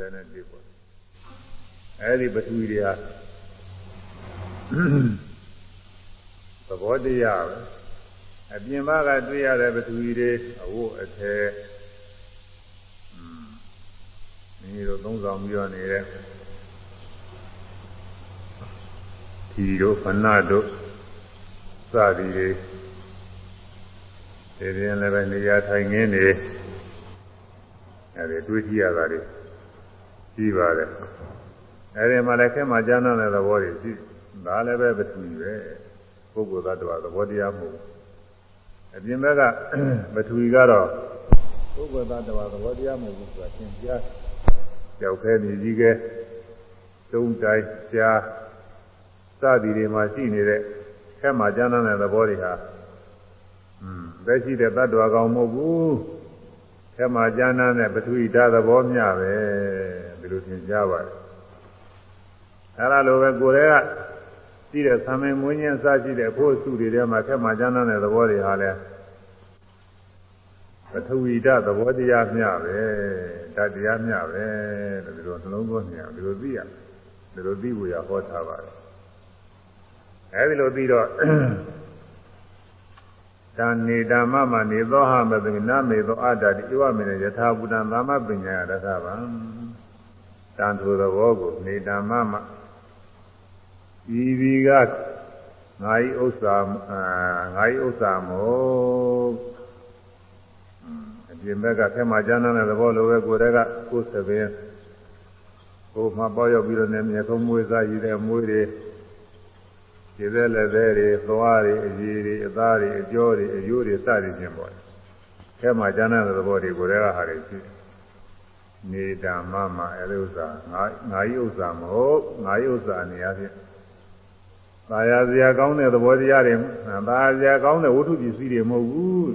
31ပေါ့အဲဒီပထဝီတွေဟာသဘောတရားပဲအပြင်ဘကတွေ့ရတဲ့ပထဝီတွေအဝတ်အထည်မိမိတို့သုံးဆောင်ပြီးတော့နေတဲ့ဒီတို့ဖဏတို့စသည်တွေဒီရင်လည်းပဲနေရာထိုင်ခင်းနေအဲဒီတွေးကြည့်ရတာတွေ ရှိပါတယ်အဲဒီမှာလည်းခဲမှာကျမ်းတဲ့သဘောတွေရှိဒါလည်းပဲပထဝီပဲပုဂ္ဂိုလ်သတ္တဝါသဘောတရားမဟုတ်ဘူးအပြင်ဘက်ကပထဝီကတော့ပုဂ္ဂိုလ်သတ္တဝါသဘောတရားမဟုတ်ဘူးဆိုတာသင်ကြားကြောက်ခဲနေကြီးကဲတုံးတိုင်းရှားစသည်တွေမှာရှိနေတဲ့ခဲမှာကျမ်းတဲ့သဘောတွေဟာอืมသက်ရှိတဲ့တ attva ကောင်မဟုတ်ဘူးခဲမှာကျမ်းတဲ့ပထဝီဓာတ်သဘောမျှပဲဒီ လိုသင်ကြားပါတယ်အဲလိုပဲကိုယ်တည်းကရှိတဲ့သံမင်မွေးခြင်းအစရှိတဲ့အဖို့စုတွေထဲမှာခက်မှကျမ်းတဲ့သဘောတွေဟာလဲပထဝီဓာတ်သဘောတရားမျှပဲဓာတ်တရားမျှပဲလို့ဒီလိုနှလုံးသွင်းနေဒီလိုသိရဒီလိုသိဖို့ရဟောထားပါတယ်အဲဒီလိုပြီးတော့တန်နေဓမ္မမနေသောဟမသိနာမေသောအတ္တတိဧဝမေနယထာဘူတံသမ္မပညာရတဗံ တန်ထိုသဘောကိုနေဓမ္မမဤဒီကငါဤဥစ္စာငါဤဥစ္စာမို့အပြင်ဘက်ကဆက်မှကျမ်းတဲ့သဘောလိုပဲကိုယ်တည်းကကိုယ်စပင်းကိုယ်မှပေါရောက်ပြီးတော့နေမြေကုန်းမွေးစားရည်တဲ့မွေးတွေခြေသက်လက်သေးတွေသွားတွေအရည်တွေအသားတွေအကြောတွေအယိုးတွေစသည်ဖြင့်ပေါ့ဆက်မှကျမ်းတဲ့သဘောတွေကိုယ်တည်းကဟာတွေရှိတယ် နေဓမ္မမှာအဲဒီဥစ္စာငါငါဤဥစ္စာမဟုတ်ငါဤဥစ္စာအနေအချင်း။သာယာစရာကောင်းတဲ့သဘောတရားတွေသာယာစရာကောင်းတဲ့ဝတ္ထုပစ္စည်းတွေမဟုတ်ဘူး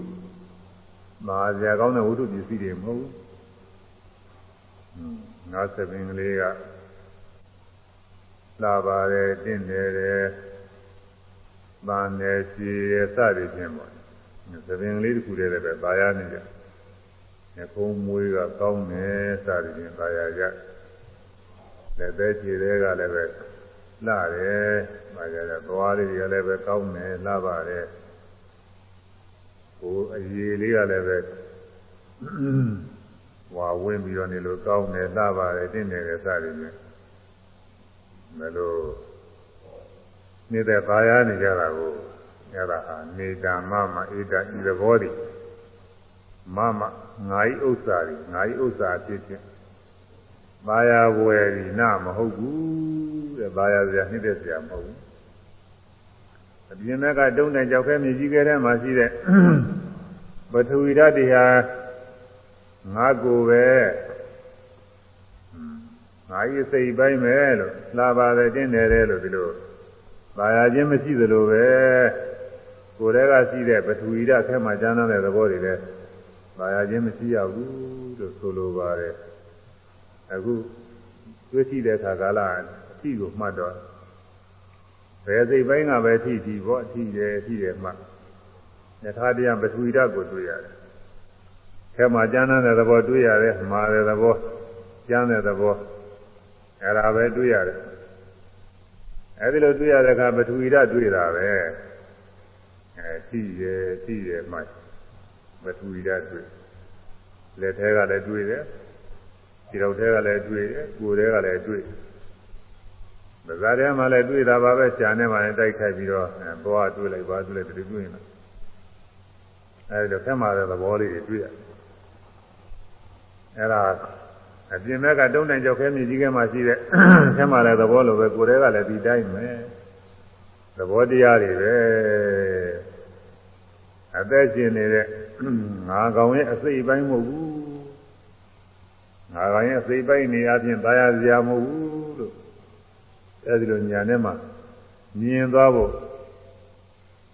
။သာယာစရာကောင်းတဲ့ဝတ္ထုပစ္စည်းတွေမဟုတ်ဘူး။ငါသပင်ကလေးကလာပါတယ်တင့်တယ်တယ်။ဗန်တယ်ရှိရစသည်ဖြင့်ပေါ့။သပင်ကလေးတစ်ခုတည်းလည်းပဲသာယာနေကြ။ ညခုံးမွေးကကောင်းတယ်စသည်ဖြင့်သာယာကြ။လက်သေးခြေတွေကလည်းပဲလှတယ်။မာကြတဲ့သွားလေးတွေကလည်းပဲကောင်းတယ်လှပါတယ်။ကိုယ်အရေးလေးကလည်းပဲဝါဝင်းပြီးတော့နေလို့ကောင်းတယ်လှပါတယ်တင့်တယ်စသည်ဖြင့်မလို့နေတဲ့ပါရနေကြတာကိုအဲ့ဒါဟာနေတာမမဧတာဤသဘောတည်းမမ ငါဤဥစ္စာတွေငါဤဥစ္စာဖြစ်ဖြစ်ပါရဝယ်ဒီနမဟုတ်ဘူးတဲ့ပါရစရာနှိမ့်တဲ့စရာမဟုတ်ဘူးအပြင်ဘက်ကတုံးတဲ့ကြောက်ခဲမြေကြီးကဲထဲမှာရှိတဲ့ပထဝီဓာတ်တွေဟာငါကိုယ်ပဲငါဤစိတ်ပိုင်းပဲလို့လာပါတယ်တင်းတယ်တယ်လို့ဒီလိုပါရခြင်းမရှိသလိုပဲကိုယ်တည်းကရှိတဲ့ပထဝီဓာတ်ခဲမှာကျမ်းတဲ့သဘောတွေလည်း ပါရခြင်းမရှိရဘူးလို့ဆိုလိုပါတယ်အခုတွေ့ရှိတဲ့အခါကာလအထီကိုမှတ်တော့ဘယ်စိတ်ပိုင်းကပဲထီထီပေါ့အထီတယ်အထီတယ်မှယထာတရားပထဝီဓာတ်ကိုတွေ့ရတယ်ခဲမှာကျမ်းတဲ့သဘောတွေ့ရတယ်မှားတဲ့သဘောကျမ်းတဲ့သဘောအဲ့ဒါပဲတွေ့ရတယ်အဲ့ဒီလိုတွေ့ရတဲ့အခါပထဝီဓာတ်တွေ့တာပဲအဲထီရယ်ထီရယ်မှ ပထဝီဓာတ်တွေ့လက်ထဲကလည်းတွေ့တယ်ခြေတော်ထဲကလည်းတွေ့တယ်ကိုယ်ထဲကလည်းတွေ့ဗဇာထဲမှာလည်းတွေ့တာပါပဲရှားနေမှလည်းတိုက်ခိုက်ပြီးတော့ဘောကတွေ့လိုက်ပါတွေ့လိုက်တူတွေ့နေတာအဲဒီတော့ဆက်မှာတဲ့သဘောလေးတွေတွေ့ရအဲဒါအပြင်ဘက်ကတုံးတိုင်ကြောက်ခဲမြေကြီးခဲမှာရှိတဲ့ဆက်မှာတဲ့သဘောလိုပဲကိုယ်ထဲကလည်းဒီတိုင်းပဲသဘောတရားတွေပဲအသက်ရှင်နေတဲ့ ငါကောင်ရဲ့အစိတ်ပိုင်းမဟုတ်ဘူးငါကောင်ရဲ့အစိတ်ပိုင်းနေအပြင်သာယာစရာမဟုတ်ဘူးလို့အဲဒီလိုညာနဲ့မှမြင်သွားဖို့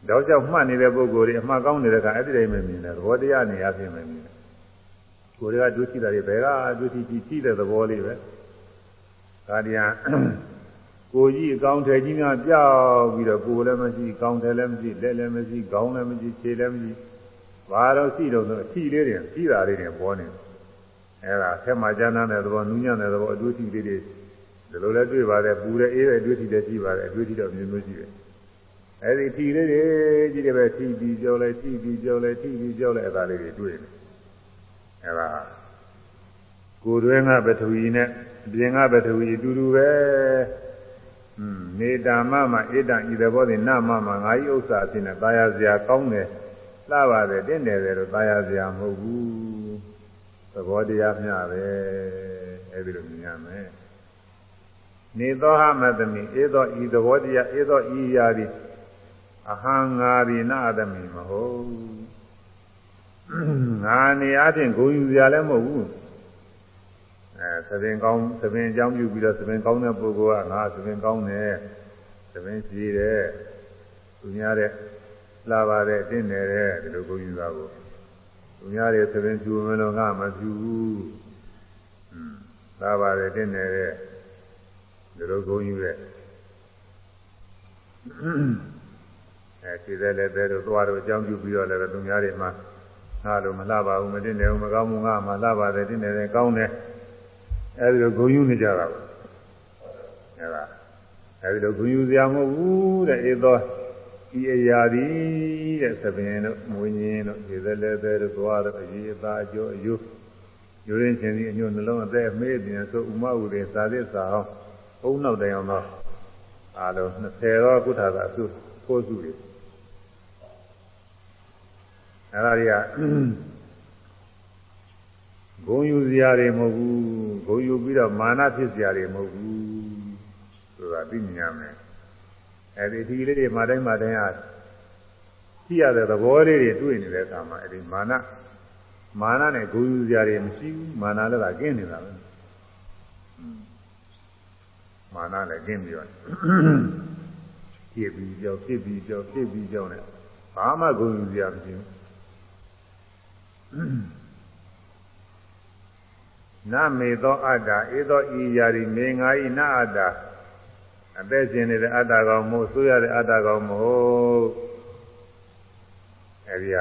တောက်လျှောက်မှတ်နေတဲ့ပုဂ္ဂိုလ်တွေအမှားကောင်းနေတဲ့ကအဲ့ဒီတိုင်းပဲမြင်တယ်သဘောတရားနေအပြင်ပဲမြင်တယ်ကိုယ်တွေကဒုရှိတာတွေဘယ်ကဒုရှိကြည့်ကြည့်တဲ့သဘောလေးပဲဒါတရားကိုကြီးအကောင်းထဲကြီးများပြောက်ပြီးတော့ကိုယ်လည်းမရှိကောင်းတယ်လည်းမရှိလက်လည်းမရှိခေါင်းလည်းမရှိခြေလည်းမရှိ ဘာတော့ရှိတော့ဆိုအထီလေးတွေရှိတာလေးတွေပေါ်နေအဲ အဲဒါဆက်မှကျမ်းမ်းတဲ့သဘောနူးညံ့တဲ့သဘောအတွေ့အထိလေးတွေဒီလိုလဲတွေ့ပါတယ်ပူတဲ့အေးတဲ့အတွေ့အထိတွေရှိပါတယ်အတွေ့အထိတော့မျိုးမျိုးရှိတယ်အဲဒီထီလေးတွေကြီးတယ်ပဲထီပြီးကြောလဲထီပြီးကြောလဲထီပြီးကြောလဲအဲဒါလေးတွေတွေ့တယ်အဲဒါကိုယ်တွင်းကပထဝီနဲ့ပြင်ကပထဝီအတူတူပဲอืมနေတာမမဧတံဤသဘောသည်နမမငါဤဥစ္စာအဖြစ်နဲ့ตายရစရာကောင်းတယ် လှပါတယ်တင့်တယ်တယ်လို့သာယာစရာမဟုတ်ဘူးသဘောတရားမျှပဲအဲဒီလိုမြင်ရမယ်နေသောဟမသမိဧသောဤသဘောတရားဧသောဤရာသည်အဟံငါရိနာသမိမဟုတ်ငါနေအချင်းဂုံယူစရာလည်းမဟုတ်ဘူးအဲသဘင်ကောင်းသဘင်အကြောင်းပြုပြီးတော့သဘင်ကောင်းတဲ့ပုဂ္ဂိုလ်ကငါသဘင်ကောင်းတယ်သဘင်ရှိတယ်သူများတဲ့ လာပါတယ်တင့်တယ်တဲ့ဒီလိုဂုံယူတာကိုသူများတဲ့သဘင်ဖြူမလို့ငါမဖြူဘူးอืมလာပါတယ်တင့်တယ်တဲ့ဒီလိုဂုံယူတဲ့အဲခြေသက်လည်းပဲတော့သွားတော့အကြောင်းပြုပြီးတော့လည်းသူများတွေမှာငါလိုမလှပါဘူးမတင်တယ်ဘူးမကောင်းဘူးငါမှလှပါတယ်တင်တယ်ကောင်းတယ်အဲဒီလိုဂုံယူနေကြတာပေါ့အဲဒါအဲဒီလိုဂုံယူစရာမဟုတ်ဘူးတဲ့ဧသော ဤအရာသည်တဲ့သပင်တို့မွေးညင်းတို့ခြေသက်လည်းပဲတော့သွားတော့အရေးအသားအကျိုးအယုယူရင်းချင်းဒီအညွန့်နှလုံးအသက်အမေးပြင်ဆိုဥမဥရေသာသစ္စာဟောအုံနောက်တိုင်အောင်တော့အားလုံး20ရောကုထာကအစုဖိုးစုတွေအဲ့ဒါတွေကဂုံယူစရာတွေမဟုတ်ဘူးဂုံယူပြီးတော့မာနဖြစ်စရာတွေမဟုတ်ဘူးဆိုတာသိမြင်ရမယ် အဲ့ဒီဒီလေးတွေမာတိုင်းမာတိုင်းအားရှိရတဲ့သဘောလေးတွေတွေ့နေတဲ့အခါမှာအဲ့ဒီမာနမာနနဲ့ဂုံယူစရာတွေမရှိဘူးမာနလည်းကကင်းနေတာပဲမာနလည်းကင်းပြီးတော့ဖြစ်ပြီးကြောက်ဖြစ်ပြီးကြောက်ဖြစ်ပြီးကြောက်နဲ့ဘာမှဂုံယူစရာမရှိဘူးနမေသောအတ္တဧသောဤယာရီမေငါဤနအတ္တ အသက်ရှင်နေတဲ့အတ္တကောင်မို့ဆိုရတဲ့အတ္တကောင်မဟုတ်အဲဒီက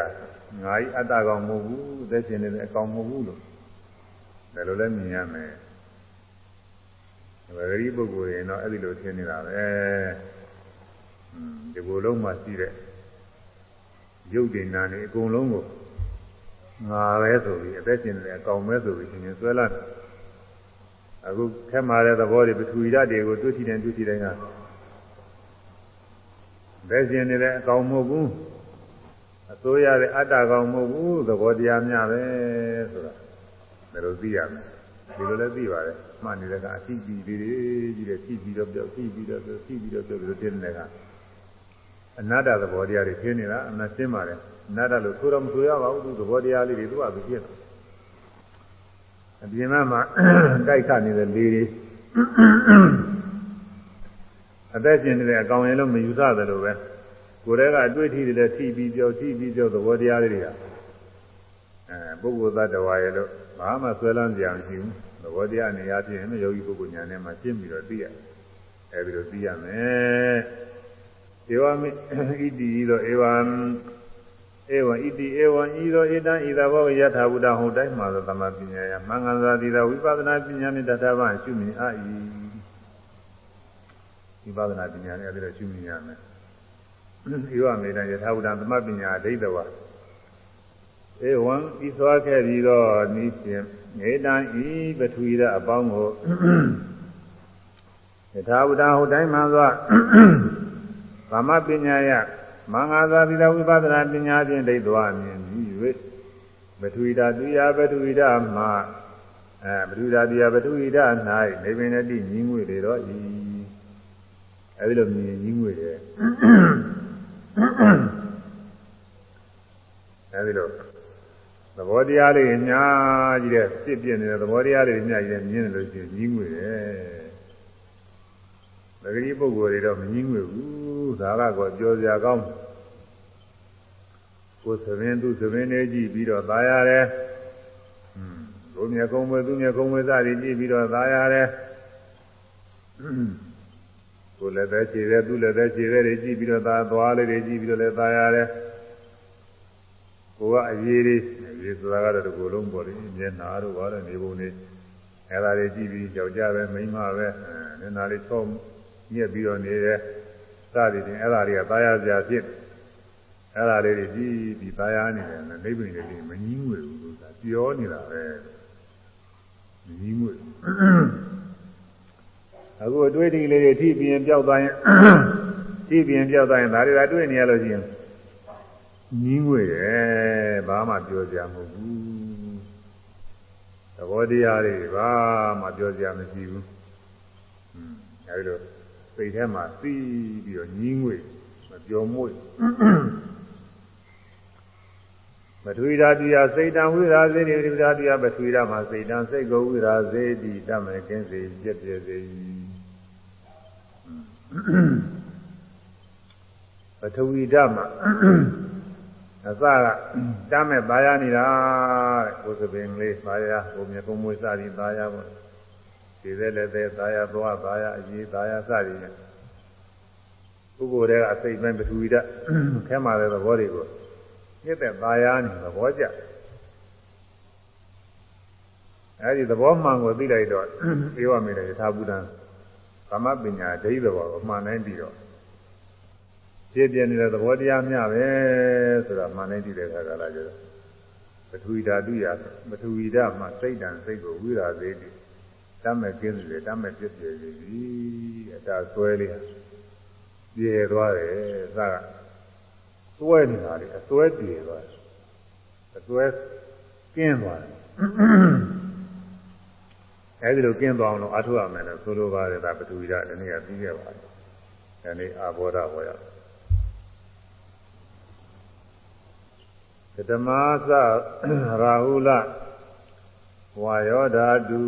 ငါဤအတ္တကောင်မဟုတ်ဘူးအသက်ရှင်နေတဲ့အကောင်မဟုတ်ဘူးလို့ဒါလိုလည်းမြင်ရမယ်ဗေဒိပုဂ္ဂိုလ်ရင်တော့အဲ့ဒီလိုထင်နေတာပဲဒီဘုလုံးမှာရှိတဲ့ရုပ်တည်နာနေအကုန်လုံးကိုငါပဲဆိုပြီးအသက်ရှင်နေတဲ့အကောင်ပဲဆိုပြီးရှင်ရှင်ဆွဲလာတယ် အခုခက်မာတဲ့သဘောတွေပထဝီဓာတ်တွေကိုတွေ့ထိတယ်တွေ့ထိတယ်ကသက်ရှင်နေတဲ့အကောင်မဟုတ်ဘူးအစိုးရတဲ့အတ္တကောင်မဟုတ်ဘူးသဘောတရားများပဲဆိုတာဒါလိုသိရမယ်ဒီလိုလည်းသိပါတယ်မှန်နေတဲ့ကအသိပြီးလေးကြီးတဲ့သိပြီးတော့ပြောက်သိပြီးတော့ပြောက်သိပြီးတော့ပြောက်ပြီးတော့တင်းနေကအနတ္တသဘောတရားတွေဖြစ်နေတာအမှန်ရှင်းပါတယ်အနတ္တလို့ဆိုတော့မဆိုရပါဘူးသူသဘောတရားလေးတွေသူကသူဖြစ်တယ် အပြင်မှာတိုက်ခနေတဲ့လေတွေအသက်ရှင်နေတဲ့အကောင်ရင်လုံးမယူဆသလိုပဲကိုယ်တည်းကအတွေ့အထိတွေထိပြီးပြောထိပြီးပြောသဘောတရားလေးတွေကအဲပုဂ္ဂိုလ်သတ္တဝါရဲ့လို့ဘာမှဆွဲလန်းကြမရှိဘူးသဘောတရားအနေအချင်းယောဂီပုဂ္ဂိုလ်ညာနဲ့မှရှင်းပြီးတော့သိရအဲဒီလိုသိရမယ်ဧဝမိဣတိသောဧဝံ ဧဝံဣတိဧဝံဤသောဣတံဤသဘောယထာဘုဒ္ဓဟောတိုင်းမှာသောသမပညာယမင်္ဂလာတိသောဝိပဿနာပညာနှင့်တထဗံရှုမြင်အာ၏ဝိပဿနာပညာနဲ့အဲ့ဒါရှုမြင်ရမယ်ဧဝမေတံယထာဘုဒ္ဓသမပညာဒိဋ္ဌဝဧဝံဤစွာခဲ့ပြီးတော့ဤဖြင့်နေတံဤပထဝီရအပေါင်းကိုယထာဘုဒ္ဓဟောတိုင်းမှာသောသမပညာယ မင်္ဂသာသီလဝိပဿနာပညာဖြင့်ဒိဋ္ဌဝမြင်ပြီး၍ပထဝီဓာတုယပထဝီဓာမှာအဲပထဝီဓာတုယပထဝီဓာ၌နေပင်တိညီငွေတွေတော့ဤအဲဒီလိုမြင်ညီငွေတယ်အဲဒီလိုသဘောတရားလေးညာကြီးတဲ့ဖြစ်ပြနေတဲ့သဘောတရားလေးညာကြီးတဲ့မြင်တယ်လို့ရှိရင်ညီငွေတယ်။ ဒဂရီပုဂ္ဂိုလ်တွေတော့မညီငွေဘူး။ဒါကတော့ပြောစရာကောင်းကိုယ်သမင်းသူသမင်းလေးကြည့်ပြီးတော့သာရတယ်။ဟွန်းကိုမြကုံမွေသူမြကုံမွေစသည်ကြည့်ပြီးတော့သာရတယ်။ကိုယ်လည်းပဲခြေသေးသူလည်းပဲခြေသေးတွေကြည့်ပြီးတော့သာသွားလေးတွေကြည့်ပြီးတော့လည်းသာရတယ်။ကိုကအရေးလေးရေဆိုတာကတော့ဒီကိုယ်လုံးပေါ်တယ်မျက်နာတို့ဘာလို့နေပုံနေအဲ့ဒါတွေကြည့်ပြီးကြောက်ကြပဲမိမပဲမျက်နာလေးချုံ ညက်ပြီးတော့နေတယ်စသည်ဖြင့်အဲ့ဒါတွေကသာယာစရာဖြစ်အဲ့ဒါတွေကြီးပြီးသာယာနေတယ်နိဗ္ဗာန်တွေမငြင်းငွေဘူးလို့သာပြောနေတာပဲမငြင်းငွေအခုအတွေ့အထိလေးတွေထိပြင်းပြောက်သွားရင်ထိပြင်းပြောက်သွားရင်ဒါတွေကတွေ့နေရလို့ရှိရင်ငြင်းငွေတယ်ဘာမှပြောကြမဟုတ်ဘူးသဘောတရားတွေဘာမှပြောကြမရှိဘူးอืมအဲဒီတော့ စိတ်ထဲမှာသိပြီးတော့ငင်းငွေမပြောမွေ့မထွေရာတရားစိတ်တံဝိရာစေတိဝိရာတရားမထွေရာမှာစိတ်တံစိတ်ကိုဝိရာစေတိတမေကင်းစေပြည့်ပြည့်စေပထဝီဓာတ်မှာအစကတမ်းမဲ့သားရနေတာတဲ့ကိုယ်စပင်လေးသားရကိုမြေကုံမွေးစသည်သားရပေါ့ ဒီသက်လည်းသက်သားရသွားသားရအရေးသားရစသည်နဲ့ပုဂ္ဂိုလ်တွေကအစိတ်ပိုင်းပထဝီဓာတ်ခဲမှာတဲ့သဘောတွေကိုညစ်တဲ့သားရနေသဘောကျအဲဒီသဘောမှန်ကိုသိလိုက်တော့ဧဝမေတ္တယထာဘုဒ္ဓံသမပညာဒိဋ္ဌဘောကိုမှန်နိုင်ပြီးတော့ဖြစ်ပြနေတဲ့သဘောတရားမျှပဲဆိုတာမှန်နေကြည့်တဲ့အခါကလည်းကျတော့ပထဝီဓာတုရပထဝီဓာမှာစိတ်တန်စိတ်ကိုဝိရာသေးတယ် တတ်မဲ့ကျင်းတယ်တတ်မဲ့ပြည့်ပြည့်စီအတာဆွဲလေးပြေသွားတယ်စကဆွဲနေတာလေအဆွဲပြေသွားတယ်အဆွဲကင်းသွားတယ်အဲဒီလိုကင်းသွားအောင်လို့အထုရမယ်လို့ဆိုလိုပါတယ်ဒါပထဝီဓာဒီနေ့ကပြီးခဲ့ပါတယ်ဒီနေ့အာဘောဓဟောရကတမသရာဟုလဝါယောဓာတု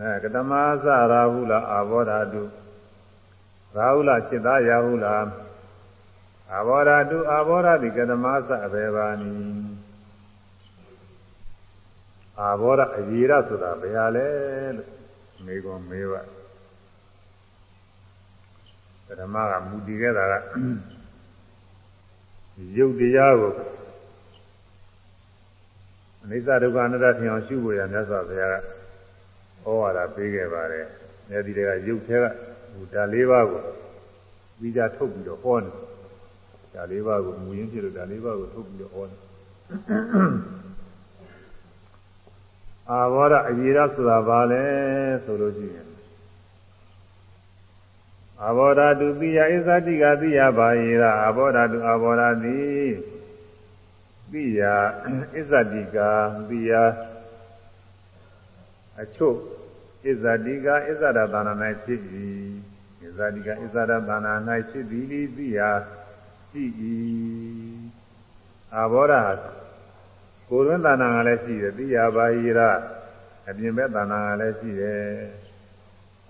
အဲကတမသရာဟုလအာဘောဓာတုရာဟုလစိတ္တရာဟုလအာဘောဓာတုအာဘောဓာတိကတမသအဘေဘာနိအာဘောဓအရေရဆိုတာဘယ်ဟာလဲလို့မေကွန်မေးပါဓမ္မကမူတည်ခဲ့တာကရုပ်တရားကိုအနိစ္စဒုက္ခအနတ္တထင်အောင်ရှုဖို့ရမြတ်စွာဘုရားက ဟောဝါဒပေးခဲ့ပါတယ်။အဲဒီတည်းကရုပ်ထဲကဟိုဓာလေးပါးကိုပြီးကြထုတ်ပြီးတော့ဟောတယ်။ဓာလေးပါးကိုမူရင်းဖြစ်လို့ဓာလေးပါးကိုထုတ်ပြီးတော့ဟောတယ်။အာဘောရအကြီးရဆိုတာဘာလဲဆိုလို့ရှိရင်အဘောဓာတုပိယဣဇတိကပိယဘာယေရအဘောဓာတုအဘောဓာတိပိယဣဇတိကပိယ အချို့ဣဇတိကဣဇဒသာနာ၌ဖြစ်၏ဣဇတိကဣဇဒသာနာ၌ဖြစ်သည်လိပိယရှိ၏အဘောဓာကိုယ်တွင်သာနာကလည်းရှိတယ်ပိယဘာယေရအပြင်ဘက်သာနာကလည်းရှိတယ်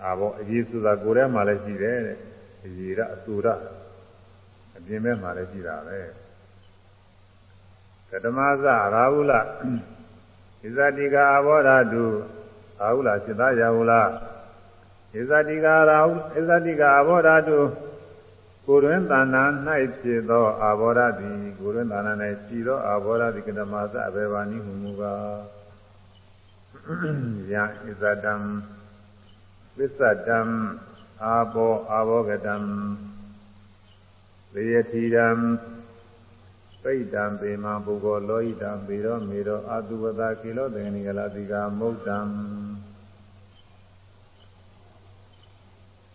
အာဘောအရေးဆိုတာကိုယ်ထဲမှာလည်းရှိတယ်တဲ့အရေးရအဆူရအပြင်ဘက်မှာလည်းရှိတာပဲကတမသရာဟုလဣဇတိကာဘောဓာတု အာဟုလစိတ္တရာဟုလဣဇတိကာရာဟုဣဇတိကာဘောဓာတုကိုယ်တွင်တဏ္ဍာ၌ဖြစ်သောအာဘောဓတိကိုယ်တွင်တဏ္ဍာ၌ရှိသောအာဘောဓတိကတမသအဘေဘာနိဟုမူကားယဣဇတံသစ္ဆတံအာဘောအာဘောဂတံသေယတိရံပိဋ္ဌံပေမပုဂ္ဂောလောဟိတံပေရောမေရောအာတုဝတကိလောတေနိကလာတိကာမုတ်တံ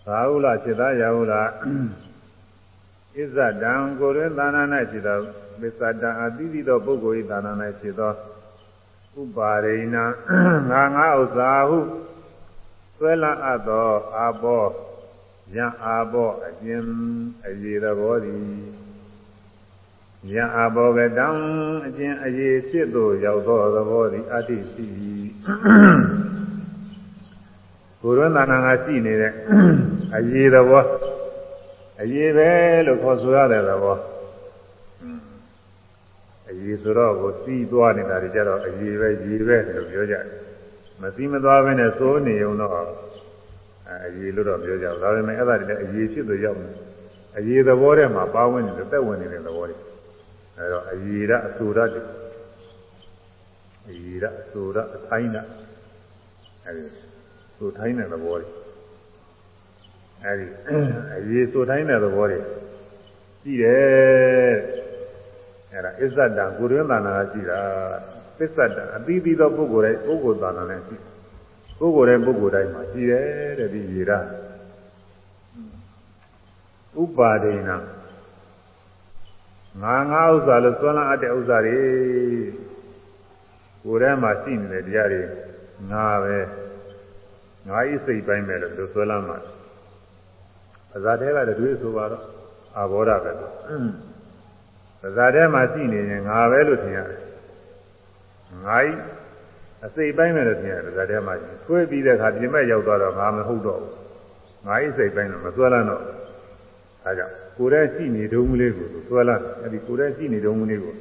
သာဟုလစိတ္တယဟုလဣဇတံကိုယ်တွင်သာနာ၌ရှိသောသစ္ဆတံအတိတိသောပုဂ္ဂိုလ်၏သာနာ၌ရှိသောဥပါရိဏငါငါဥစ္စာဟုဆွဲလန်းအပ်သောအာဘောယံအာဘောအကျဉ်အရေသဘောသည်ယံအာဘောကတံအကျဉ်အရေဖြစ်သို့ရောက်သောသဘောသည်အတ္တိရှိ၏ ကိုယ်ရဏနာကရှိနေတဲ့အရေသဘောအရေပဲလို့ခေါ်ဆိုရတဲ့သဘောအရေဆိုတော့ကိုစီးသွားနေတာတွေကြတော့အရေပဲရေပဲလို့ပြောကြတယ်မသိမသွားဘဲနဲ့စိုးနေုံတော့အရေးလို့တော့ပြောကြဘူးဒါပေမဲ့အဲ့ဒါတွေလည်းအရေးဖြစ်လို့ရောက်နေအရေးသဘောထဲမှာပါဝင်နေတဲ့သက်ဝင်နေတဲ့သဘောတွေအဲတော့အရေးရအဆူရတွေအီရဆိုရအထိုင်းနာအဲဒီ ဆိုထိုင်းတဲ့သဘောတွေအဲဒီအရေးဆိုထိုင်းတဲ့သဘောတွေရှိတယ်အဲဒါအစ္ဆဒံကိုရင်းတဏ္ဍာရှိတာသစ္ဆဒံအပြီးပြီးသောပုဂ္ဂိုလ်တိုင်းပုဂ္ဂိုလ်တဏ္ဍာနဲ့ရှိပုဂ္ဂိုလ်တိုင်းပုဂ္ဂိုလ်တိုင်းမှာရှိတယ်တဲ့ဒီရေရဥပါဒိနာငါငါဥစ္စာလို့သွမ်းလာအပ်တဲ့ဥစ္စာတွေကိုယ်ထဲမှာရှိနေတဲ့တရားတွေငါပဲ ငါဤစိတ်ပိုင်းပဲလို့သွမ်းလာမှာအဇာတဲကတည်းကဆိုပါတော့အာဘောဓပဲလို့အဇာတဲမှာရှိနေရင်ငါပဲလို့ထင်ရတယ်ငါဤအစိတ်ပိုင်းပဲလို့ထင်ရတယ်အဇာတဲမှာဆွဲပြီးတဲ့အခါပြင်မဲ့ရောက်သွားတော့ငါမဟုတ်တော့ဘူးငါဤစိတ်ပိုင်းတော့မသွမ်းလာတော့အဲကြောင့်ကိုယ်တည်းရှိနေတုံးကလေးကိုသွဲလာအဲဒီကိုယ်တည်းရှိနေတုံးကလေးကို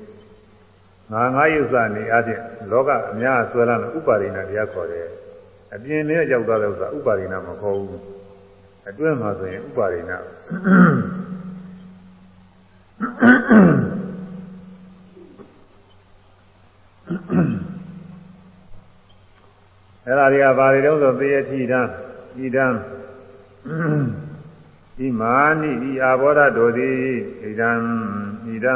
ငါငါယုစနေအချင်းလောကအများဆွဲလာလို့ဥပါရိနာတရားခေါ်တယ် အပြင်နဲ့ရောက်သွားတဲ့ဥစ္စာဥပါရိနာမခေါ်ဘူးအတွင်းမှာဆိုရင်ဥပါရိနာအဲ့ဒါတွေကဘာတွေတုံးဆိုသေယတိတံဤတံဣမာနိဤအာဘောဓတို့သည်ဣဒံဣဒံ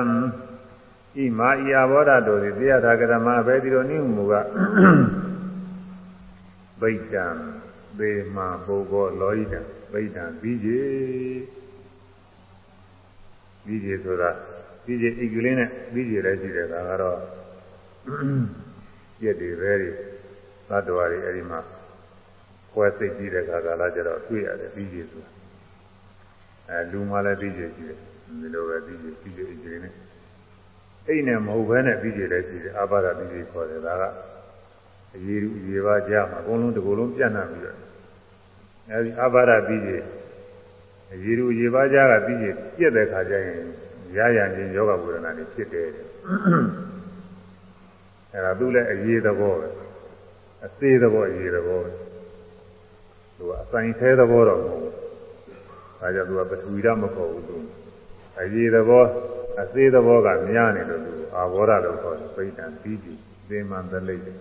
ဣမာဤအာဘောဓတို့သည်တရားထာကရမဘယ်ဒီလိုနည်းမူက ဗိတံသေမာပုဂ္ဂောလောဟိတံဗိတံပြီးကြီးပြီးကြီးဆိုတာပြီးကြီးဣကုလင်းနဲ့ပြီးကြီးလည်းရှိတယ်ဒါကတော့ပြည့်တယ်ပဲသတ္တဝါတွေအဲဒီမှာကွဲစိတ်ကြည့်တဲ့အခါကလာကြတော့တွေ့ရတယ်ပြီးကြီးဆိုတာအဲလူမှလည်းပြီးကြည့်ရှိတယ်ဒီလိုပဲပြီးကြည့်ပြီးကြည့်အကျဉ်းနဲ့အိတ်နဲ့မဟုတ်ဘဲနဲ့ပြီးကြည့်လည်းရှိတယ်အာဘာဒပြီးကြည့်ခေါ်တယ်ဒါက အရေးအရေးပါကြမှာအကုန်လုံးတစ်ကိုယ်လုံးပြန့်နှံ့ပြီးတော့အဲဒီအာဘာဒပြီးကြည့်အရေးအရေးပါကြကပြီးကြည့်ပြက်တဲ့ခါကျရင်ရရချင်းယောဂဝေဒနာတွေဖြစ်တယ်အဲဒါသူလည်းအရေးသဘောပဲအသေးသဘောအရေးသဘောပဲသူကအဆိုင်သေးသဘောတော့မဟုတ်ဘူးဒါကြောင့်သူကပထဝီဓာတ်မခေါ်ဘူးသူအရေးသဘောအသေးသဘောကများနေလို့သူအာဘောဓလို့ခေါ်တယ်ပိဋကံပြီးပြီသေမှန်သလိတ်တယ်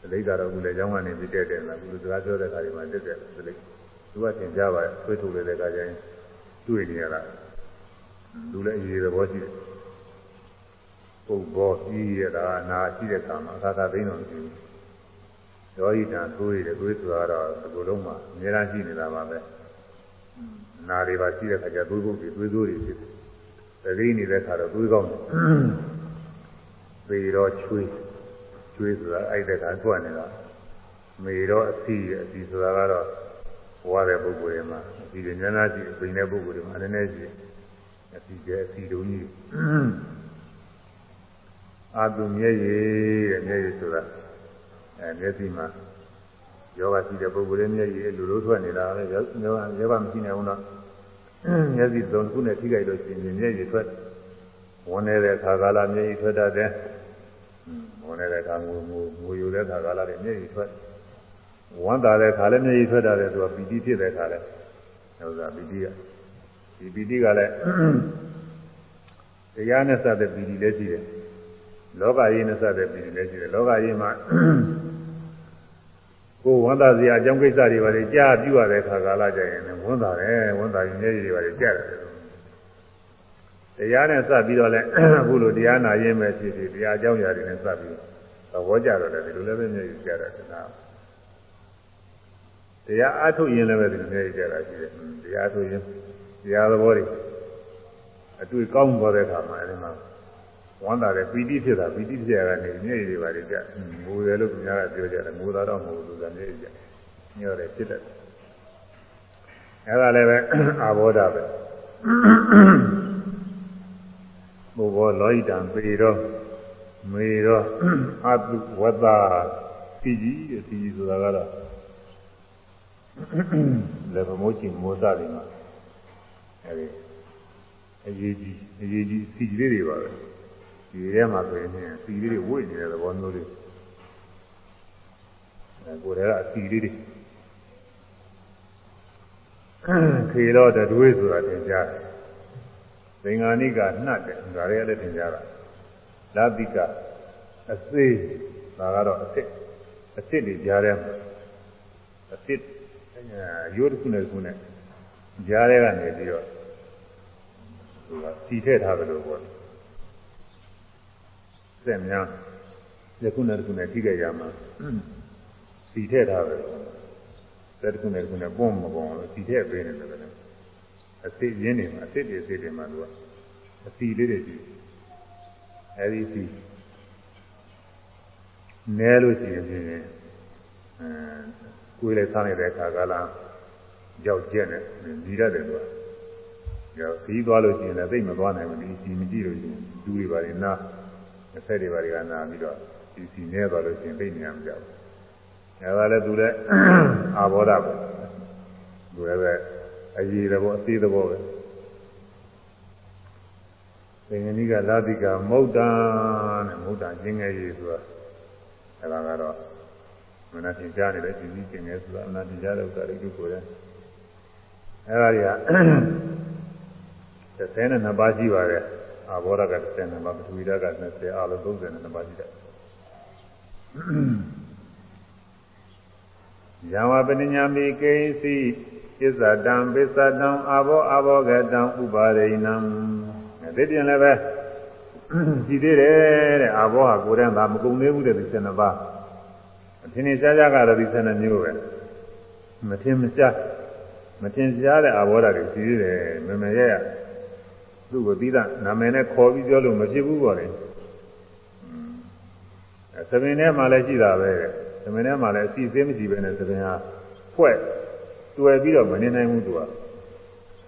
သလိတ်ကတော့ခုလည်းကျောင်းကနေပြီးတက်တယ်လားခုစကားပြောတဲ့ခါဒီမှာတက်တယ်သလိတ်သူကသင်ကြပါရဲ့ဆွေးထုတ်တဲ့ခါကျရင်တွေ့နေရတာသူလည်းအရေးသဘောရှိတယ်ပုပ်ဘောကြီးရတာနာရှိတဲ့ခါမှာအခါသာသိတော့မရှိဘူးရောဟိတံသွေးတယ်သွေးဆိုတာတော့ဒီလိုလုံးမှာအများကြီးရှိနေတာပါပဲနာတွေပါရှိတဲ့ခါကျသွေးပုတ်တွေသွေးစိုးတွေဖြစ်တယ်။သတိနေတဲ့ခါတော့သွေးကောင်းတယ်။ပေတော့ချွေး ချွေးဆိုတာအဲ့တဲ့ကတွက်နေတာ။မေတော့အစီအစီဆိုတာကတော့ဘဝတဲ့ပုဂ္ဂိုလ်တွေမှာအစီတွေဉာဏ်ရှိပိန်တဲ့ပုဂ္ဂိုလ်တွေမှာနည်းနည်းရှိအစီကျအစီတုံးကြီးအာတုမျက်ရည်တဲ့မျက်ရည်ဆိုတာအဲမျက်စိမှာယောဂရှိတဲ့ပုဂ္ဂိုလ်ရဲ့မျက်ရည်လူလိုထွက်နေတာပဲယောဂယောဂမရှိနေအောင်တော့မျက်စိသုံးခုနဲ့ထိကြိုက်လို့ရှိရင်မျက်ရည်ထွက်ဝင်နေတဲ့ခါကာလမျက်ရည်ထွက်တတ်တယ် ဝင်နေတဲ့ခါငိုငိုငိုယူတဲ့ခါကာလတွေမျက်ရည်ထွက်ဝမ်းသာတဲ့ခါလည်းမျက်ရည်ထွက်တတ်တယ်သူကပီတိဖြစ်တဲ့ခါလည်းဟုတ်လားပီတိကဒီပီတိကလည်းတရားနဲ့စတဲ့ပီတိလည်းရှိတယ်လောကကြီးနဲ့စတဲ့ပီတိလည်းရှိတယ်လောကကြီးမှာကိုယ်ဝန်သားစရာအကြောင်းကိစ္စတွေပါလေကြားပြရတဲ့ခါကာလကြရင်ဝန်သားတယ်ဝန်သားရင်မျက်ရည်တွေပါလေကြားတယ် တရားနဲ့စပြီးတော့လဲအခုလိုတရားနာရင်းပဲဖြစ်ဖြစ်တရားအကြောင်းအရာတွေနဲ့စပြီးသဘောကြတော့တယ်ဒီလိုလည်းပဲမျက်ရည်ကြားတယ်နာတရားအထုတ်ရင်လည်းပဲဒီလိုမျက်ရည်ကြားတာရှိတယ်တရားအထုတ်ရင်တရားသဘောတွေအတွေ့ကောင်းသွားတဲ့အခါမှာအဲဒီမှာဝမ်းသာတယ်ပီတိဖြစ်တာပီတိဖြစ်ရတာနေမျက်ရည်တွေပါလေကြငိုတယ်လို့ခင်ဗျားကပြောကြတယ်ငိုတာတော့မဟုတ်ဘူးသူကမျက်ရည်ကြညော့တယ်ဖြစ်တယ်အဲဒါလည်းပဲအာဘောဓပဲ ဘုဘောလောဟိတံပေတော့မေတော့အတုဝတ္တာတိကြီးအတိကြီးဆိုတာကတော့လည်းဗမိုးချင်းမောသတွေမှာအဲဒီအရေးကြီးအရေးကြီးစီကြီးလေးတွေပါပဲဒီထဲမှာဆိုရင်စီလေးတွေဝိတ်နေတဲ့သဘောမျိုးလေးအဲကိုယ်တည်းကအစီလေးတွေခေတော့တတွေးဆိုတာသင်ကြားတယ် သင်္ဃာနိကနှတ်တယ်ဒါတွေကလည်းသင်ကြားတာလာတိကအသေးဒါကတော့အစ်စ်အစ်စ်တွေကြားထဲမှာအစ်စ်ရိုးတစ်ခုနဲ့တစ်ခုနဲ့ကြားထဲကနေပြီးတော့သူကစီထည့်ထားတယ်လို့ပြောတယ်စက်များတစ်ခုနဲ့တစ်ခုနဲ့ထိခဲ့ရမှာစီထည့်ထားတယ်စက်တစ်ခုနဲ့တစ်ခုနဲ့ပုံမပုံလို့စီထည့်ပေးနေတယ်လည်း အစ်စ်ရင်းနေမှာအစ်စ်တွေအစ်စ်တွေမှာသူကအစီလေးတွေရှိအဲဒီစီနဲလို့ရှိရင်အဲကိုယ်လည်းစားနေတဲ့အခါကလာရောက်ကျက်နေဒီရတယ်သူကရောက်ခီးသွားလို့ရှိရင်လည်းသိမသွားနိုင်ဘူးဒီစီမကြည့်လို့ရှိရင်ဒူးတွေပါနေနာတစ်ဖက်တွေပါတွေကနာပြီးတော့ဒီစီနဲသွားလို့ရှိရင်သိနေရမှာကြောက်အဲဒါလည်းသူလည်းအာဘောဓပဲသူလည်းပဲ အရေးတဲ့ဘောအသေးတဲ့ဘောပဲသင်္ကနီကလာတိကမௌတ္တနဲ့မௌတ္တကျင်းငယ်ရေးဆိုတာအဲဒါကတော့မနတင်ကြားနေတယ်ကျင်းကြီးကျင်းငယ်ဆိုတာအနာတင်ကြားတဲ့ဥစ္စာတွေကိုယ်အဲဒါတွေက32ပါးရှိပါတယ်အာဘောဓက32ပါးပထဝီဓာတ်က20အလုံး32ပါးရှိတယ်ယံဝပနိညာမိကိစီ ပစ္စတံပစ္စတံအာဘောအာဘောကတံဥပါရိဏံဒီပြင်လည်းပဲကြည်သေးတယ်တဲ့အာဘောဟာကိုယ်တည်းသာမကုန်သေးဘူးတဲ့ဒီ12ပါးအထင်ထင်ရှားရှားကတော့ဒီ12မျိုးပဲမထင်မရှားမထင်ရှားတဲ့အာဘောဓာတွေကြည်သေးတယ်မမရရသူ့ကိုပြီးသားနာမည်နဲ့ခေါ်ပြီးပြောလို့မဖြစ်ဘူးပေါ့လေအဲသမင်ထဲမှာလည်းရှိတာပဲသမင်ထဲမှာလည်းအစီအစဉ်မရှိပဲနဲ့သမင်ဟာဖွဲ့ တွေ့ပြီးတော့မနေနိုင်ဘူးသူက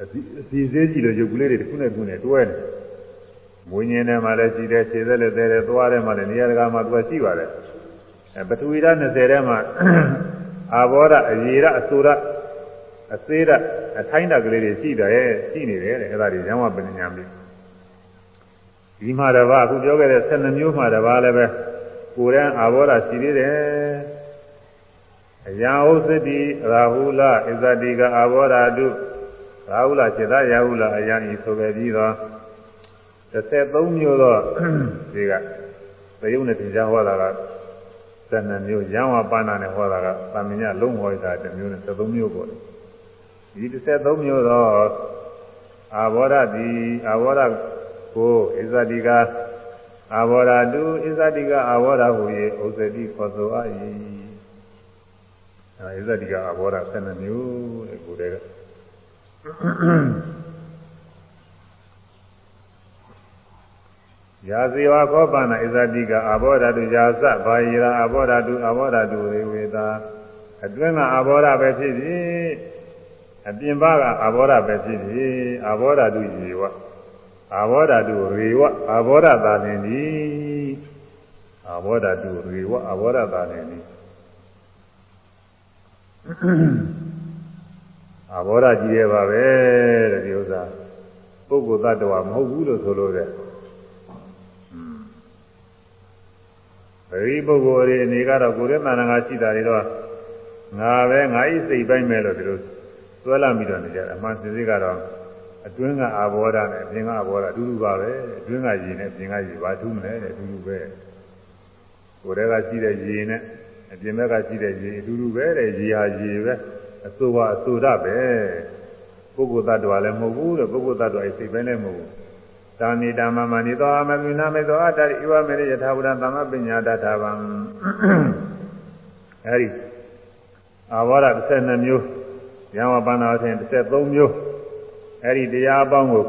အစီအစီအစဉ်ကြည့်လို့ရုပ်ကလေးတွေတစ်ခုနဲ့တစ်ခုနဲ့တွဲတယ်မွေးညင်းထဲမှာလည်းရှိတယ်ခြေသက်လည်းသေးတယ်သွားထဲမှာလည်းနေရာတကာမှာသူကရှိပါတယ်အဲပထဝီဓာတ်20ထဲမှာအာဘောဓအရေဓာတ်အဆိုဓာတ်အသေးဓာတ်အထိုင်းဓာတ်ကလေးတွေရှိတယ်ရှိနေတယ်တဲ့အဲ့ဒါတွေဇံဝပညာမြင်ဒီမှာတစ်ပါးအခုပြောခဲ့တဲ့12မျိုးမှာတစ်ပါးလည်းပဲကိုယ်တန်းအာဘောဓရှိသေးတယ် အရာဥစ္စတိရာဟုလဣဇတိကအာဘောဓတုရာဟုလစေတရာဟုလအယံဤဆိုပဲပြီးတော့33မျိုးသောဒီကသယုံနဲ့တင်ကြဟောတာက12မျိုးရံဝပါဏနဲ့ဟောတာကသမညလုံးဟောတာတစ်မျိုးနဲ့73မျိုးပေါ့ဒီ33မျိုးသောအာဘောဓတိအာဘောဓကိုဣဇတိကအာဘောဓတုဣဇတိကအာဘောဓဟူ၍ဥစ္စတိခေါ်ဆိုအပ်၏ အဲဣဇတိကအာဘောဓ12မျိုးတဲ့ကိုယ်တည်းကယာဇေဝခောပနာဣဇတိကအဘောဓတုယာသဘာယရာအဘောဓတုအဘောဓတုရေဝေတာအတွင်းကအဘောဓပဲဖြစ်ဖြစ်အပြင်ဘကအဘောဓပဲဖြစ်ဖြစ်အဘောဓတုရေဝအဘောဓတုရေဝအဘောဓသာလင်ဒီအဘောဓတုရေဝအဘောဓသာလင်ဒီ အဘောဓကြီးရဲ့ပါပဲတဲ့ဒီဥစ္စာပုဂ္ဂိုလ်တ attva မဟုတ်ဘူးလို့ဆိုလို့တဲ့ပရိပုဂ္ဂိုလ်တွေအနေကတော့ကိုယ်ရဲ့တဏ္ဍာငါရှိတာတွေတော့ငါပဲငါဤစိတ်ပိုင်းမဲ့လို့ဒီလိုသွဲလာပြီးတော့နေကြတယ်အမှန်စစ်စစ်ကတော့အတွင်းကအာဘောဓနဲ့ပြင်ကအာဘောဓအတူတူပါပဲအတွင်းကရေနဲ့ပြင်ကရေပါထူးမလဲတဲ့အတူတူပဲကိုယ်တည်းကရှိတဲ့ရေနဲ့ အပြင်ဘက်ကရှိတဲ့ရေအတူတူပဲတဲ့ရေဟာရေပဲအစိုးပါအစိုးရပဲပုဂ္ဂိုလ်တ attva လည်းမဟုတ်ဘူးတဲ့ပုဂ္ဂိုလ်တ attva စိတ်ပဲလည်းမဟုတ်ဘူးသာနိတမမနိသောအမကုဏမေသောအတ္တရိဝမေရယထာဝရသမပညာတထာဗံအဲဒီအာဝရ12မျိုးယံဝပန္နာအထင်13မျိုးအဲဒီတရားအပေါင်းကို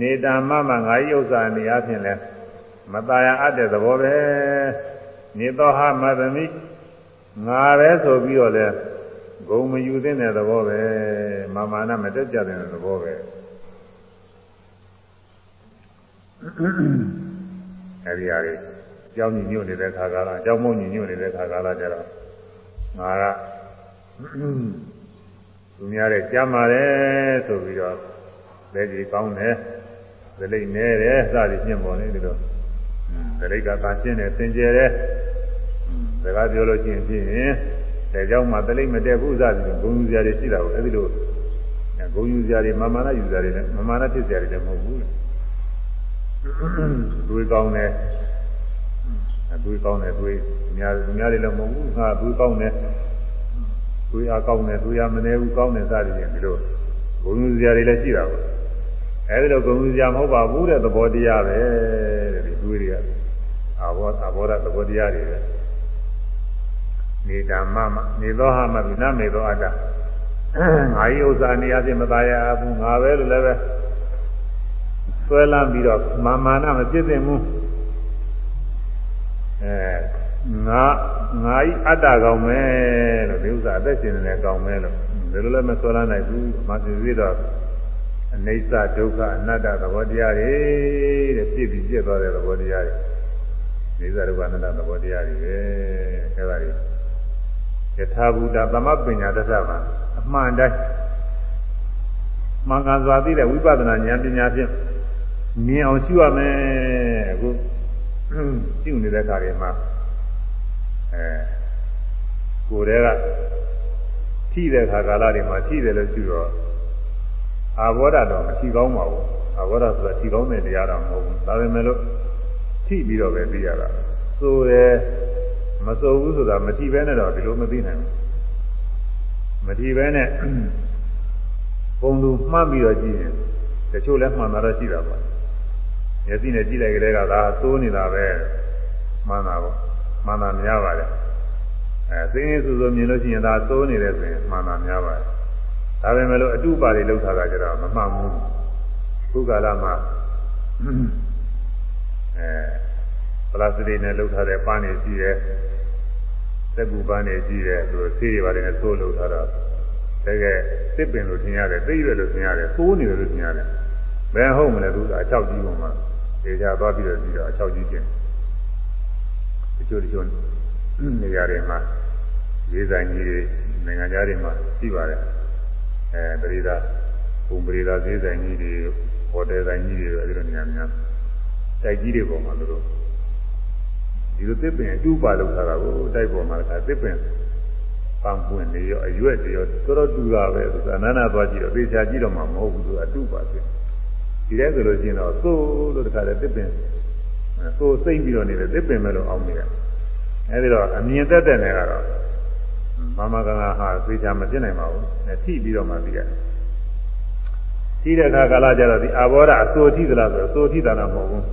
နေတာမမငါဤဥစ္စာနေအချင်းလဲမตายအပ်တဲ့သဘောပဲနေသောဟမသမိ ငါပဲဆိုပြီးတော့လဲဂုံမယူသင့်တဲ့သဘောပဲမာမာနမတက်ကြတဲ့သဘောပဲအဲဒီဟာကြီးကြောင်းညီညွတ်နေတဲ့ခါကာလကြောင်းမုံညီညွတ်နေတဲ့ခါကာလကျတော့ငါကသူများတဲ့ကြမ်းပါတယ်ဆိုပြီးတော့လက်ကြီးကောင်းတယ်ဒလိမ့်နေတယ်စသည်ဖြင့်ပေါ်နေတယ်လို့ဒလိမ့်ကသာရှင်းတယ်သင်ကျဲတယ် စကားပြောလို့ရှိရင်ဖြင့်တဲ့ကြောင့်မှဒလိမ့်မတက်ဘူးစသည်ဖြင့်ဂုံယူစရာတွေရှိတာကိုအဲဒီလိုဂုံယူစရာတွေမာမာနယူစရာတွေလည်းမာမာနဖြစ်စရာတွေလည်းမဟုတ်ဘူးလူကောင်းတယ်အသွေးကောင်းတယ်သွေးများများတွေလည်းမဟုတ်ဘူးငါသွေးကောင်းတယ်သွေးအားကောင်းတယ်သွေးအားမနေဘူးကောင်းတယ်စသည်ဖြင့်ဒီလိုဂုဏ်ယူစရာတွေလည်းရှိတာပေါ့အဲဒီလိုဂုဏ်ယူစရာမဟုတ်ပါဘူးတဲ့သဘောတရားပဲတဲ့ဒီသွေးတွေကအာဘောအာဘောဓသဘောတရားတွေပဲ နေဓမ္မမနေသောဟမပိနမေသောအတ္တငါဤဥစ္စာနေရာချင်းမသားရဘူးငါပဲလို့လည်းပဲဆွဲလန်းပြီးတော့မာမာနမဖြစ်သင့်ဘူးအဲငါငါဤအတ္တကောင်းမယ်လို့ဒီဥစ္စာအသက်ရှင်နေကောင်းမယ်လို့ဘယ်လိုလဲမဆွဲလန်းနိုင်ဘူးမသိသေးတော့အနိစ္စဒုက္ခအနတ္တသဘောတရားတွေတဲ့ပြည့်ပြီးပြည့်သွားတဲ့သဘောတရားတွေနိစ္စဒုက္ခအနတ္တသဘောတရားတွေပဲအဲဒါတွေ ယထာဘူတသမပညာတသဗံအမှန်တိုင်းမှန်ကန်စွာသိတဲ့ဝိပဿနာဉာဏ်ပညာဖြင့်မြင်အောင်ရှုရမယ်အခုရှုနေတဲ့အခါတွေမှာအဲကိုယ်တည်းကထိတဲ့ခါကာလတွေမှာထိတယ်လို့ရှုတော့အာဘောဓတော့မရှိကောင်းပါဘူးအာဘောဓဆိုတာထိကောင်းတဲ့တရားတော့မဟုတ်ဘူးဒါပေမဲ့လို့ထိပြီးတော့ပဲသိရတာဆိုတယ် မစိုးဘူးဆိုတာမထိပဲနဲ့တော့ဒီလိုမသိနိုင်ဘူးမထိပဲနဲ့ပုံသူမှတ်ပြီးတော့ကြည့်ရင်တချို့လည်းမှန်တာတော့ရှိတာပေါ့မျက်စိနဲ့ကြည့်လိုက်ကလေးကသာသိုးနေတာပဲမှန်တာပေါ့မှန်တာများပါတယ်အဲသိရင်စုစုမြင်လို့ရှိရင်သာသိုးနေတယ်ဆိုရင်မှန်တာများပါတယ်ဒါပေမဲ့လို့အတုပါတွေလောက်ထားတာကြတော့မမှန်ဘူးခုကာလမှာအဲပလတ်စတစ်နဲ့လောက်ထားတဲ့ပန်းတွေရှိတယ် သက်ကူပန်းတွေရှိတယ်သူဆေးတွေပါတယ်နဲ့သိုးလောက်ထားတော့တကယ်စစ်ပင်လို့ထင်ရတယ်သိရွယ်လို့ထင်ရတယ်သိုးနေတယ်လို့ထင်ရတယ်ဘယ်ဟုတ်မလဲသူကအချောက်ကြီးပုံမှာဒေချာသွားပြီးတော့ပြီးတော့အချောက်ကြီးပြင်တချို့တချို့နေရာတွေမှာရေးဆိုင်ကြီးတွေနိုင်ငံသားတွေမှာရှိပါတယ်အဲပရိသာဘုံပရိသာရေးဆိုင်ကြီးတွေဟိုတယ်ဆိုင်ကြီးတွေအဲဒီလိုနေရာများတိုက်ကြီးတွေပေါ်မှာသူတို့ ဒီလိုသစ်ပင်အတူပါလောက်ထားတာကိုတိုက်ပေါ်မှာကသစ်ပင်ပန်းပွင့်နေရောအရွက်တွေရောတော်တော်တူတာပဲသူကအနန္တသွားကြည့်တော့သေချာကြည့်တော့မှမဟုတ်ဘူးသူအတူပါဖြစ်ဒီတဲ့ဆိုလို့ရှိရင်တော့သိုးလို့တခါတည်းသစ်ပင်သိုးစိမ့်ပြီးတော့နေတဲ့သစ်ပင်ပဲလို့အောင်းနေတယ်အဲဒီတော့အမြင်သက်သက်နဲ့ကတော့မမကငါဟာသေချာမဖြစ်နိုင်ပါဘူးအဲထိပြီးတော့မှပြီးရတယ်ထိတဲ့အခါကာလကျတော့ဒီအာဘောဓအစိုးထိသလားဆိုတော့အစိုးထိတာတော့မဟုတ်ဘူး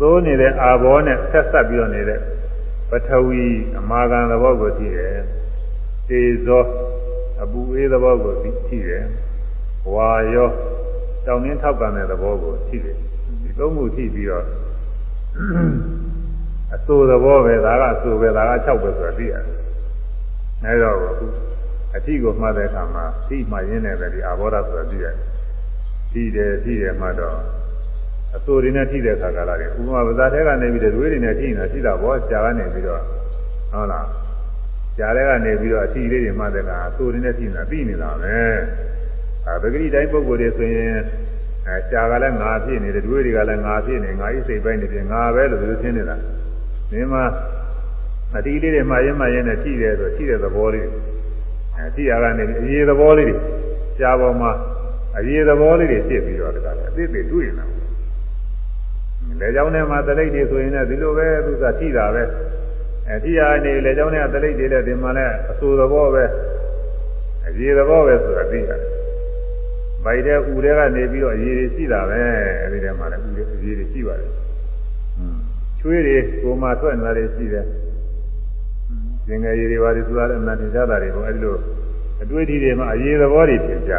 သိုးနေတဲ့အာဘောနဲ့ဆက်ဆက်ပြီးတော့နေတဲ့ပထဝီအမာခံသဘောကိုသိတယ်တေဇောအပူအေးသဘောကိုသိတယ်ဝါယောတောင်းနှင်းထောက်ကန်တဲ့သဘောကိုသိတယ်ဒီသုံးခုသိပြီးတော့အစိုးသဘောပဲဒါကအစိုးပဲဒါက6ပဲဆိုတာသိရတယ်အဲတော့အခုအထီကိုမှတ်တဲ့အခါမှာသိမှရင်းနေပဲဒီအာဘောဓဆိုတာသိရတယ်သိတယ်သိတယ်မှတော့ အစိုးတွေနဲ့ထိတဲ့ခါကလာတယ်ဥပမာဗဇာထဲကနေပြီးတော့တွေးတွေနဲ့ထိနေတာရှိတာဘောကြာကနေပြီးတော့ဟုတ်လားကြာတဲ့ကနေပြီးတော့အထီလေးတွေမှတဲ့ကအစိုးတွေနဲ့ထိနေတာသိနေတာပဲအဲပဂတိတိုင်းပုံကိုယ်တွေဆိုရင်အဲကြာကလည်းငါဖြစ်နေတယ်တွေးတွေကလည်းငါဖြစ်နေငါဤစိတ်ပိုင်းနေပြင်ငါပဲလို့သူထင်နေတာဒီမှာအတီးလေးတွေမှရင်မှရင်နဲ့ထိတယ်ဆိုထိတဲ့သဘောလေးအဲထိရကနေအရေးသဘောလေးတွေကြာပေါ်မှာအရေးသဘောလေးတွေဖြစ်ပြီးတော့တခါအသေးသေးတွေ့နေတာ လေကြောင်းထဲမှာတလိပ်တွေဆိုရင်လည်းဒီလိုပဲသူကထိတာပဲအဲထိရနေလေကြောင်းထဲကတလိပ်တွေလည်းဒီမှာလည်းအဆူသဘောပဲအရေးသဘောပဲဆိုတာသိရတယ်ဗိုက်တဲ့ဥတွေကနေပြီးတော့အရေးတွေရှိတာပဲအဲဒီထဲမှာလည်းဥတွေအရေးတွေရှိပါတယ်ချွေးတွေကိုမှထွက်နေတာတွေရှိတယ်သင်္ကေရည်တွေပါဒီဆိုတာလည်းအမှန်တရားတာတွေကိုအဲဒီလိုအတွေ့အထိတွေမှာအရေးသဘောတွေဖြစ်ကြ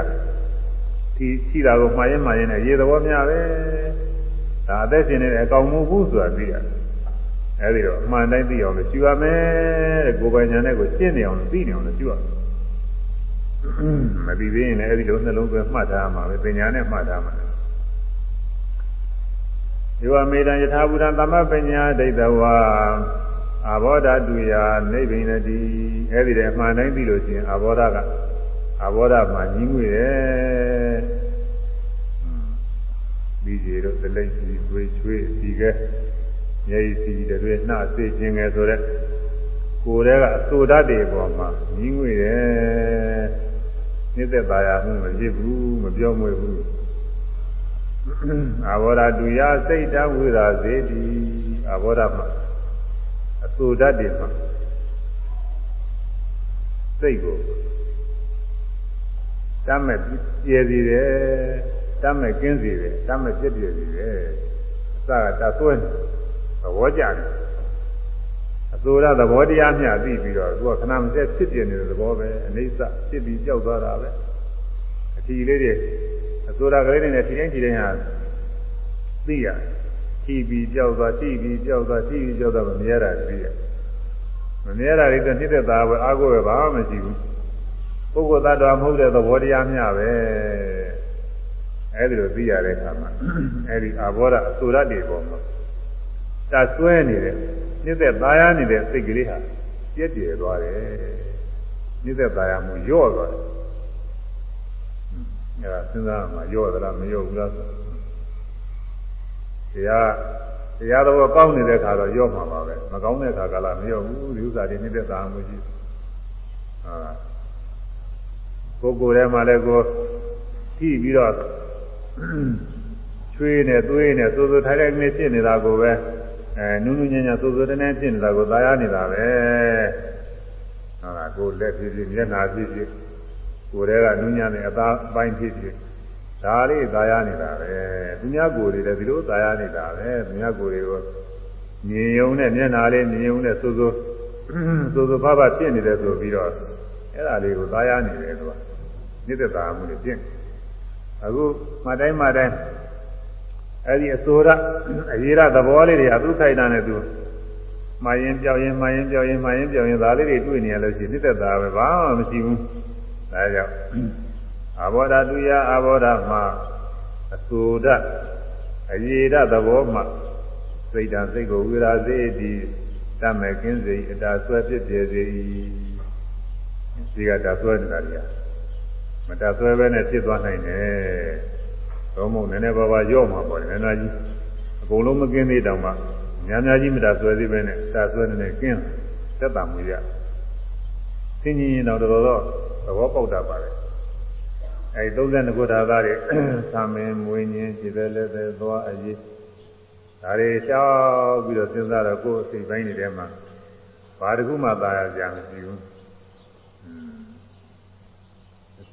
ဒီရှိတာကိုမှားရင်မှားရင်လည်းအရေးသဘောများပဲ ဒါအသက်ရှင်နေတဲ့အကောင်မှုဘူးဆိုတာသိရတယ်အဲဒီတော့အမှန်တိုင်းသိအောင်လို့ရှင်းရမယ်တဲ့ကိုယ်ပိုင်ညာနဲ့ကိုရှင်းနေအောင်လို့သိနေအောင်လို့ရှင်းရမယ်မပြီးသေးရင်လည်းအဲဒီလိုနှလုံးသွင်းမှတ်ထားမှာပဲပညာနဲ့မှတ်ထားမှာယောမေတံယထာဘူတံသမပညာဒိဋ္ဌဝါအဘောဓတုယာနိဗ္ဗိနတိအဲ့ဒီတည်းအမှန်တိုင်းသိလို့ရှိရင်အဘောဓကအဘောဓမှာညီးငွေတယ် ဒီကြီးတို့တလိပ်စီသွေးချွေးဒီကဲမျက်ရည်စီတွေနှာစေးခြင်းငယ်ဆိုတဲ့ကိုယ်တည်းကအစိုးဓာတ်တွေပေါ်မှာညီးငွေတယ်နှိမ့်သက်ပါရမှုမဖြစ်ဘူးမပြောမွေဘူးအဘောဓတုယာစိတ်တဝိရာစေတိအဘောဓမှာအဆိုဓာတ်တွေမှာစိတ်ကိုတတ်မဲ့ပြည့်စီတယ် တတ်မဲ့ကင်းစီတယ်တတ်မဲ့ပြည့်ပြည့်စီတယ်အစကတဆွဲသဘောကြတယ်အဆိုရသဘောတရားမျှသိပြီးတော့သူကခဏမစက်ဖြစ်ပြနေတဲ့သဘောပဲအိဋ္ဌဖြစ်ပြီးကြောက်သွားတာပဲအထီလေးတွေအဆိုရကလေးတွေနဲ့ထီတိုင်းထီတိုင်းဟာသိရတယ်ထီပြီးကြောက်သွားထီပြီးကြောက်သွားထီပြီးကြောက်သွားမမြဲတာသိရမမြဲတာတွေတော့နှိမ့်သက်တာပဲအာကိုပဲဘာမှမရှိဘူးပုဂ္ဂိုလ်သတ္တဝါမဟုတ်တဲ့သဘောတရားမျှပဲ အဲဒီလိုသိရတဲ့အခါမှာအဲဒီအာဘောဓအဆိုရတွေပေါ်မှာတဆွဲနေတဲ့နှိမ့်သက်သားရနေတဲ့စိတ်ကလေးဟာပြည့်ပြည့်သွားတယ်နှိမ့်သက်သားရမှုညော့သွားတယ်အဲဒါစဉ်းစားမှညော့သလားမညော့ဘူးလားဆိုတရားတရားတော်ကောင်းနေတဲ့ခါတော့ညော့မှာပါပဲမကောင်းတဲ့ခါကလာမညော့ဘူးဒီဥစ္စာတွေနှိမ့်သက်သားမှုရှိဟာကိုယ်ကိုယ်ထဲမှာလည်းကိုထိပြီးတော့ ချွေးနေသွေးနေစိုးစိုးထိုင်ထိုင်နေဖြစ်နေတာကိုပဲအဲနူးနူးညံ့ညံ့စိုးစိုးတန်းတန်းဖြစ်နေတာကိုသာယာနေတာပဲဟုတ်လားကိုယ်လက်ဖြစ်ဖြစ်မျက်နှာဖြစ်ဖြစ်ကိုယ်ထဲကနူးညံ့တဲ့အသားပိုင်းဖြစ်ဖြစ်ဒါလေးသာယာနေတာပဲသူများကိုယ်တွေလည်းဒီလိုသာယာနေတာပဲသူများကိုယ်တွေကိုမြင်ယုံနဲ့မျက်နှာလေးမြင်ယုံနဲ့စိုးစိုးစိုးစိုးဘာဘာဖြစ်နေတယ်ဆိုပြီးတော့အဲ့ဒါလေးကိုသာယာနေတယ်သူကနိစ္စတာမှုတွေပြင့် အခုမတိုင်းမတိုင်းအဲ့ဒီအစိုးရအရေးရသဘောလေးတွေကသူ့ခိုက်တာနဲ့သူမှာရင်ပြောင်းရင်မှာရင်ပြောင်းရင်မှာရင်ပြောင်းရင်ဒါလေးတွေတွေ့နေရလို့ရှိရင်နိစ္စတာပဲဘာမှမရှိဘူးဒါကြောင့်အဘောဓတုယအဘောဓမှာအစိုးရအရေးရသဘောမှာစိတ်တံစိတ်ကိုဝိရာစေတိတတ်မဲ့ကင်းစေအတာဆွဲဖြစ်ပြစေ၏ဒီကတာဆွဲနေတာကြီးမ တဆွဲပဲနဲ့ဖြစ်သွားနိုင်တယ်။သုံးမို့နည်းနည်းပါးပါးရော့မှာပေါ့နည်းနည်းကြီးအကုန်လုံးမကင်းသေးတောင်မှများများကြီးမတဆွဲသေးပဲနဲ့တဆွဲနေနဲ့ကင်းသက်တာမူရ။သင်ကြီးရင်တော့တော်တော်သဘောပေါက်တာပါလေ။အဲဒီ32ခုဓာတ်သားတွေသာမင်မွေးညင်းခြေသက်လက်သက်သွားအရေးဒါတွေရှောက်ပြီးတော့စဉ်းစားတော့ကိုယ်အစိတ်ပိုင်းတွေထဲမှာဘာတစ်ခုမှသာရကြမရှိဘူး။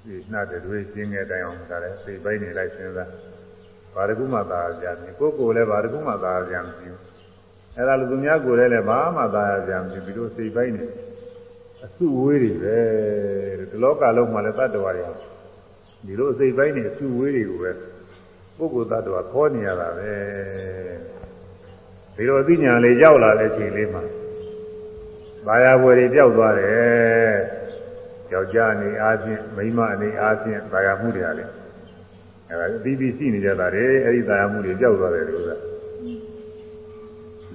ဒီနှတ်တွေကျင်းခဲ့တိုင်အောင်ဒါလည်းစိတ်ပိုင်းနေလိုက်စဉ်းစားဘာတကူမှသာကြမရှိကိုယ်ကိုယ်လည်းဘာတကူမှသာကြမရှိဘူးအဲ့ဒါလူသူများကိုယ်လည်းဘာမှသာကြမရှိဘူးဒီလိုစိတ်ပိုင်းနေအစုဝေးတွေပဲဒီလောကလုံးမှာလည်းတတ္တဝါတွေဒီလိုစိတ်ပိုင်းနေအစုဝေးတွေကိုပဲပုဂ္ဂိုလ်တ attva ခေါ်နေရတာပဲဒီလိုအသိဉာဏ်လေးရောက်လာတဲ့ချိန်လေးမှာဘာယာဘွယ်တွေပြောက်သွားတယ် ယောက်ျားအနေအားဖြင့်မိန်းမအနေအားဖြင့်သာယာမှုတွေဟာလေအဲဒါအပြီးပြီးရှိနေကြတာလေအဲဒီသာယာမှုတွေကြောက်သွားတယ်လို့က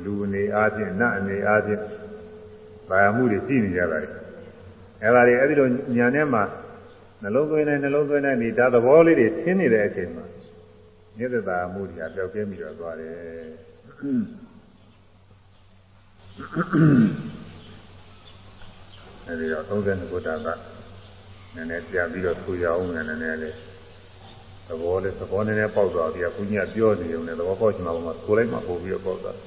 လူအနေအားဖြင့်နတ်အနေအားဖြင့်သာယာမှုတွေရှိနေကြတာလေအဲဒါတွေအဲဒီလိုညာထဲမှာနှလုံးသွင်းနေနှလုံးသွင်းနေဒီဒါသဘောလေးတွေထင်းနေတဲ့အချိန်မှာနိစ္စသာမှုတွေကပျောက်ကင်းပြီးတော့သွားတယ် အဲဒီတော့32ခုတာကနည်းနည်းပြန်ပြီးတော့ဆူရအောင်နည်းနည်းလေးသဘောလေးသဘောနည်းနည်းပေါက်သွားပြီအခုညပြောနေုံနဲ့သဘောပေါက်ချင်မှာပေါ့ကိုယ်လိုက်မှပို့ပြီးတော့ပေါက်သွား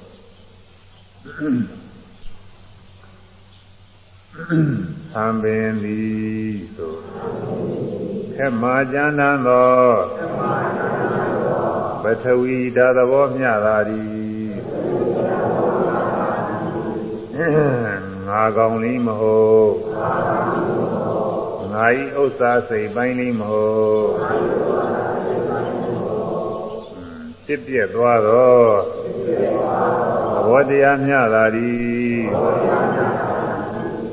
သံပင်သည်ဆိုခက်မာကျမ်းတမ်းသောပထဝီဓာသဘောမျှသာသည် ငါကောင်လေးမဟုတ်ငါဤဥစ္စာစိတ်ပိုင်းလေးမဟုတ်ဖြစ်ပြက်သွားတော့သဘောတရားမျှသာသည်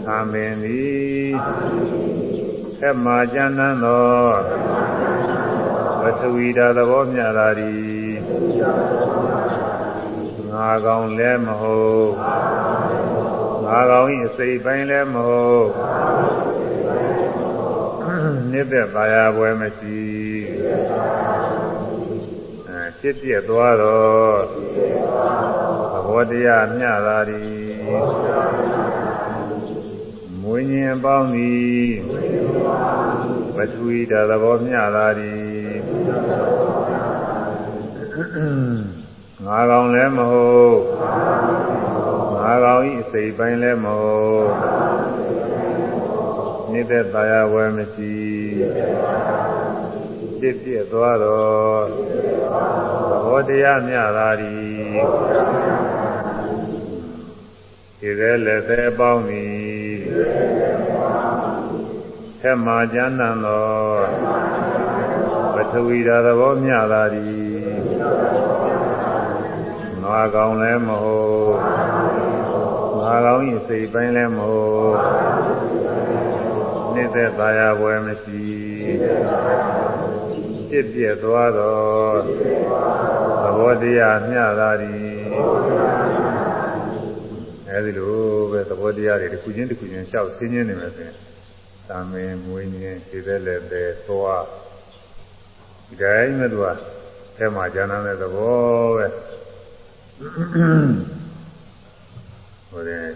သာမင်သည်ဆက်မှာကျမ်းမ်းသောဝသဝီတာသဘောမျှသာသည်ငါကောင်လည်းမဟုတ် ငါကောင်ဤစိတ်ပိုင်းလည်းမဟုတ်နိဗ္ဗာန်ပါရပွဲမရှိအဲဖြစ်ပြသွားတော့သဘောတရားမျှသာသည်မွေးညင်ပေါင်းသည်ပထဝီဓာသဘောမျှသာသည်ငါကောင်လည်းမဟုတ်ငါကောင်ဤ စိတ်ပိုင်းလည်းမဟုတ်နိတ္တသာယာဝယ်မရှိဖြစ်ပြသွားတော့သဘောတရားမြတာဒီဒီတဲ့လက်သေးပေါင်းသည်ထက်မှကျမ်းနံသောပထဝီဓာသဘောမြတာဒီငါကောင်းလည်းမဟုတ် ငါကောင်းရင်စိတ်ပိုင်းလည်းမဟုတ်နှစ်သက်သာယာပွဲမရှိဖြစ်ပြသွားတော့သဘောတရားမျှတာဒီအဲဒီလိုပဲသဘောတရားတွေတစ်ခုချင်းတစ်ခုချင်းလျှောက်သိချင်းနေမယ်ဆိုရင်သာမင်မွေးခြင်းခြေသက်လည်းပဲသွားဒီတိုင်းမဲ့သူကအဲမှာဉာဏ်နဲ့သဘောပဲ ဟိုတဲ့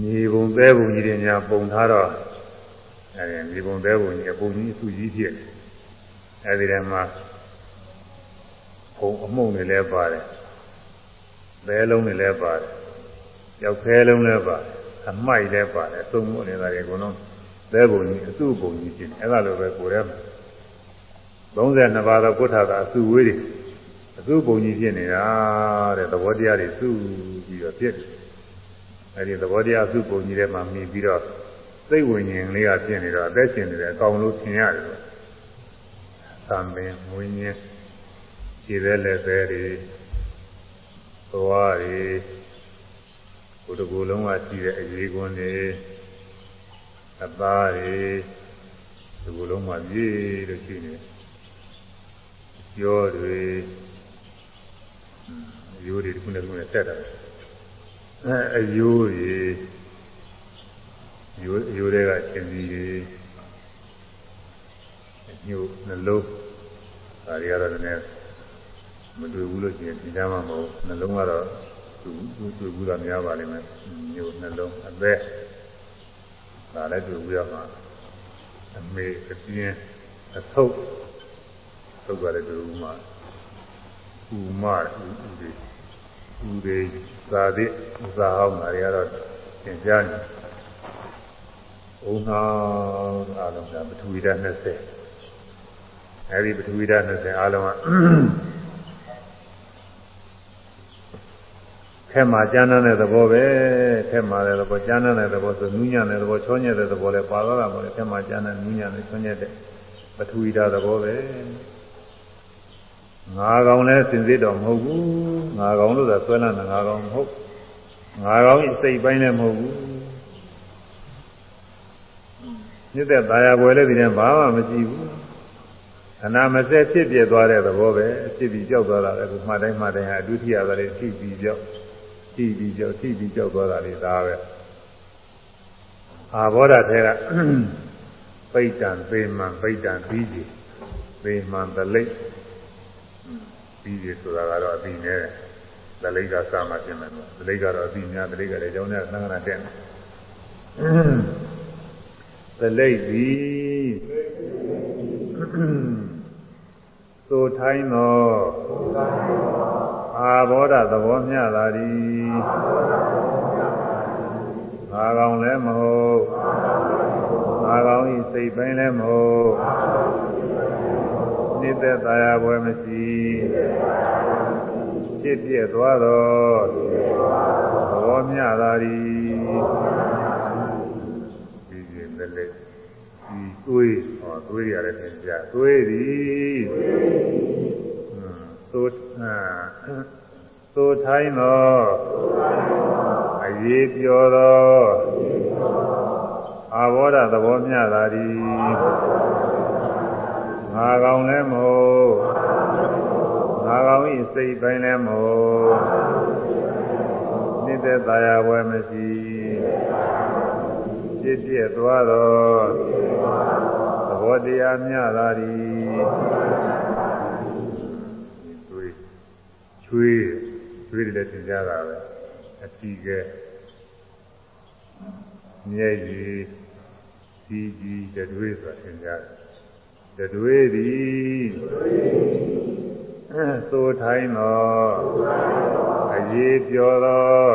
မြေပုံသဲပုံကြီးတွေညာပုံထားတော့အဲဒီမြေပုံသဲပုံကြီးအပုံကြီးအစုကြီးဖြစ်အဲဒီထဲမှာပုံအမှုန့်တွေလည်းပါတယ်သဲလုံးတွေလည်းပါတယ်ရောက်ခဲလုံးလည်းပါတယ်အမိုက်လည်းပါတယ်အသုံးမှုနေတာတွေအကုန်လုံးသဲပုံကြီးအစုပုံကြီးဖြစ်အဲဒါလိုပဲကိုယ်ထဲမှာ32ပါးသောကုဋ္ဌာကအစုဝေးတွေ အစုပုံကြီးဖြစ်နေတာတဲ့သဘောတရားတွေစုပြီးတော့ဖြစ်အဲဒီသဘောတရားအစုပုံကြီးထဲမှာမြင်ပြီးတော့စိတ်ဝိညာဉ်လေးကဖြစ်နေတော့အသက်ရှင်နေတယ်အကောင်လို့ထင်ရတယ်လို့သံပင်ဝိညာဉ်ခြေသေးလက်သေးတွေသွားတွေဘုဒ္ဓကိုယ်လုံးကရှိတဲ့အရေးကွန်းတွေအသားတွေဒီကိုယ်လုံးမှာပြည့်လို့ရှိနေကြောတွေ ရိုးတွေတစ်ခုနဲ့တစ်ခုနဲ့ဆက်တာအဲအယိုးတွေရိုးရိုးတွေကရှင်စီတွေညို့နှလုံးဒါတွေကတော့လည်းမတွေ့ဘူးလို့ရှိရင်သင်ကြမှာမဟုတ်နှလုံးကတော့သူသူတွေ့ဘူးတာများပါလိမ့်မယ်ညို့နှလုံးအသက်ဒါလည်းတွေ့ဘူးရမှာအမေအပြင်းအထုပ်သုတ်ကြတဲ့တူမှာ ဥမဥတွေဥတွေသာသည့်သာဟောင်းတွေကတော့သင်ကြားနေဥနာအားလုံးကပထဝီဓာတ်20အဲဒီပထဝီဓာတ်20အားလုံးကခဲမှာကျမ်းတဲ့သဘောပဲခဲမှာတဲ့သဘောကျမ်းတဲ့သဘောဆိုနူးညံ့တဲ့သဘောချောညက်တဲ့သဘောလဲပါသွားတာပေါ့လေခဲမှာကျမ်းတဲ့နူးညံ့တဲ့ချောညက်တဲ့ပထဝီဓာတ်သဘောပဲ ငါကောင်လည်းစင်စစ်တော့မဟုတ်ဘူးငါကောင်လို့သာဆွဲလန်းတာငါကောင်မဟုတ်ငါကောင်စိတ်ပိုင်းလည်းမဟုတ်ဘူးညစ်တဲ့ตาရပွဲလည်းဒီထဲဘာမှမရှိဘူးအနာမစက်ဖြစ်ပြသွားတဲ့သဘောပဲဖြစ်ပြီးကြောက်သွားတာလည်းဒီမှတိုင်းမှတိုင်းဟာအတုထိရတာလည်းထိပြီးကြောက်ထိပြီးကြောက်ထိပြီးကြောက်သွားတာလည်းဒါပဲအာဘောဓထဲကပိဋ္ဌံပေမံပိဋ္ဌံပြီးကြီးပေမံတလိတ် ပြီးကြီးဆိုတာကတော့အပြီးနဲ့တလိတ်ကစမှပြင်မယ်တလိတ်ကတော့အပြီးများတလိတ်ကလည်းအကြောင်းနဲ့သံဃာတက်တလိတ်သည်သိုထိုင်းသောအာဘောဓသဘောမျှသာသည်ငါကောင်လည်းမဟုတ်ငါကောင်ဤစိတ်ပိုင်းလည်းမဟုတ်နိတ္တသာယာပွဲမရှိ ဖြစ်ပြသွားသောသဘောမျှသာသည်ဒီရင်လည်းဒီသွေးဟောသွေးရတယ်သင်ပြသွေးသည်သို့သို့ထိုင်းသောအရေးပြောသောအာဘောဓသဘောမျှသာသည်ငါကောင်လည်းမဟုတ် ငါကောင်ဤစိတ်ပိုင်းလည်းမဟုတ်နိတ္တသာယာဝယ်မရှိဖြစ်ပြသွားသောသဘောတရားမျှသာသည်ချွေးချွေးတယ်လည်းသင်ကြတာပဲအတီးကဲမျက်ရည်စီကြီးတတွေးဆိုတာသင်ကြတယ်တတွေးသည် သိုထိုင်းသောအရေးပြောသော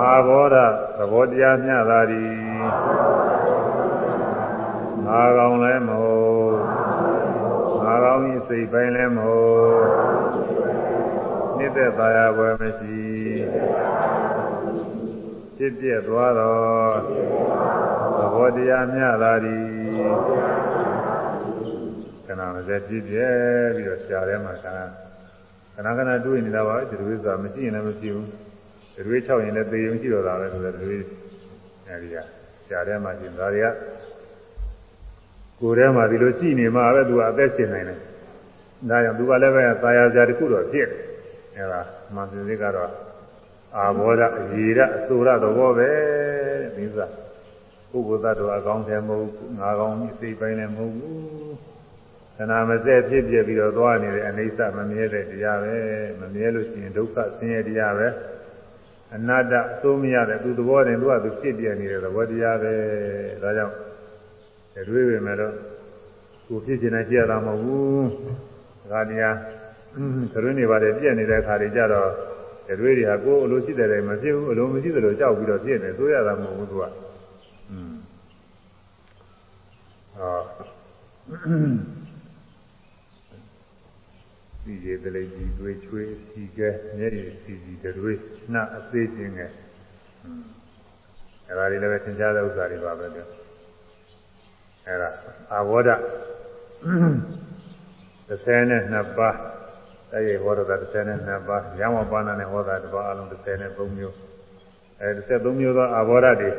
အာဘောဓသဘောတရားမျှသာသည်ငါကောင်လည်းမဟုတ်ငါကောင်ဤစိတ်ပိုင်းလည်းမဟုတ်နိစ္စသာယာပွဲမရှိဖြစ်ပြသွားသောသဘောတရားမျှသာသည် ခဏမစက်ပြည့်ပြဲပြီးတော့ရှားထဲမှာခဏခဏခဏတွေးနေတာပါဒီလိုဆိုတာမရှိရင်လည်းမရှိဘူးဒီလို၆ရင်လည်းသေုံရှိတော့တာပဲဆိုတော့ဒီလိုအဲဒီကရှားထဲမှာရှင်ဒါတွေကကိုယ်ထဲမှာဒီလိုရှိနေမှပဲသူကအသက်ရှင်နိုင်တယ်ဒါကြောင့်သူကလည်းပဲသာယာကြတစ်ခုတော့ဖြစ်အဲဒါမှန်စင်စစ်ကတော့အာဘောဓအရေဓအဆိုရသဘောပဲဒီဥစ္စာပုဂ္ဂိုလ်သတ္တဝါအကောင်းတယ်မဟုတ်ဘူးငါကောင်းပြီစိတ်ပိုင်းလည်းမဟုတ်ဘူး ခဏမစက်ဖြစ်ပြပြီးတော့သွားနေတဲ့အနိစ္စမမြဲတဲ့တရားပဲမမြဲလို့ရှိရင်ဒုက္ခဆင်းရဲတရားပဲအနတ္တအစိုးမရတဲ့သူသဘောတင်သူကသူဖြစ်ပြနေတဲ့သဘောတရားပဲဒါကြောင့်တွေးပေမဲ့တော့ကိုဖြစ်ခြင်းနဲ့ကြည့်ရတာမဟုတ်ဘူးဒါတရားသရွေးနေပါတယ်ပြည့်နေတဲ့အခါတွေကြတော့တွေးတွေဟာကိုယ်အလိုရှိတဲ့တိုင်မဖြစ်ဘူးအလိုမရှိသလိုကြောက်ပြီးတော့ပြည့်နေဆိုရတာမဟုတ်ဘူးသူကอืมဟော စီရည်တလေးကြီးတွေချွေးစီကဲမျက်ရည်စီစီတွေနှအသေးချင်းကဲအဲဒါတွေလည်းပဲသင်ကြားတဲ့ဥစ္စာတွေပါပဲဗျအဲဒါအာဝဒ32ပါးတဲ့ရဟောတာ32ပါးရမပါဏနဲ့ဟောတာတပါးအလုံး33မျိုးအဲ33မျိုးသောအာဘောဓတွေ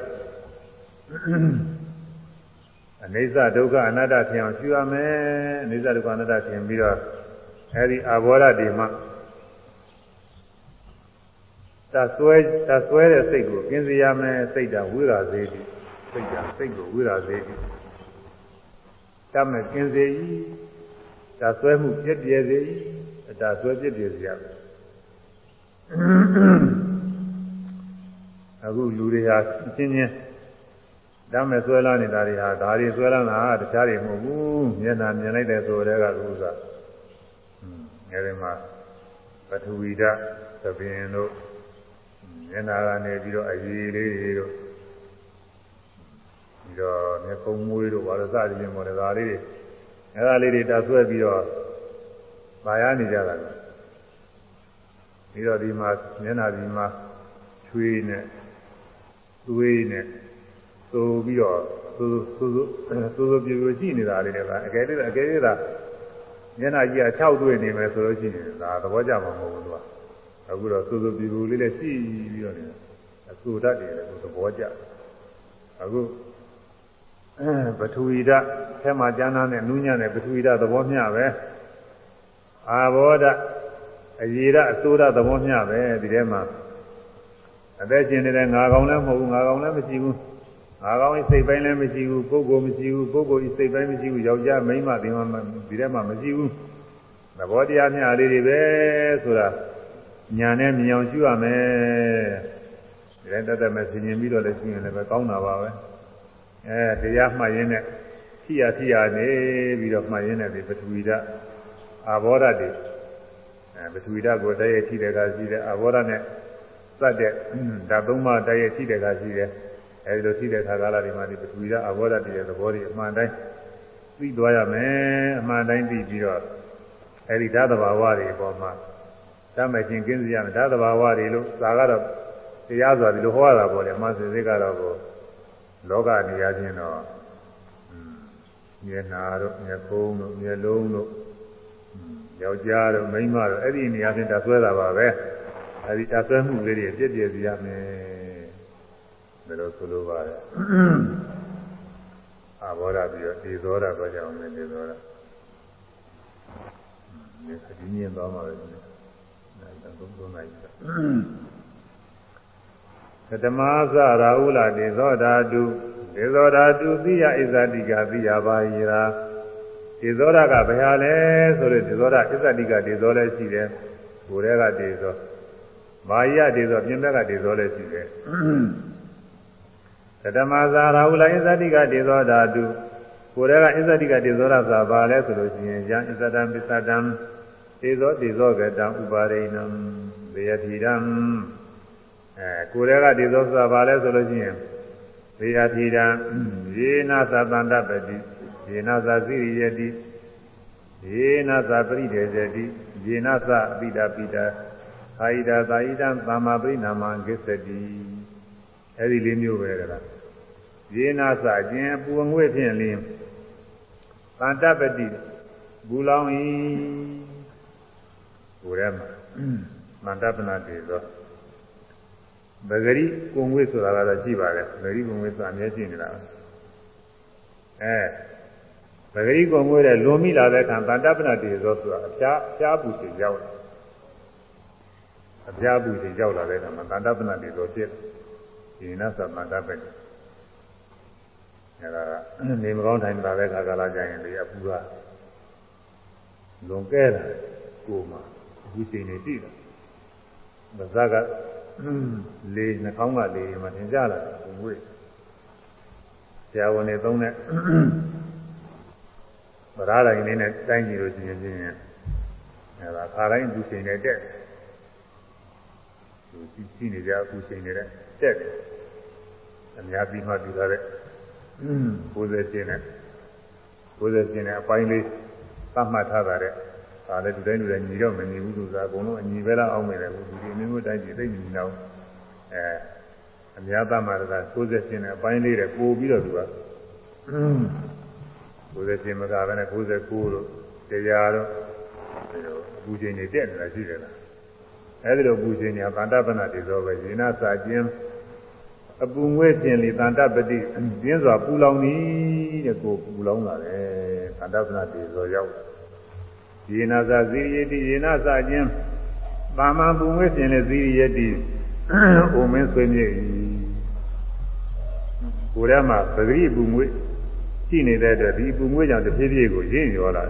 အနိစ္စဒုက္ခအနတ္တထင်အောင်ရှင်းရမယ်အနိစ္စဒုက္ခအနတ္တထင်ပြီးတော့ အဲဒီအဘောဓတွေမှာတဆွဲတဆွဲတဲ့စိတ်ကိုကျင်းစေရမယ်စိတ်ဓာဝိရာစေတိစိတ်ဓာစိတ်ကိုဝိရာစေတိတတ်မဲ့ကျင်းစေ၏တဆွဲမှုပြည့်ပြည့်စေ၏တဆွဲပြည့်ပြည့်စေရမယ်အခုလူတွေဟာအချင်းချင်းတမ်းမဲ့ဆွဲလာနေတာတွေဟာဒါတွေဆွဲလာတာတခြားတွေမဟုတ်ဘူးမျက်နှာမြင်လိုက်တဲ့ဆိုတဲ့ကဥစ္စာ အဲဒီမှာပထဝီဓာတ်သဘင်တို့မျက်နာကနေပြီးတော့အရေးလေးတွေတို့ပြီးတော့မျက်ကုံးမွေးတို့ဘာလို့စသည်ဖြင့်မော်တယ်ဒါလေးတွေအဲဒါလေးတွေတဆွဲပြီးတော့ပါရနေကြတာပြီးတော့ဒီမှာမျက်နာဒီမှာချွေးနဲ့သွေးနဲ့သိုးပြီးတော့သိုးသိုးသိုးသိုးသိုးပြပြရှိနေတာလေးတွေကအကယ်တည်းအကယ်တည်းက မျက်နှာကြီးက6တွေ့နေမယ်ဆိုလို့ရှိရင်ဒါသဘောကျမှာမဟုတ်ဘူးသူကအခုတော့စူစူပြူပြူလေးနဲ့ရှိပြီးတော့နေအဆူတတ်တယ်လေသဘောကျအခုပထဝီဓာတ်ထဲမှာကျမ်းသားနဲ့နူးညံ့တဲ့ပထဝီဓာတ်သဘောမျှပဲအာဘောဓာတ်အရေဓာတ်အစိုးဓာတ်သဘောမျှပဲဒီထဲမှာအသက်ရှင်နေတဲ့ငါကောင်လည်းမဟုတ်ဘူးငါကောင်လည်းမရှိဘူး ငါကောင်းစိတ်ပိုင်းလည်းမရှိဘူးပုဂ္ဂိုလ်မရှိဘူးပုဂ္ဂိုလ်ဤစိတ်ပိုင်းမရှိဘူးယောက်ျားမိန်းမဒီမှာဒီထဲမှာမရှိဘူးသဘောတရားမျှလေးတွေပဲဆိုတာညာနဲ့မြင်အောင်ရှုရမယ်ဒီတိုင်းတတ်မဲ့ဆင်ញင်ပြီးတော့လည်းရှုရင်လည်းပဲကောင်းတာပါပဲအဲတရားမှတ်ရင်းနဲ့ထိရထိရနေပြီးတော့မှတ်ရင်းနဲ့ဒီပထဝီဓာတ်အာဘောဓာတ်တွေအဲပထဝီဓာတ်ကိုတည်းရဲ့ထိတဲ့ကရှိတယ်အာဘောဓာတ်နဲ့သတ်တဲ့ဓာတ်သုံးပါးတည်းရဲ့ထိတဲ့ကရှိတယ် အဲဒီလိုရှိတဲ့ခါကာလဒီမှာဒီပထဝီဓာတ်အဘောဓာတ်ရဲ့သဘောတွေအမှန်တိုင်းသိသွားရမယ်အမှန်တိုင်းသိပြီးတော့အဲဒီဓာတ်သဘာဝတွေအပေါ်မှာတတ်မဲ့ခြင်းကင်းစရာဓာတ်သဘာဝတွေလို့သာကတော့တရားဆိုတာဒီလိုဟောရတာပေါ့လေအမှန်စင်စစ်ကတော့ကိုလောကနေရာချင်းတော့မျက်နာတို့မျက်ကုံးတို့မျက်လုံးတို့ယောက်ျားတို့မိန်းမတို့အဲ့ဒီနေရာချင်းတဆွဲတာပါပဲအဲ့ဒီတဆွဲမှုလေးတွေပြည့်ပြည့်စီရမယ် ဒါလိုဆိုလိုပါတယ်အာဘောဓပြီးတော့ဒီသောတာတော့ကြောင်းမယ်ဒီသောတာဒီခဒီမြင်သွားမှာပဲဒါတော့သုံးသုံးနိုင်တယ်သတ္တမသရာဟုလာဒေသောဓာတုဒေသောဓာတုသိယဣဇတိကသိယပါယိရာဒေသောဓာကဘယ်ဟာလဲဆိုတော့ဒေသောဓာဣဇတိကဒေသောလည်းရှိတယ်ကိုယ်တည်းကဒေသောမာယဒေသောပြင်ဘက်ကဒေသောလည်းရှိတယ် သတ္တမသာရာဟုလာဣဇတိကတေသောဓာတုကိုယ်တည်းကဣဇတိကတေသောရသာပါလဲဆိုလို့ရှိရင်ယံဣဇတံပစ္စတံတေဇောတေဇောကတံဥပါရိဏံဘေယတိရံအဲကိုယ်တည်းကတေဇောဆိုတာဘာလဲဆိုလို့ရှိရင်ဘေယတိရံယေနသတန္တပတိယေနသသီရိယတိယေနသပရိဒေဇတိယေနသအပိတာပိတာအာဣဒာသာဣဒံသမ္မာပရိနာမံကိစ္စတိ အဲဒီလေးမျိုးပဲကလားယေနသအကျင်အပူငွေ့ဖြင့်လင်းသန္တပတိဘူလောင်ဤကိုယ်ထဲမှာမန္တပနာတည်သောဗဂရိကုံဝိဆိုတာကတော့ရှိပါတယ်ဗဂရိကုံဝိဆိုတာအမြဲရှိနေတာအဲဗဂရိကုံဝိတဲ့လွန်မိလာတဲ့အခါဗန္တပနာတည်သောဆိုတာအပြားအပြားပူစီရောက်လာအပြားပူစီရောက်လာတဲ့အခါမှာဗန္တပနာတည်သောဖြစ် ဒီနသဗန္တပနာအဲဒါနေမကောင်းတိုင်းလာတဲ့အခါကလာကြရင်လေအပူကလွန်ကဲတာကိုယ်မှာဒီချိန်နေပြီဗဇက်ကလေနှာခေါင်းကလေမှသင်ကြလာတယ်ဘုံဝေးဆရာဝန်တွေသုံးတဲ့ဗရာတိုင်းလေးနဲ့တိုင်းကြည့်လို့ရှိရင်ချင်းအဲဒါခါတိုင်းဒီချိန်နဲ့တက်သူကြ ည့်ကြည့်နေကြအခုချိန်နေတဲ့တက်တယ်အများပြီးမှပြထားတဲ့60ကျင်းနဲ့60ကျင်းနဲ့အပိုင်းလေးသတ်မှတ်ထားတာတဲ့ဒါလည်းဒီတိုင်းလူတိုင်းညီတော့မညီဘူးသူကအကုန်လုံးအညီပဲလားအောင်မယ်လေဒီဒီမျိုးမျိုးတိုင်းကြည့်သိညီတော့အဲအများသတ်မှတ်တာ60ကျင်းနဲ့အပိုင်းလေးတဲ့ပို့ပြီးတော့သူက60ကျင်းမကပဲနဲ့69လို့တရားတော့ဒီလိုအပူချိန်တွေတက်နေတာရှိတယ်လား အဲဒီလိုပူချိန်ညာဗန္တပနာတည်သောပဲယေနစာကျင်းအပူငွေ့ပြင်လေတန်တပတိပြင်းစွာပူလောင်သည်တဲ့ကိုပူလောင်လာတယ်တန်တပနာတည်သောရောက်ယေနာသာဇီယတိယေနာစာချင်းပါမပူငွေ့ပြင်လေဇီယတိအိုမင်းဆွေမြေ၏ကိုယ်ထဲမှာပဂရိပူငွေ့ရှိနေတဲ့အတွက်ဒီပူငွေ့ကြောင့်တစ်ဖြည်းဖြည်းကိုရင့်ရောလာ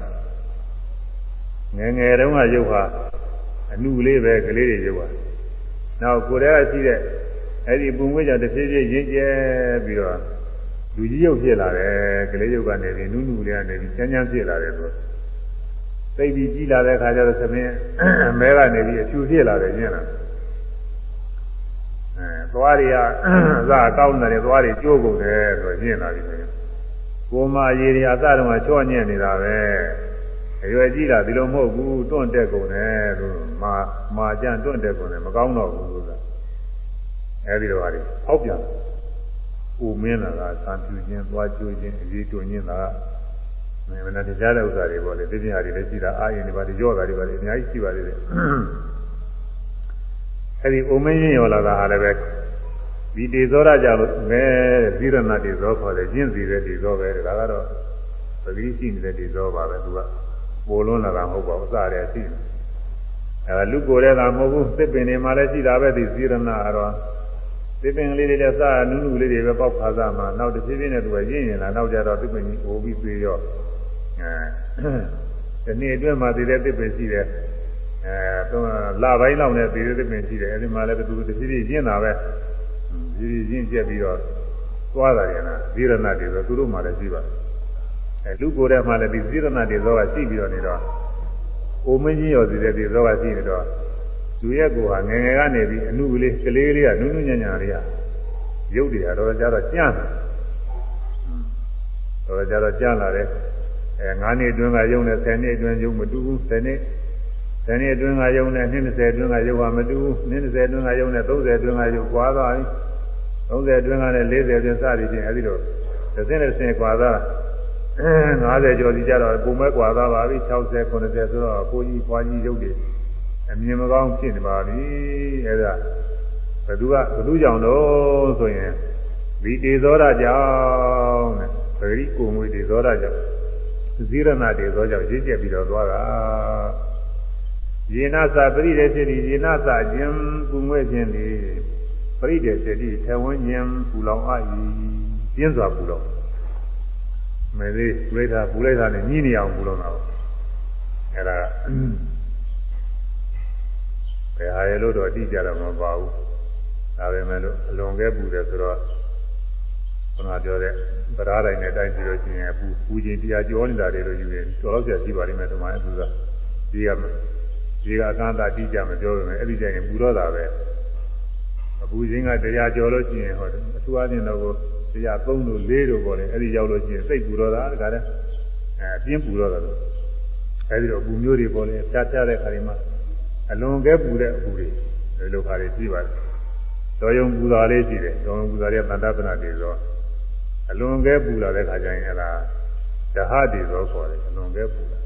ငယ်ငယ်တုန်းကရုပ်ဟာ အနုလေးပဲကလေးတွေရုပ်ပါနောက်ကိုယ်ထဲကရှိတဲ့အဲ့ဒီပုံဝဲကြတစ်ဖြည်းဖြည်းရင့်ကျဲပြီးတော့လူကြီးရုပ်ဖြစ်လာတယ်ကလေးရုပ်ကနေပြီးနုနုလေးကနေပြီးချမ်းချမ်းဖြစ်လာတယ်ဆိုသိပြီးကြီးလာတဲ့ခါကျတော့သမင်းမဲကနေပြီးအဖြူဖြစ်လာတယ်ညင်လားအဲသွားတွေကအစကောင်းတယ်သွားတွေကျိုးကုန်တယ်ဆိုညင်လာပြီကိုမရေတွေအစတုန်းကချော့ညင်နေတာပဲ အရွယ်ကြီးတာဒီလိုမဟုတ်ဘူးတွန့်တက်ကုန်တယ်လို့မာမာကြံတွန့်တက်ကုန်တယ်မကောင်းတော့ဘူးလို့အဲဒီတော့ဟာတွေဟောက်ပြန်ပူမင်းလာတာသံပြူခြင်းသွားကျိုးခြင်းအရေးတွင်ခြင်းသာမင်းမနဲ့တရားတဲ့ဥစ္စာတွေပေါ့လေသိပညာတွေလည်းရှိတာအာရင်တွေပါတွေကြောတာတွေပါတွေအများကြီးရှိပါသေးတယ်အဲဒီအုံမင်းရင်ရောလာတာဟာလည်းပဲဒီတေဇောရကြလို့ပဲသီရဏတေဇောခေါ်တယ်ကျင့်စီတဲ့တေဇောပဲဒါကတော့ပဂိရှိနေတဲ့တေဇောပါပဲသူက ပိုလွန်းလာတာမဟုတ်ပါဘူးအစတည်းရှိတယ်အဲလူကိုယ်တဲ့ကမဟုတ်ဘူးသစ်ပင်တွေမှာလည်းရှိတာပဲဒီသီရဏကတော့သစ်ပင်လေးတွေလည်းစားနုနုလေးတွေပဲပေါက်ခါစားမှာနောက်တစ်ဖြည်းဖြည်းနဲ့သူကရင့်ရင်လာနောက်ကြတော့သစ်ပင်ကြီးအိုပြီးပြေးရောအဲဒီနေ့အတွင်းမှာဒီတဲ့သစ်ပင်ရှိတယ်အဲလပိုင်းလောက်နဲ့ဒီတဲ့သစ်ပင်ရှိတယ်အဲဒီမှာလည်းသူတစ်ဖြည်းဖြည်းရင့်တာပဲဒီရင့်ကျက်ပြီးတော့သွားတာရနာသီရဏတွေဆိုသူတို့မှလည်းရှိပါတယ် အဲလူကိုယ်ထဲမှာလည်းဒီသီရဏတွေသောကရှိပြီးတော့နေတော့အိုမင်းကြီးရောစီတဲ့ဒီသောကရှိနေတော့လူရဲ့ကိုယ်ဟာငယ်ငယ်ကနေပြီးအနုကလေးကလေးလေးကနုနုညံ့ညံ့လေးကရုပ်တွေကတော့ကြတော့ကြမ်းတယ်တော့ကြတော့ကြမ်းလာတယ်အဲ9နှစ်အတွင်းကယုံနဲ့10နှစ်အတွင်းယုံမတူဘူး10နှစ်10နှစ်အတွင်းကယုံနဲ့20အတွင်းကယုံကမတူဘူး20အတွင်းကယုံနဲ့30အတွင်းကယုံကွာသွားပြီ30အတွင်းကလည်း40အတွင်းစသည်ဖြင့်အဲဒီလိုတစ်စင်းနဲ့တစ်စင်းကွာသွား 50ကျော်စီကြတော့ပုံမဲ့ကွာသွားပါပြီ60 90ဆိုတော့ကိုကြီးပွားကြီးရုပ်တွေအမြင်မကောင်းဖြစ်နေပါပြီအဲဒါဘသူကဘသူကြောင့်တော့ဆိုရင်ဒီတေဇောရကြောင့်တဲ့ပရိကိုငွေတေဇောရကြောင့်ဇိရဏတေဇောကြောင့်ရင့်ကျက်ပြီးတော့သွားတာယေနသပရိဒေစေတိယေနသခြင်းပူငွေ့ခြင်းဒီပရိဒေစေတိထေဝဉ္ဉံပူလောင်အာဤပြင်းစွာပူလောင် မေသေးပူလိုက်တာပူလိုက်တာနဲ့ညှိနေအောင်ပူလောင်တာအဲ့ဒါယ်ဟာရလို့တော့အတိအကျတော့မပါဘူးဒါပေမဲ့လို့အလွန်ကဲပူတယ်ဆိုတော့ခဏပြောတဲ့ဗရာတိုင်းနဲ့တိုင်းပြီးလို့ရှိရင်ပူပူခြင်းတရားကြောနေတာတွေလို့ယူရင်တော်တော့ဆရာရှိပါလိမ့်မယ်ဒီမှာအတူကဒီကဒီကအကန့်အသတ်တိကျမပြောပေမဲ့အဲ့ဒီကျရင်ပူတော့တာပဲအပူချင်းကတရားကျော်လို့ရှိရင်ဟောအထူးအချင်းတော့ တရား3လို့4လို့ပေါ့လေအဲ့ဒီရောက်လို့ရှိရင်စိတ်ပူတော့တာတခါတည်းအဲအပြင်းပူတော့တာလို့အဲ့ဒီတော့အပူမျိုးတွေပေါ့လေဖြားဖြားတဲ့ခါတွေမှာအလွန်ကဲပူတဲ့အပူတွေဒီလိုခါတွေရှိပါတယ်တော်ယုံပူတာလေးရှိတယ်တော်ယုံပူတာတွေကတန်တပနာတွေဆိုအလွန်ကဲပူလာတဲ့ခါကျရင်အဲ့ဒါဓဟတွေဆိုခေါ်တယ်အလွန်ကဲပူလာ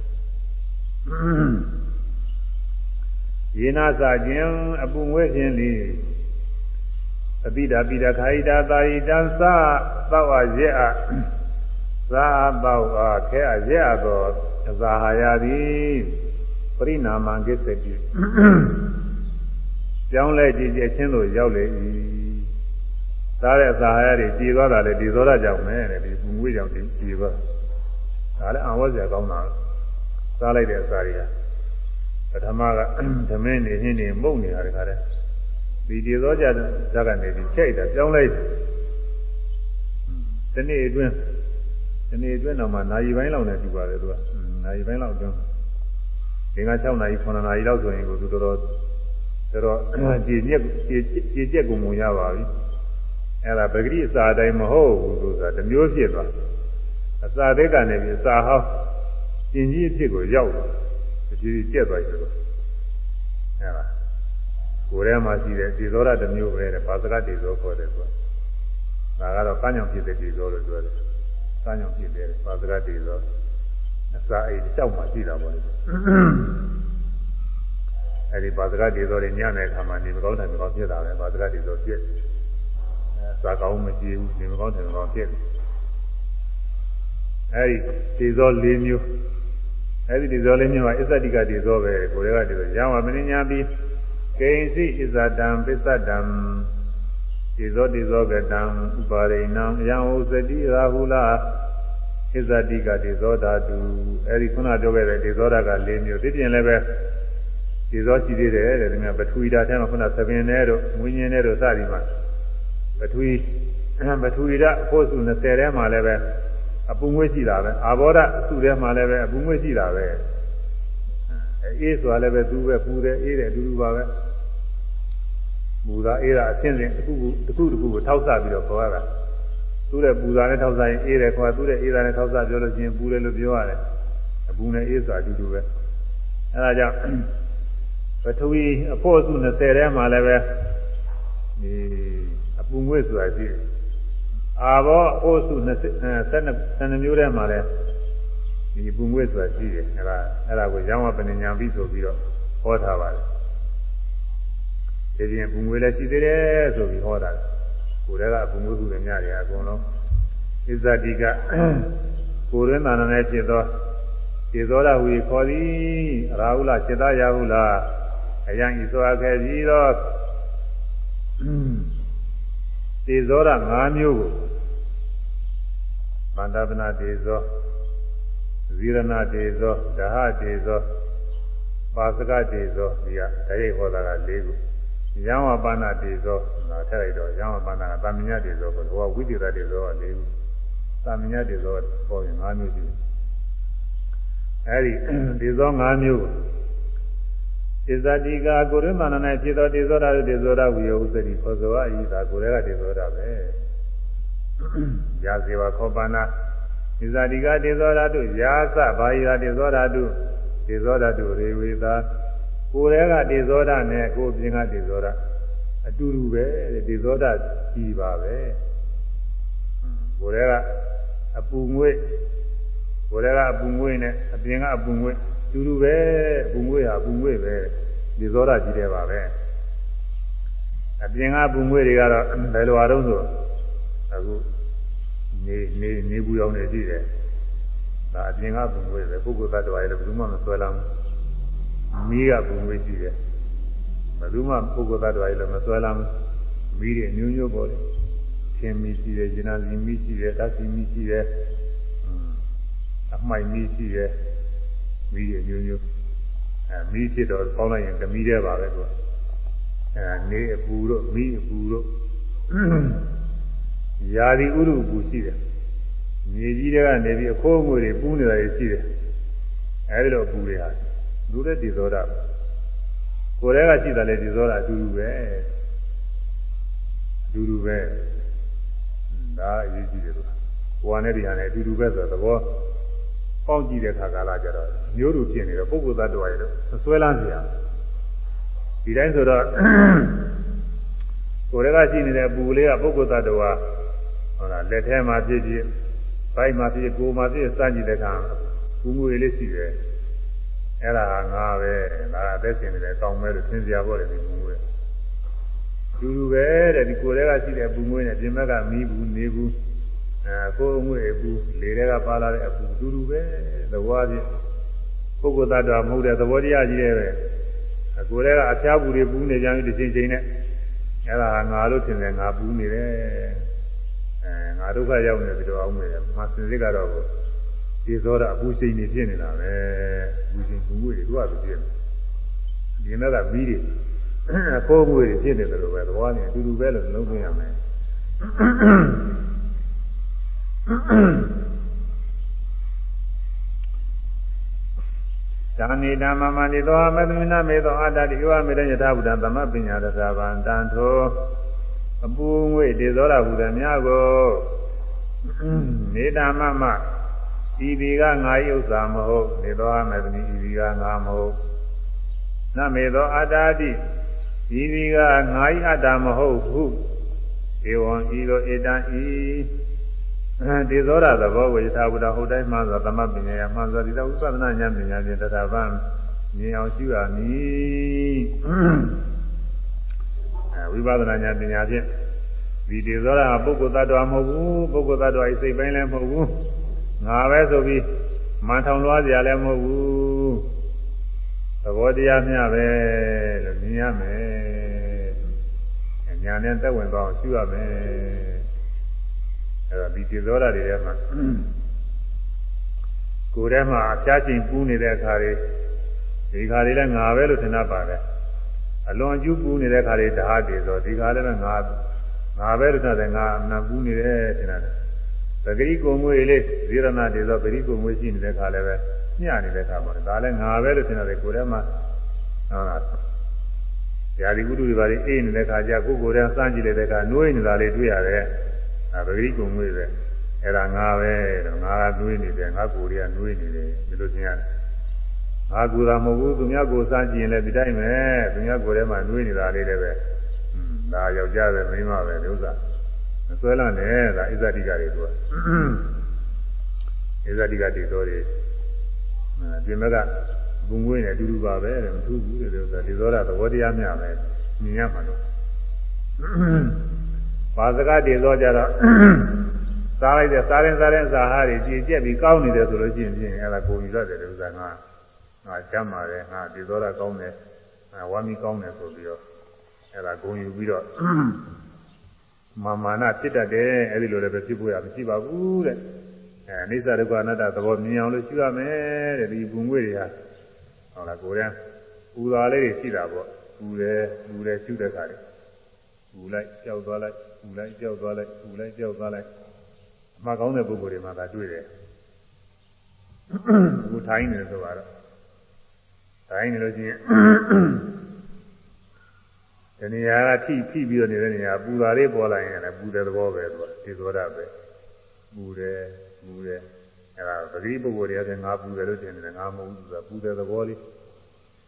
ယေနာစာခြင်းအပူငွေ့ခြင်းလီ အပိဓာပိဓာခာယိတာသာယိတံသသောအရက်အသာသောအခဲအရက်အသောအဇာဟာယသည်ပရိနာမံကိစ္စတိကြောင်းလဲကြည်ကြည်ချင်းတို့ရောက်လေ၏သားတဲ့အစာဟာယတွေကြည်သွားတာလေဒီသောတာကြောင့်ပဲတဲ့ဒီပူငွေ့ကြောင့်ကြည်သွားဒါလည်းအံဝတ်စရာကောင်းတာစားလိုက်တဲ့အစာတွေကပထမကသမင်းနေဟင်းနေမုတ်နေတာတခါတည်း ဒီဒီသောကြဇာကနေပြီးချိန်တာပြောင်းလိုက်တနေ့အတွင်းတနေ့အတွင်းတော့မှနာရီပိုင်းလောက်နဲ့တူပါတယ်သူကနာရီပိုင်းလောက်အတွင်းဒီက6နာရီ9နာရီလောက်ဆိုရင်ကိုသူတော်တော်တော်တော်ကြည်ညက်ကြည်ကြက်ကုန်မရပါဘူးအဲ့ဒါပဂရိအစာအတိုင်းမဟုတ်ဘူးဆိုတာတမျိုးဖြစ်သွားအစာသက်ကနေပြီးအစာဟောင်းကျင်ကြီးအဖြစ်ကိုရောက်သွားဒီကျက်သွားပြီလို့အဲ့ဒါ ကိုယ်ထဲမှာရှိတဲ့ဒီဇောရတစ်မျိုးပဲတဲ့ပါစကဒီဇောခေါ်တယ်ဆိုတာဒါကတော့ကမ်းညောင်ဖြစ်တဲ့ဒီဇောလို့ပြောတယ်ကမ်းညောင်ဖြစ်တဲ့ပါစကဒီဇောအစာအိတ်တောက်မှရှိတာပေါ့လေအဲဒီပါစကဒီဇောတွေညတဲ့အခါမှာနေမကောင်းတယ်မကောင်းဖြစ်တာပဲပါစကဒီဇောပြည့်အဲစာကောင်းမကြည့်ဘူးနေမကောင်းတယ်မကောင်းဖြစ်တယ်အဲဒီဒီဇော၄မျိုးအဲဒီဒီဇောလေးမျိုးကအစ္ဆတိကဒီဇောပဲကိုယ်တွေကဒီဇောရံဝမင်းညာပြီး ကိဉ္စီဣဇတံပစ္စတံဒီဇောဒီဇောကတံဥပါရိဏံယံဥစတိရာဟုလာဣဇတိကဒီဇောဓာတုအဲဒီခုနပြောခဲ့တဲ့ဒီဇောဓာက၄မျိုးဒီပြင်လည်းပဲဒီဇောရှိသေးတယ်တဲ့ဒီမှာပထဝီဓာတ်ထဲမှာခုနသပင်နဲ့တို့မွေးညင်းနဲ့တို့စသည်မှာပထဝီပထဝီဓာတ်အဖို့စု20ထဲမှာလည်းပဲအပူငွေ့ရှိတာပဲအာဘောဓသူ့ထဲမှာလည်းပဲအပူငွေ့ရှိတာပဲအေးဆိုတာလည်းပဲသူပဲပူတယ်အေးတယ်အတူတူပါပဲ ပူတာအေးတာအချင်းချင်းတစ်ခုတစ်ခုတစ်ခုကိုထောက်ဆပြီးတော့ခေါ်ရတာသူ့ရဲ့ပူတာနဲ့ထောက်ဆရင်အေးတယ်ခေါ်သူ့ရဲ့အေးတာနဲ့ထောက်ဆပြောလို့ရှိရင်ပူတယ်လို့ပြောရတယ်အပူနဲ့အေးဆိုတာအတူတူပဲအဲဒါကြောင့်ပထဝီအဖို့စု20ထဲမှာလည်းပဲဒီအပူငွေ့ဆိုတာရှိတယ်အာဘောအိုးစု20 12မျိုးထဲမှာလဲဒီပူငွေ့ဆိုတာရှိတယ်အဲဒါအဲဒါကိုရောင်းဝပဏညာပြီးဆိုပြီးတော့ဟောထားပါတယ် ဒီပြင်ပူငွေ့လည်းရှိသေးတယ်ဆိုပြီးဟောတာကိုယ်တည်းကပူငွေ့ခုတွေများတယ်အကုန်လုံးဣဇတိကကိုယ်ရင်းသာနာနဲ့ဖြစ်သောခြေသောရဟူခေါ်သည်ရာဟုလခြေသားရဟုလအယံဤစွာခဲ့ပြီးတော့တေဇောရ၅မျိုးကိုမန္တပနာတေဇောဇီရဏတေဇောဒဟတေဇောပါစကတေဇောဒီကတရိပ်ဟောတာက၄ခု ယံဝပါဏတေဇောဒါထည့်လိုက်တော့ယံဝပါဏကတာမညတေဇောကိုဟောဝိသေသတေဇောက၄ခုတာမညတေဇောပေါ်ရင်၅မျိုးရှိတယ်အဲဒီတေဇော၅မျိုးကိုဣဇတိကာကိုရမဏ၌ဖြစ်သောတေဇောဓာတေဇောဓဝိယဥစ္စတိခောဇောအဤသာကိုရဲကတေဇောဓာပဲရာဇေဝခောပနာဣဇတိကာတေဇောဓာတုရာသဘာယတေဇောဓာတုတေဇောဓာတုရေဝေသာ ကိုရဲကတေဇောဓာနဲ့ကိုပြင်ကတေဇောဓာအတူတူပဲတေဇောဓာကြီးပါပဲကိုရဲကအပူငွေ့ကိုရဲကအပူငွေ့နဲ့အပြင်ကအပူငွေ့တူတူပဲဘုံငွေဟာဘုံငွေပဲဒီသောတာကြီးတယ်ပါပဲအပြင်ကဘုံငွေတွေကတော့ဘယ်လိုအားလုံးဆိုအခုနေနေနေဘူးရောင်းနေကြည့်တယ်ဒါအပြင်ကဘုံငွေပဲပုဂ္ဂိုလ်သတ္တဝါတွေလည်းဘယ်သူမှမဆွဲလာဘူး မီးကဘုံငွေရှိတယ်ဘယ်သူမှပုဂ္ဂိုလ်သတ္တဝါတွေလည်းမဆွဲလာဘူးမီးတွေမျိုးမျိုးပေါ်တယ်ရှင်မီးရှိတယ်ဂျနာစီမီးရှိတယ်ဓာတ်စီမီးရှိတယ်အမှိုင်မီးရှိတယ်မီးရမျိုးမျိုးအဲမီးဖြစ်တော့ပေါင်းလိုက်ရင်ကမီးတဲ့ပါပဲသူကအဲနေအပူတို့မီးအပူတို့ယာဒီဥရုပူရှိတယ်မြေကြီးတွေကနေပြီးအခိုးငွေတွေပူးနေတာတွေရှိတယ်အဲဒီလိုပူတွေဟာ လူတဲ့ဒီသောတာကိုယ်တည်းကရှိတယ်လေဒီသောတာအတူတူပဲအတူတူပဲဒါအရေးကြီးတယ်လို့ကိုယ်နဲ့ဒီဟာနဲ့အတူတူပဲဆိုတော့သဘောပေါက်ကြည့်တဲ့ခါကာလကြတော့မျိုးတူဖြစ်နေတော့ပုဂ္ဂိုလ်သတ္တဝါရဲ့ဆွဲလန်းစရာဒီတိုင်းဆိုတော့ကိုယ်တည်းကရှိနေတဲ့ပူလေးကပုဂ္ဂိုလ်သတ္တဝါဟုတ်လားလက်ထဲမှာဖြစ်ဖြစ်ဘိုက်မှာဖြစ်ကိုယ်မှာဖြစ်စကြည့်တဲ့အခါဘူးငွေလေးရှိတယ် အဲ့ဒါဟာငါပဲဒါအသက်ရှင်နေတယ်ကောင်းမဲလို့သင်စရာပေါ့လေဒီဘူးငွေတူတူပဲတဲ့ဒီကိုယ်တည်းကရှိတဲ့ဘူးငွေနဲ့ပြင်ဘက်ကမီးဘူးနေဘူးအဲကိုယ်ငွေဘူးလေတွေကပါလာတဲ့အပူတူတူပဲသဘောအချင်းပုဂ္ဂိုလ်သတ္တဝါမဟုတ်တဲ့သဘောတရားကြီးရဲ့ပဲကိုယ်တည်းကအဖျားဘူးတွေပူနေကြပြီတစ်ချိန်ချိန်နဲ့အဲ့ဒါငါလို့ထင်တယ်ငါပူနေတယ်အဲငါဒုက္ခရောက်နေပြီတော့အောင်မယ်မစင်စစ်ကတော့ ဒီသောတာအပူချိန်နေဖြစ်နေတာပဲဘူးချိန်ဘူးငွေတွေသူ့အတူဖြစ်နေဒီနေ့ကပြီးတယ်ခိုးငွေတွေဖြစ်နေတယ်လို့ပဲသဘောနဲ့အတူတူပဲလို့လုံးသွင်းရမယ်သာနိဓမ္မမဏိသောမသမိနာမေသောအတ္တတိယောမေတ္တယထာဘုဒ္ဓသမပညာရသဗံတန်ထိုအပူငွေတေသောရဘုဒ္ဓမြတ်ကိုနေဓမ္မမ ဤဒီကငါ၏ဥစ္စာမဟုတ်နေသောမေသမီဤဒီကငါမဟုတ်နမေသောအတ္တတိဤဒီကငါ၏အတ္တမဟုတ်ဟုဧဝံဤသောဧတံဤဒီသောရသဘောကိုယထာဘုဒ္ဓဟုတ်တိုင်းမှဆိုသမပညာယမှဆိုဒီတော့ဥပဒနာဉာဏ်ပညာဖြင့်တထာဗံမြင်အောင်ရှုရမည်အဲဝိပဿနာဉာဏ်ပညာဖြင့်ဒီဒီသောရကပုဂ္ဂိုလ်သတ္တဝါမဟုတ်ဘူးပုဂ္ဂိုလ်သတ္တဝါဤစိတ်ပိုင်းလည်းမဟုတ်ဘူး ငါပဲဆိုပြီးမန်ထောင်လွှားစရာလည်းမဟုတ်ဘူးသဘောတရားမျှပဲလို့မြင်ရမယ်ဉာဏ်နဲ့သက်ဝင်သွားအောင်ရှုရမယ်အဲတော့ဒီတိသောတာတွေထဲမှာကိုယ်ထဲမှာအပြားချင်းပူးနေတဲ့အခါတွေဒီခါတွေလည်းငါပဲလို့ထင်တတ်ပါတယ်အလွန်အကျူးပူးနေတဲ့အခါတွေဓာတ်တွေဆိုဒီခါလည်းငါငါပဲလို့ထင်တယ်ငါအနာပူးနေတယ်ထင်တယ် ပဂရိကုံမွေလေးဇေရဏတွေဆိုပဂရိကုံမွေရှိနေတဲ့အခါလည်းပဲညှနေတဲ့အခါမှာဒါလည်းငါပဲလို့ထင်တယ်ကိုယ်ထဲမှာဟုတ်လားဇာတိကုတုတွေပါလေအေးနေတဲ့အခါကျကိုယ်ကိုယ်ထဲစမ်းကြည့်တဲ့အခါနှွေးနေတာလေးတွေ့ရတယ်အဲပဂရိကုံမွေပဲအဲ့ဒါငါပဲတော့ငါကနှွေးနေတယ်ငါကိုယ်တွေကနှွေးနေတယ်ဒီလိုသင်ရတယ်ငါကူတာမဟုတ်ဘူးသူများကိုစားကြည့်ရင်လည်းဒီတိုင်းပဲသူများကိုယ်ထဲမှာနှွေးနေတာလေးလည်းပဲอืมဒါယောက်ျားပဲမိန်းမပဲဒီဥစ္စာ မဆွဲလန့်နဲ့ဒါဣဇတိကတွေသူကဣဇတိကတိတော်တွေပြင်မကဘုံငွေနဲ့အတူတူပါပဲတဲ့မထူးဘူးတဲ့ဥစ္စာဒီသောတာသဘောတရားမျှပဲမြင်ရမှာလို့ပါစကတည်သောကြတော့စားလိုက်တဲ့စားရင်စားရင်စားဟာတွေကြည်ကျက်ပြီးကောင်းနေတယ်ဆိုလို့ရှိရင်ပြင်အဲ့ဒါကိုယူရတယ်ဥစ္စာကငါကျမ်းပါတယ်ငါဒီသောတာကောင်းတယ်ဝါမီကောင်းတယ်ဆိုပြီးတော့အဲ့ဒါဂုံယူပြီးတော့ မာမာနဖြစ်တတ်တယ်အဲ့ဒီလိုလည်းပဲဖြစ်ဖို့ရမရှိပါဘူးတဲ့အဲအိစ္ဆဒုက္ခအနတ္တသဘောမြင်အောင်လို့ရှုရမယ်တဲ့ဒီဘုံငွေတွေဟာဟုတ်လားကိုယ်တည်းပူတာလေးတွေရှိတာပေါ့ပူတယ်ပူတယ်ရှုတဲ့ခါတွေပူလိုက်ကြောက်သွားလိုက်ပူလိုက်ကြောက်သွားလိုက်ပူလိုက်ကြောက်သွားလိုက်အမှားကောင်းတဲ့ပုဂ္ဂိုလ်တွေမှာဒါတွေ့တယ်အခုထိုင်းနေတယ်ဆိုတော့ထိုင်းနေလို့ချင်း ဒီနေရာကထိဖိပြီးတော့နေတဲ့နေရာပူတာလေးပေါ်လာရင်လည်းပူတဲ့သဘောပဲသူကဒီသောတာပဲပူတယ်ပူတယ်အဲဒါပဂရိပုဂ္ဂိုလ်တွေကငါပူတယ်လို့ထင်တယ်ငါမဟုတ်ဘူးသူကပူတဲ့သဘောလေး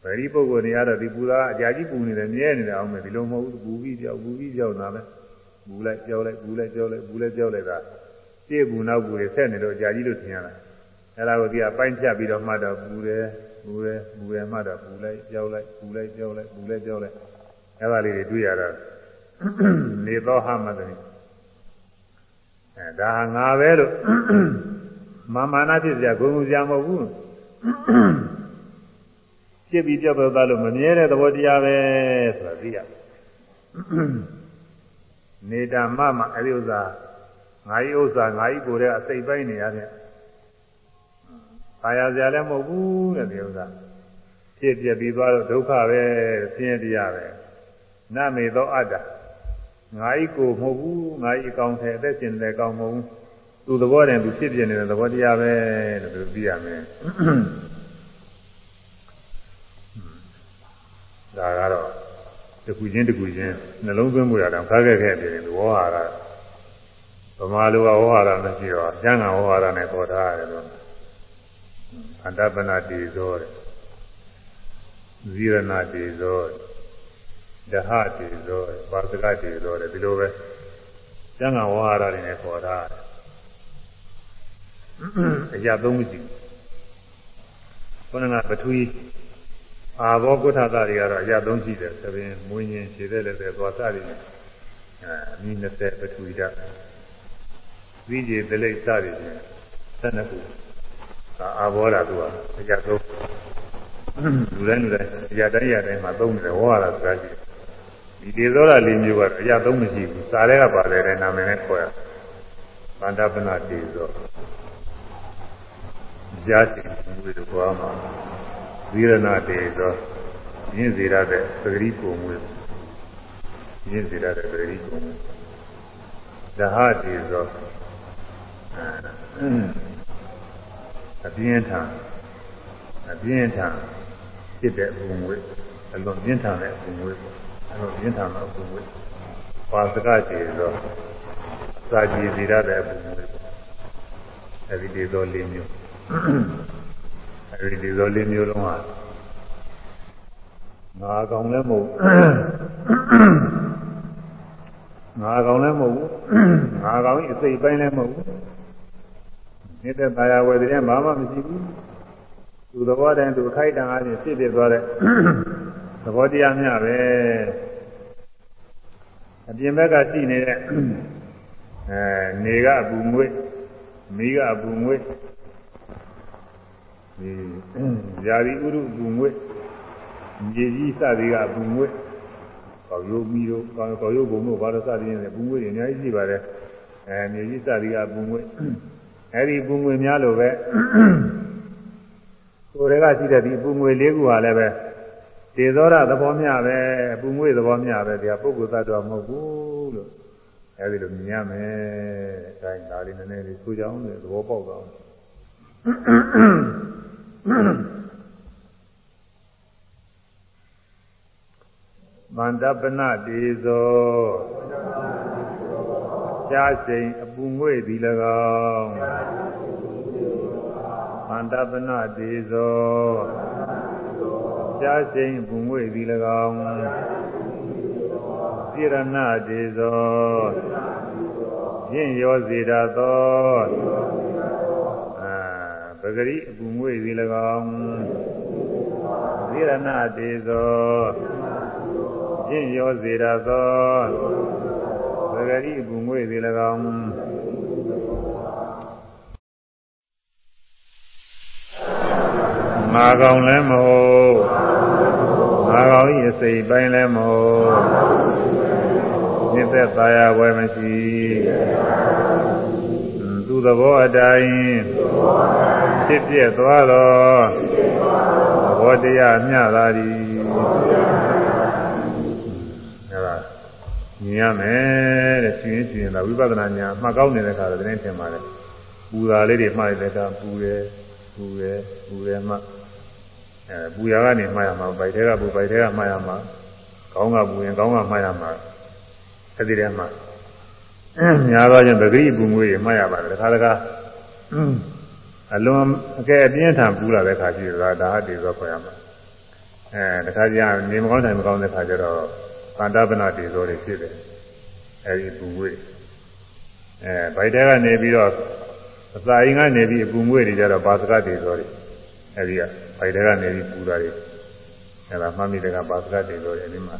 ပဂရိပုဂ္ဂိုလ်တွေကတော့ဒီပူတာအကြာကြီးပူနေတယ်မြဲနေတယ်အောင်မယ်ဒီလိုမဟုတ်ဘူးပူပြီးကြောက်ပူပြီးကြောက်တာပဲပူလိုက်ကြောက်လိုက်ပူလိုက်ကြောက်လိုက်ပူလိုက်ကြောက်လိုက်တာပြည့်ပူနောက်ပူတွေဆက်နေတော့အကြာကြီးလို့ထင်ရတာအဲဒါကိုဒီကပိုင်းဖြတ်ပြီးတော့မှတ်တော့ပူတယ်ပူတယ်ပူတယ်မှတ်တော့ပူလိုက်ကြောက်လိုက်ပူလိုက်ကြောက်လိုက်ပူလိုက်ကြောက်လိုက် အဲ့ဒါလေးတွေတွေ့ရတော့နေသောဟမသည်အဲဒါငါပဲလို့မာမာနဖြစ်ကြဂုံဂုံကြမဟုတ်ဘူးဖြစ်ပြီးကြောက်တော့သားလို့မမြဲတဲ့သဘောတရားပဲဆိုတာသိရနေတာမမအဲ့ဒီဥစ္စာငါဤဥစ္စာငါဤကိုယ်တဲ့အစိတ်ပိုင်းနေရတဲ့။အာရစရာလည်းမဟုတ်ဘူးတဲ့ဒီဥစ္စာဖြစ်ပြပြီးသွားတော့ဒုက္ခပဲဆင်းရဲတရားပဲ။ နမေသောအတ္တငါဤကိုမဟုတ်ဘူးငါဤအကောင်ထဲအသက်ရှင်တယ်ကောင်းမဟုတ်ဘူးသူသဘောတည်းသူဖြစ်ပြနေတဲ့သဘောတရားပဲလို့သူသိရမယ်ဒါကတော့တစ်ခုချင်းတစ်ခုချင်းနှလုံးသွင်းမှုရတာခက်ခဲခဲ့တယ်ဝေါဟာရဗမာလူကဝေါဟာရမရှိတော့ကျမ်းဂန်ဝေါဟာရနဲ့ပေါ်ထားရတယ်လို့အန္တပနာတိဇောတဲ့ဇီရဏတိဇော ဒဟတိဇောပါစကတိဇောတဲ့ဒီလိုပဲကျမ်းဂန်ဝေါဟာရတွေနဲ့ပေါ်ထားတယ်အရာသုံးမရှိဘုန်းကပထဝီအာဘောကုဋ္ဌတာတွေကတော့အရာသုံးရှိတယ်သဘင်မွေးရင်ခြေတဲ့လည်းပဲသွားစားတယ်အဲအမိ20ပထဝီဓာတ်ဝိကျေတလိပ်စတယ်ချင်း12ခုဒါအာဘောဓာသူကအရာသုံးလူတိုင်းလူတိုင်းအရာတိုင်းအရာတိုင်းမှာသုံးတယ်ဟောရတာစကားရှိတယ် ဒီဒေသောရလေးမျိုးကအရာသုံးမရှိဘူးစာထဲကပါတယ်တဲ့နာမည်နဲ့ခေါ်ရဗန္ဒပနာတေဇောကြာစီဝိရကွာမှာဝိရဏတေသောရင်းစေရတဲ့သတိပုံမူရင်းစေရတဲ့သတိပုံမူဒဟတေသောအပြင်းထန်အပြင်းထန်ဖြစ်တဲ့ပုံမူအလွန်ပြင်းထန်တဲ့ပုံမူ အလွန်ပြင်းထန်တဲ့ပုံမူပါစကတေသောစာကြည်စေရတဲ့ပုံမူအဲဒီတေသောလေးမျိုးအဲဒီဒီဇောလေးမျိုးလုံးဟာငါကောင်လည်းမဟုတ်ငါကောင်လည်းမဟုတ်ငါကောင်ကြီးအစိတ်ပိုင်းလည်းမဟုတ်နေတဲ့တရားဝယ်တဲ့ဘာမှမရှိဘူးသူသဘောတိုင်းသူခိုက်တံအားဖြင့်ဖြစ်ဖြစ်သွားတဲ့သ ဘောတရားမျှပဲအပြင်ဘက်ကရှိနေတဲ့အဲနေကအပူငွေ့မိကအပူငွေ့ဒီဇာတိဥရုဘူငွေမြေကြီးစသည်ကဘူငွေကောက်ရုပ်မီတို့ကောက်ရုပ်ဘုံတို့ဘာလို့စသည်ရင်ဘူငွေတွေအများကြီးရှိပါတယ်အဲမြေကြီးစသည်ကဘူငွေအဲဒီဘူငွေများလို့ပဲကိုယ်တွေကရှိတဲ့ဒီဘူငွေလေးခုဟာလည်းပဲ တေသောရသဘောမျှပဲဘူငွေသဘောမျှပဲဒီဟာပုဂ္ဂိုလ်သတ္တဝါမဟုတ်ဘူးလို့အဲဒီလိုမြင်ရမယ်အဲဒါဒါလေးနည်းနည်းလေးဆိုကြအောင်လေသဘောပေါက်တော့မန္တပနတေဇောရှားစိန်အပူငွေ့သည်၎င်းမန္တပနတေဇော ရှားစိန်အပူငွေ့သည်၎င်းစိရဏတေဇောရင့်ရောစေတတ်သောပဂရိအပူငွေသည်၎င်းသီရဏတေသောရင့်ရောစေရသောပဂရိအပူငွေသည်၎င်း မာကောင်လည်းမဟုတ်မာကောင်ဤအစိတ်ပိုင်းလည်းမဟုတ်မြစ်သက်သာယာဝယ်မရှိသူသဘောအတိုင်းဖြစ်ပြသွားသောဘောတရားမျှသာသည်အဲဒါမြင်ရမယ်တဲ့ရှင်ရှင်သာဝိပဿနာညာမှတ်ကောင်းနေတဲ့ခါတော့တင်းထင်ပါလေပူတာလေးတွေမှတ်လိုက်တဲ့အခါပူတယ်ပူတယ်ပူတယ်မှ အဲပူရကနေမှတ်ရမှာဗိုက်ထဲကပူဗိုက်ထဲကမှတ်ရမှာကောင်းကပူရင်ကောင်းကမှတ်ရမှာအဲဒီတည်းမှာများသောချင်းပဂရိပူငွေမှတ်ရပါတယ်တခါတခါအလွန်အကဲအပြင်းထန်ပူလာတဲ့ခါရှိတာဒါအတေသောခေါ်ရမှာအဲတခါကျနေမကောင်းတိုင်မကောင်းတဲ့ခါကျတော့သန္တာပနာတေသောတွေဖြစ်တယ်အဲဒီပူငွေအဲဗိုက်တဲကနေပြီးတော့အစာရင်ကနေပြီးအပူငွေတွေကြတော့ဘာစကတေသောတွေအဲဒီက ဗိုက်တဲကနေပြီးပူတာတွေအဲဒါမှတ်မိတဲ့ကဘာစကတေသောတွေအဲဒီမှာ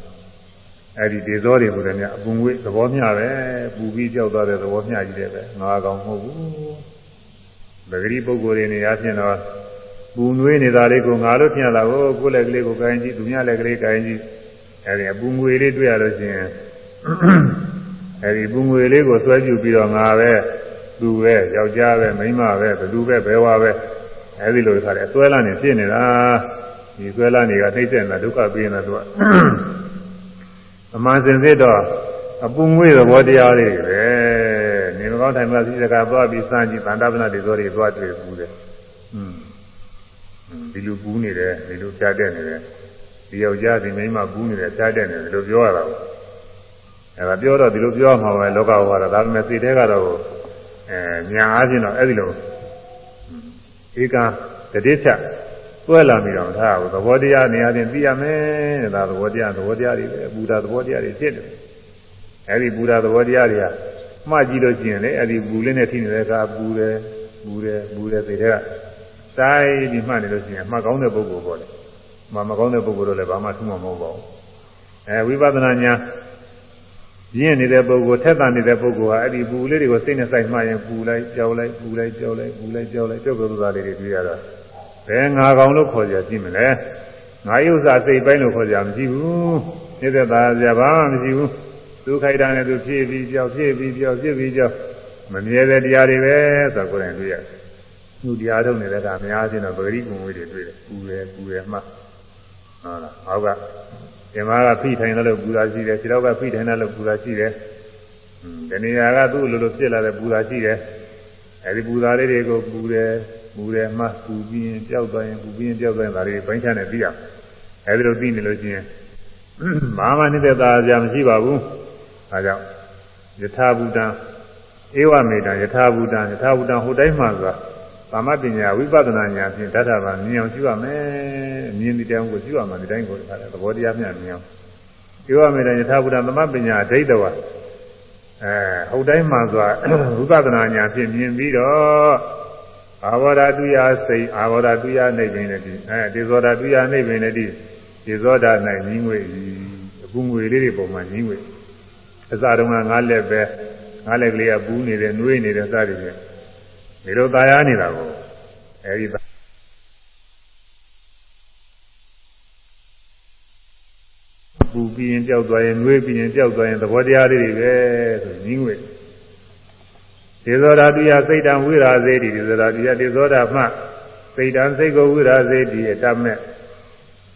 အဲ့ဒီဒေဇောတွေဘုရားများအပူငွေသဘောမျှပဲပူပြီးကြောက်သွားတဲ့သဘောမျှကြီးတယ်ပဲငါကောင်မဟုတ်ဘူးပဂရိပုဂ္ဂိုလ်တွေနေရာဖြင့်တော့ပူနွေးနေတာလေးကိုငါလို့ထင်ရတာကိုကိုယ်လက်ကလေးကိုကိုင်းကြည့်သူများလက်ကလေးကိုင်းကြည့်အဲ့ဒီအပူငွေလေးတွေ့ရလို့ရှိရင်အဲ့ဒီပူငွေလေးကိုဆွဲကြည့်ပြီးတော့ငါပဲသူပဲယောက်ျားပဲမိန်းမပဲဘသူပဲဘယ်ဝါပဲ အဲ့ဒီလိုခါတယ်အစွဲလာနေဖြစ်နေတာဒီဆွဲလာနေကနှိမ့်တဲ့နေတာဒုက္ခပေးနေတာသူကအမှန်စင်စစ်တော့အပူငွေသဘောတရားတွေပဲနေမကောင်းထိုင်မှစီစကားသွားပြီးစမ်းကြည့်ဗန္ဒပနာတွေသွားတွေသွားတွေ့ဘူးတဲ့อืมဒီလိုပူနေတယ်ဒီလိုကြားတဲ့နေတယ်ဒီယောက်ျားဒီမိန်းမဘူးနေတယ်ရှားတဲ့နေတယ်လို့ပြောရတာပေါ့အဲဒါပြောတော့ဒီလိုပြောမှာပဲလောကဝါဒဒါပေမဲ့စိတ်ထဲကတော့အဲညာအားဖြင့်တော့အဲ့ဒီလို ဧကတတိချက်တွဲလာပြီးတော့ဒါကသဘောတရားနေရာချင်းသိရမယ်တဲ့ဒါသဘောတရားသဘောတရားတွေပဲဘုရားသဘောတရားတွေဖြစ်တယ်အဲ့ဒီဘုရားသဘောတရားတွေကမှကြည့်လို့ရှိရင်လေအဲ့ဒီဘူးလေးနဲ့ထိနေတဲ့အခါပူတယ်ပူတယ်ပူတယ်စိတ်ထဲကတိုင်းပြီးမှတ်နေလို့ရှိရင်မှတ်ကောင်းတဲ့ပုဂ္ဂိုလ်ပေါ့လေမှမကောင်းတဲ့ပုဂ္ဂိုလ်တော့လည်းဘာမှထူးမှာမဟုတ်ပါဘူးအဲဝိပဿနာညာ ရင့်နေတဲ့ပုဂ္ဂိုလ်ထက်သန်နေတဲ့ပုဂ္ဂိုလ်ဟာအဲ့ဒီပူလေးတွေကိုစိတ်နဲ့စိုက်မှရင်ပူလိုက်ကြောက်လိုက်ပူလိုက်ကြောက်လိုက်ပူလိုက်ကြောက်လိုက်ကြောက်ကြသောသားလေးတွေတွေ့ရတော့ဘယ်ငါကောင်လို့ခေါ်ကြကြည့်မလဲငါယုဇာစိတ်ပိုင်းလို့ခေါ်ကြမရှိဘူးနေတဲ့သားကြဘာမှမရှိဘူးသူခိုက်တာနဲ့သူဖြည့်ပြီးကြောက်ဖြည့်ပြီးကြောက်ဖြည့်ပြီးကြောက်မမြဲတဲ့တရားတွေပဲဆိုတော့ကိုယ်တိုင်တွေ့ရတယ်သူတရားထုတ်နေတဲ့ကအများကြီးတော့ပဂရိကုံဝေးတွေတွေ့တယ်ပူတယ်ပူတယ်မှဟုတ်လားဟောက်က ဒီမှာကဖိထိုင်တယ်လို့ပူတာရှိတယ်ခြေတော့ကဖိထိုင်တယ်လို့ပူတာရှိတယ်ဒီနေရာကသူ့လိုလိုဖြစ်လာတဲ့ပူတာရှိတယ်အဲဒီပူတာလေးတွေကိုပူတယ်ပူတယ်မှပူပြီးရင်ပျောက်သွားရင်ပူပြီးရင်ပျောက်သွားရင်ဒါတွေပိုင်းခြားနေပြီးရအဲဒီလိုသိနေလို့ရှိရင်ဘာမှနေတဲ့သားကြမရှိပါဘူးအဲကြောင့်ယထာဘူတံဧဝမေတံယထာဘူတံယထာဘူတံဟိုတိုင်းမှာဆိုတာ ကာမပညာဝိပဿနာဉာဏ်ဖြင့်ဓာတ်တာပါမြင်အောင်ရှိရမယ်မြင်တဲ့တရားကိုရှိရမှာဒီတိုင်းကိုခါတယ်သဘောတရားမျှမြင်အောင်ပြောရမယ်တဲ့ယထာဘုဒ္ဓသမပညာဒိဋ္ဌဝအဲဟုတ်တိုင်းမှဆိုတာဝိပဿနာဉာဏ်ဖြင့်မြင်ပြီးတော့အာဝရတုယစိတ်အာဝရတုယနိဗ္ဗာန်နဲ့ဒီအဲဒီဇောဒတုယနိဗ္ဗာန်နဲ့ဒီဒီဇောဒ၌ညီငွေအခုငွေလေးတွေပုံမှန်ညီငွေအစတုန်းကငါးလက်ပဲငါးလက်ကလေးကပူးနေတယ်နှွေးနေတယ်စသည်ဖြင့် ဒီလိုตายာနေတာကိုအဲဒီပူပြီးရင်ကြောက်သွားရင်နှွေးပြီးရင်ကြောက်သွားရင်သဘောတရားလေးတွေပဲဆိုညီးငွေဒေဇောဓာတုယစိတ်တံဝိရာစေတိဒေဇောဓာတုယဒေဇောဓာမှစိတ်တံစိတ်ကိုဝိရာစေတိအတတ်မဲ့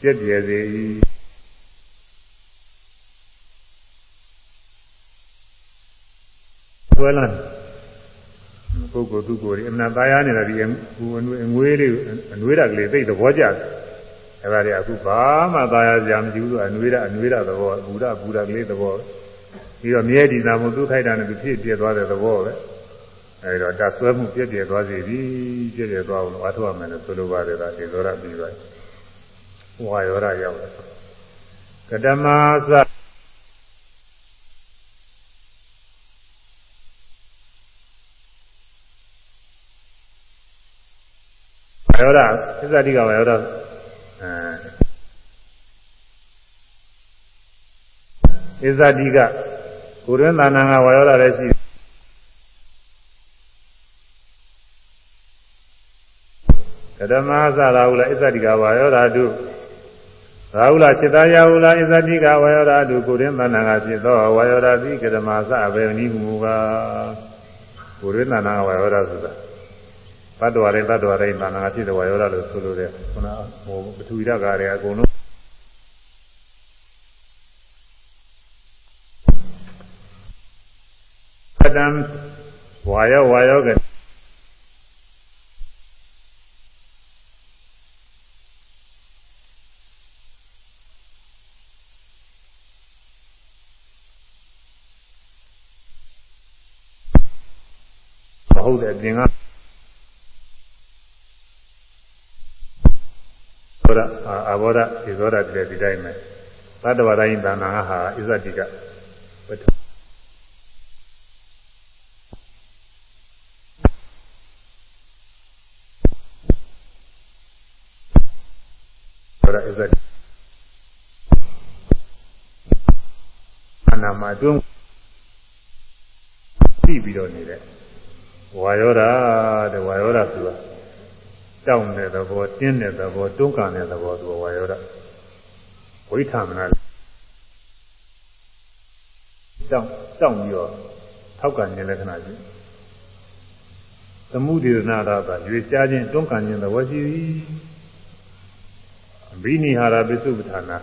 ပြည့်ပြည့်စေ၏ဆွဲလန်း ပုဂ္ဂိုလ်သူကိုယ်တွေအမှန်တရားနေတာဒီအငွေးလေးအနွေးတာကလေးသိသဘောကျတယ်အဲဒါတွေအခုဘာမှသာယာကြမရှိဘူးအနွေးတာအနွေးတာသဘောဘူရဘူရကလေးသဘောပြီးတော့မြဲတည်တာမို့သူခိုက်တာနဲ့သူဖြစ်ပြသွားတဲ့သဘောပဲအဲဒီတော့တဆွဲမှုပြည့်ပြည့်သွားစီပြီပြည့်ပြည့်သွားအောင်အားထုတ်ရမယ်လို့ဆိုလိုပါတယ်ဒါဒီသောရပြီးပါဝါယောရရောက်တယ်ကတမသ ယောဒသစ္စာတိကဝါယောဒအဲသစ္စာတိကကိုရင်းသာနာကဝါယောဒလည်းရှိကဓမ္မသရာဟုလားအစ္ဆတိကဝါယောဓာတုရာဟုလားစိတ္တယဟုလားအစ္ဆတိကဝါယောဓာတုကိုရင်းသနာကဖြစ်သောဝါယောဓာတိကဓမ္မသအဘေနိမူပါကိုရင်းသနာကဝါယောဓာဆိုတာ တတ္တဝါတိုင်းတတ္တဝါတိုင်းနာနာဖြစ်တယ်ဝါရောဓလို့ဆိုလိုတယ်ခုနဟိုပထဝီဓာတ်ကားတွေအကုန်လုံးတံဝါယောဝါယောကမဟုတ်တဲ့အပြင်က ဘောဓအာဘောဓဒီသောဓတည်းဒီတိုင်းပဲသတ္တဝါတိုင်းသာနာဟာဣဇတိကပထဘောဓဣဇတိအနာမတွန်းပြီးပြီးတော့နေတဲ့ဝါယောဓာတဲ့ဝါယောဓာဆိုတာ တောင်းတဲ့သဘောတင်းတဲ့သဘောတွန်းကန်တဲ့သဘောသူဝါယောဒဝိထာမနာတောင်းတောင်းပြီးတော့ထောက်ကန်ခြင်းလက္ခဏာကြီးသမှုဒေနာရတာရွေချခြင်းတွန်းကန်ခြင်းသဘောရှိသည်ဘိနိဟာရပိစုပ္ပဌာနာ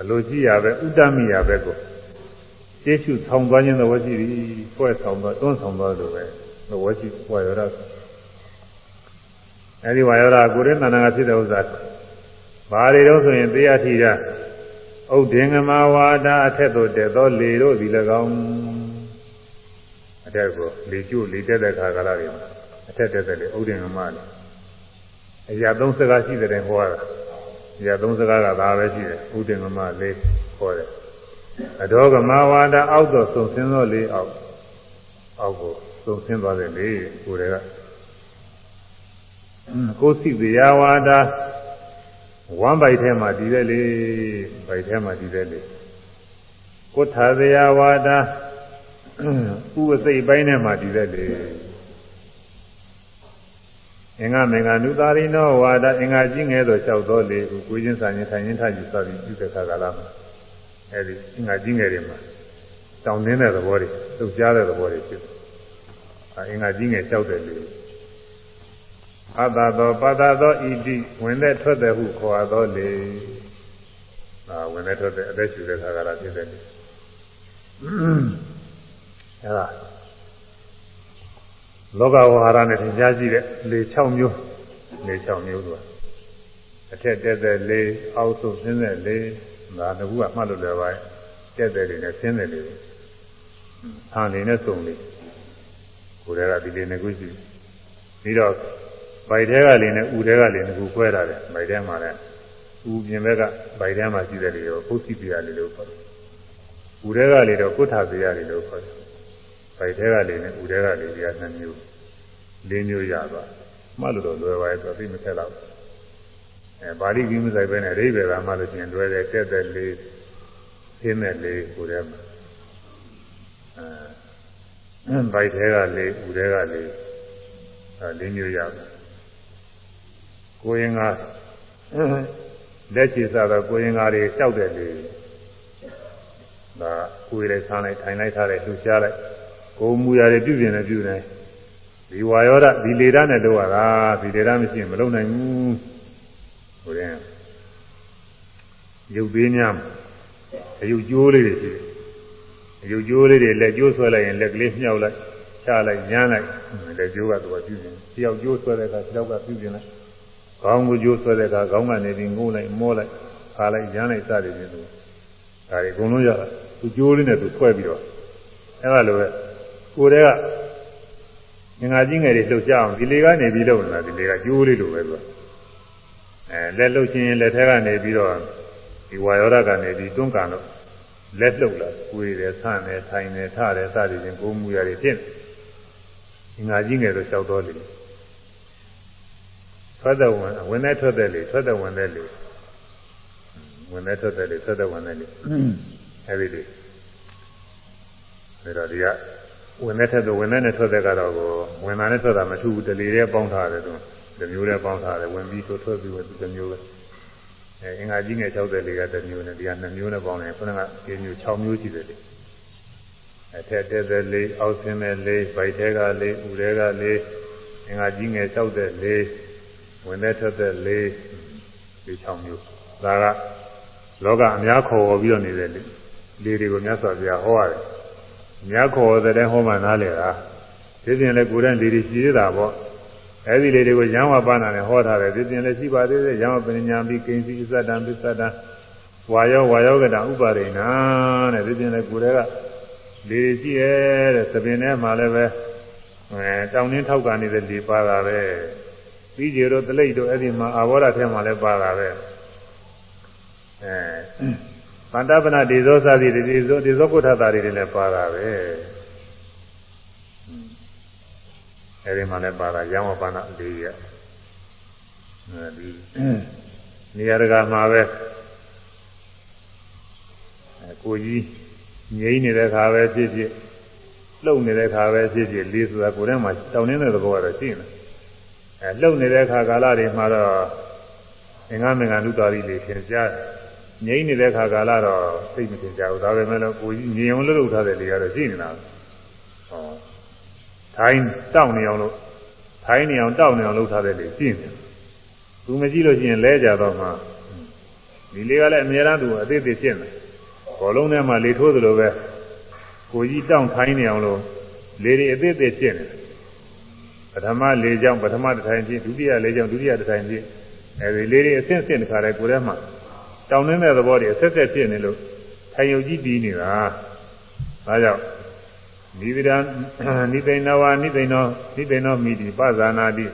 အလိုကြည့်ရပဲဥဒ္ဒမိရပဲကိုကျေးဇူးဆောင်သွားခြင်းသဘောရှိသည်ဖွဲ့ဆောင်သွားတွန်းဆောင်သွားလို့ပဲ သဘောရှိပွားရတာအဲဒီဝါယောဓာကိုယ်ရဲ့တဏ္ဍာကဖြစ်တဲ့ဥစ္စာဘာတွေတော့ဆိုရင်တရားထီတာဥဒင်္ဂမဝါဒအထက်သို့တက်သောလေတို့ဒီ၎င်းအထက်ကိုလေကျို့လေတက်တဲ့ခါကလာတွေမှာအထက်တက်တဲ့လေဥဒင်္ဂမလေအရာသုံးစကားရှိတဲ့ဟောတာအရာသုံးစကားကဒါပဲရှိတယ်ဥဒင်္ဂမလေးခေါ်တယ်အဒေါကမဝါဒအောက်သို့ဆုံဆင်းသောလေအောက်အောက်ကို ဆုံဆင်းသွားတယ်လေကိုယ်တွေကကိုယ်စီတရားဝါဒဝမ်းပိုက်ထဲမှာတည်တယ်လေပိုက်ထဲမှာတည်တယ်လေကိုယ်ထာတရားဝါဒဥပစိတ်ပိုင်းထဲမှာတည်တယ်လေအင်္ဂမင်္ဂနုသာရိနောဝါဒအင်္ဂကြီးငယ်သောလျှောက်တော်လေကိုကိုချင်းစာရင်ထိုင်ရင်ထားယူစသည်ပြုတဲ့ခါကလာမှာအဲဒီအင်္ဂကြီးငယ်တွေမှာတောင်းနေတဲ့သဘောတွေသုတ်ကြားတဲ့သဘောတွေဖြစ်တယ် အင်္ဂကြီးငယ်လျှောက်တယ်လေအတ္တသောပတ္တသောဣတိဝင်တဲ့ထွက်တဲ့ဟုခေါ်ရသောလေအာဝင်တဲ့ထွက်တဲ့အသက်ရှူတဲ့ခါကလာဖြစ်တယ်လေအဲဒါလောကဝဟာရနဲ့သင်ကြားကြည့်တဲ့လေ6မျိုးလေ6မျိုးဆိုတာအထက်တက်တဲ့လေအောက်ဆုံးဆင်းတဲ့လေဒါတကူကမှတ်လို့လည်းပါတက်တဲ့လေနဲ့ဆင်းတဲ့လေဆံလေနဲ့စုံလေ ကိုယ်တည်းကဒီလေနှစ်ခုရှိပြီးတော့ဗိုက်ထဲကလေနဲ့ဥထဲကလေနှစ်ခုခွဲတာတယ်ဗိုက်ထဲမှာလည်းဥပြင်ဘက်ကဗိုက်ထဲမှာရှိတဲ့လေကိုပုသိပိယလေလို့ခေါ်တယ်ဥထဲကလေတော့ကုဋ္ဌပိယလေလို့ခေါ်တယ်ဗိုက်ထဲကလေနဲ့ဥထဲကလေတွေကနှစ်မျိုးလေးမျိုးရသွားမှလို့တော့လွယ်ပါရဲ့ဆိုသိမထက်တော့အဲပါဠိကြီးမဆိုင်ပဲနဲ့အိဗေကမှလို့ရှိရင်လွယ်တယ်တက်တဲ့လေးသိမဲ့လေးကိုယ်ထဲမှာအဲ ဗိုက်ထဲကလေးဥထဲကလေးအဲလေးမျိုးရသွားကိုရင်ကလက်ချေစားတော့ကိုရင်ကားတွေလျှောက်တယ်လေဒါကိုယ်လည်းဆန်းလိုက်ထိုင်လိုက်ထားလိုက်လှူရှားလိုက်ကိုမူရတွေပြုပြင်နေပြုနေဒီဝါယောဓဒီလေဓာနဲ့တော့ရတာဒီလေဓာမရှိရင်မလုံနိုင်ဘူးဟိုရင်ရုပ်သေးများအယုတ်ကျိုးလေးတွေရှိတယ် အယုတ်ကျိုးလေးတွေလက်ကျိုးဆွဲလိုက်ရင်လက်ကလေးမြှောက်လိုက်ချလိုက်ညမ်းလိုက်လက်ကျိုးကတော့ပြုပြင်တယောက်ကျိုးဆွဲတဲ့အခါတယောက်ကပြုပြင်လိုက်ခေါင်းကိုကျိုးဆွဲတဲ့အခါခေါင်းကနေပြီးငိုးလိုက်မောလိုက်ခါလိုက်ရမ်းလိုက်စသည်ဖြင့်သူဒါတွေအကုန်လုံးရတာသူကျိုးလေးနဲ့သူဆွဲပြီးတော့အဲ့လိုပဲကိုယ်တည်းကငငါကြီးငယ်တွေလှုပ်ကြအောင်ဒီလေကနေပြီးလှုပ်နေတာဒီလေကကျိုးလေးလိုပဲသူကအဲလက်လှုပ်ခြင်းလက်ထဲကနေပြီးတော့ဒီဝါယောဓကနေပြီးတွန်းကန်လို့ လက်လှုပ်လာကိုယ်ရယ်ဆန့်တယ်ထိုင်တယ်ထတယ်စသည်ဖြင့်ကိုယ်မူရတွေဖြစ်ငငါကြီးငယ်တို့လျှောက်တော်လေထွက်တဲ့ဝင်ဝင်တဲ့ထွက်တဲ့လေထွက်တဲ့ဝင်တဲ့လေဝင်တဲ့ထွက်တဲ့လေထွက်တဲ့ဝင်တဲ့လေအဲဒီလေဒါတော့ဒီကဝင်တဲ့ထက်တော့ဝင်တဲ့နဲ့ထွက်တဲ့ကတော့ကိုဝင်တာနဲ့ထွက်တာမထူဘူးတလေတဲ့ပေါင်းထားတယ်သူတမျိုးနဲ့ပေါင်းထားတယ်ဝင်ပြီးဆိုထွက်ပြီးဝင်တမျိုးပဲ အဲအင်္ဂါကြီးငယ်60လေးကတမျိုးနဲ့ဒီက2မျိုးနဲ့ပေါင်းတယ်ခုနကဒီမျိုး6မျိုးရှိတယ်လေအထက်တက်တဲ့လေးအောက်ဆင်းတဲ့လေးဗိုက်ထဲကလေးဥထဲကလေးအင်္ဂါကြီးငယ်60လေးဝင်တဲ့ထွက်တဲ့လေးဒီ6မျိုးဒါကလောကအများခေါ်ဝေါ်ပြီးတော့နေတဲ့လေလေးတွေကိုမြတ်စွာဘုရားဟောရတယ်မြတ်ခေါ်တဲ့ဟောမှနားလေတာဒီပြင်လည်းကိုယ်တိုင်လေးတွေရှိသေးတာပေါ့ အဲဒီလေးတွေကိုရံဝပါဏာနဲ့ဟောထားတယ်ဒီပြင်လည်းရှိပါသေးတယ်ရံဝပညာပြီးကိဉ္စီသတ္တံပစ္စတံဝါယောဝါယောကတဥပါရိဏတဲ့ဒီပြင်လည်းကိုယ်တည်းကလေးတွေရှိရဲ့တဲ့သပင်ထဲမှာလည်းပဲအဲတောင်းနှင်းထောက်ကန်နေတဲ့လေပါတာပဲပြီးကြတော့တလိပ်တို့အဲ့ဒီမှာအာဘောဓထဲမှာလည်းပါတာပဲအဲဗန္တပနာဒီဇောသတိဒီဇောဒီဇောကုဋ္ဌတာတွေလည်းပါတာပဲ အဲဒီမှာလည်းပါတာရံဝပါဏ၄ရက်အဲဒီနေရာတကာမှာပဲအဲကိုကြီးငြိမ့်နေတဲ့ခါပဲဖြစ်ဖြစ်လှုပ်နေတဲ့ခါပဲဖြစ်ဖြစ်လေးဆိုတာကိုယ်ထဲမှာတောင်းနေတဲ့သဘောကတော့ရှိနေတယ်အဲလှုပ်နေတဲ့ခါကာလတွေမှာတော့အင်္ဂမင်္ဂနုတာရီလေးသင်ကြားငြိမ့်နေတဲ့ခါကာလတော့သိမသင်ကြဘူးဒါပေမဲ့လို့ကိုကြီးငြိမ်အောင်လှုပ်ထားတဲ့လေကတော့ရှိနေတာဟော ထိုင်းတောက်နေအောင်လို့ထိုင်းနေအောင်တောက်နေအောင်လုပ်ထားတဲ့လေပြင်းတယ်သူမကြည့်လို့ရှိရင်လဲကြတော့မှဒီလေးကလည်းအများအားသူအသေးသေးဖြစ်နေဘောလုံးထဲမှာလေထိုးသလိုပဲကိုကြီးတောင့်ထိုင်းနေအောင်လို့လေတွေအသေးသေးဖြစ်နေတယ်ထမ၄ကြောင်းပထမတစ်ထိုင်ဖြစ်ဒုတိယ၄ကြောင်းဒုတိယတစ်ထိုင်ဖြစ်အဲဒီလေးတွေအဆင့်ဆင့်တစ်ခါလဲကိုယ်ထဲမှာတောင်းနေတဲ့သဘောတွေအဆက်ဆက်ဖြစ်နေလို့ထိုင်ယုတ်ကြီးပြီးနေတာဒါကြောင့် နိဗ္ဗာန်နိသိဏဝါနိသိဏောနိသိဏောမိတိပဇာနာတိ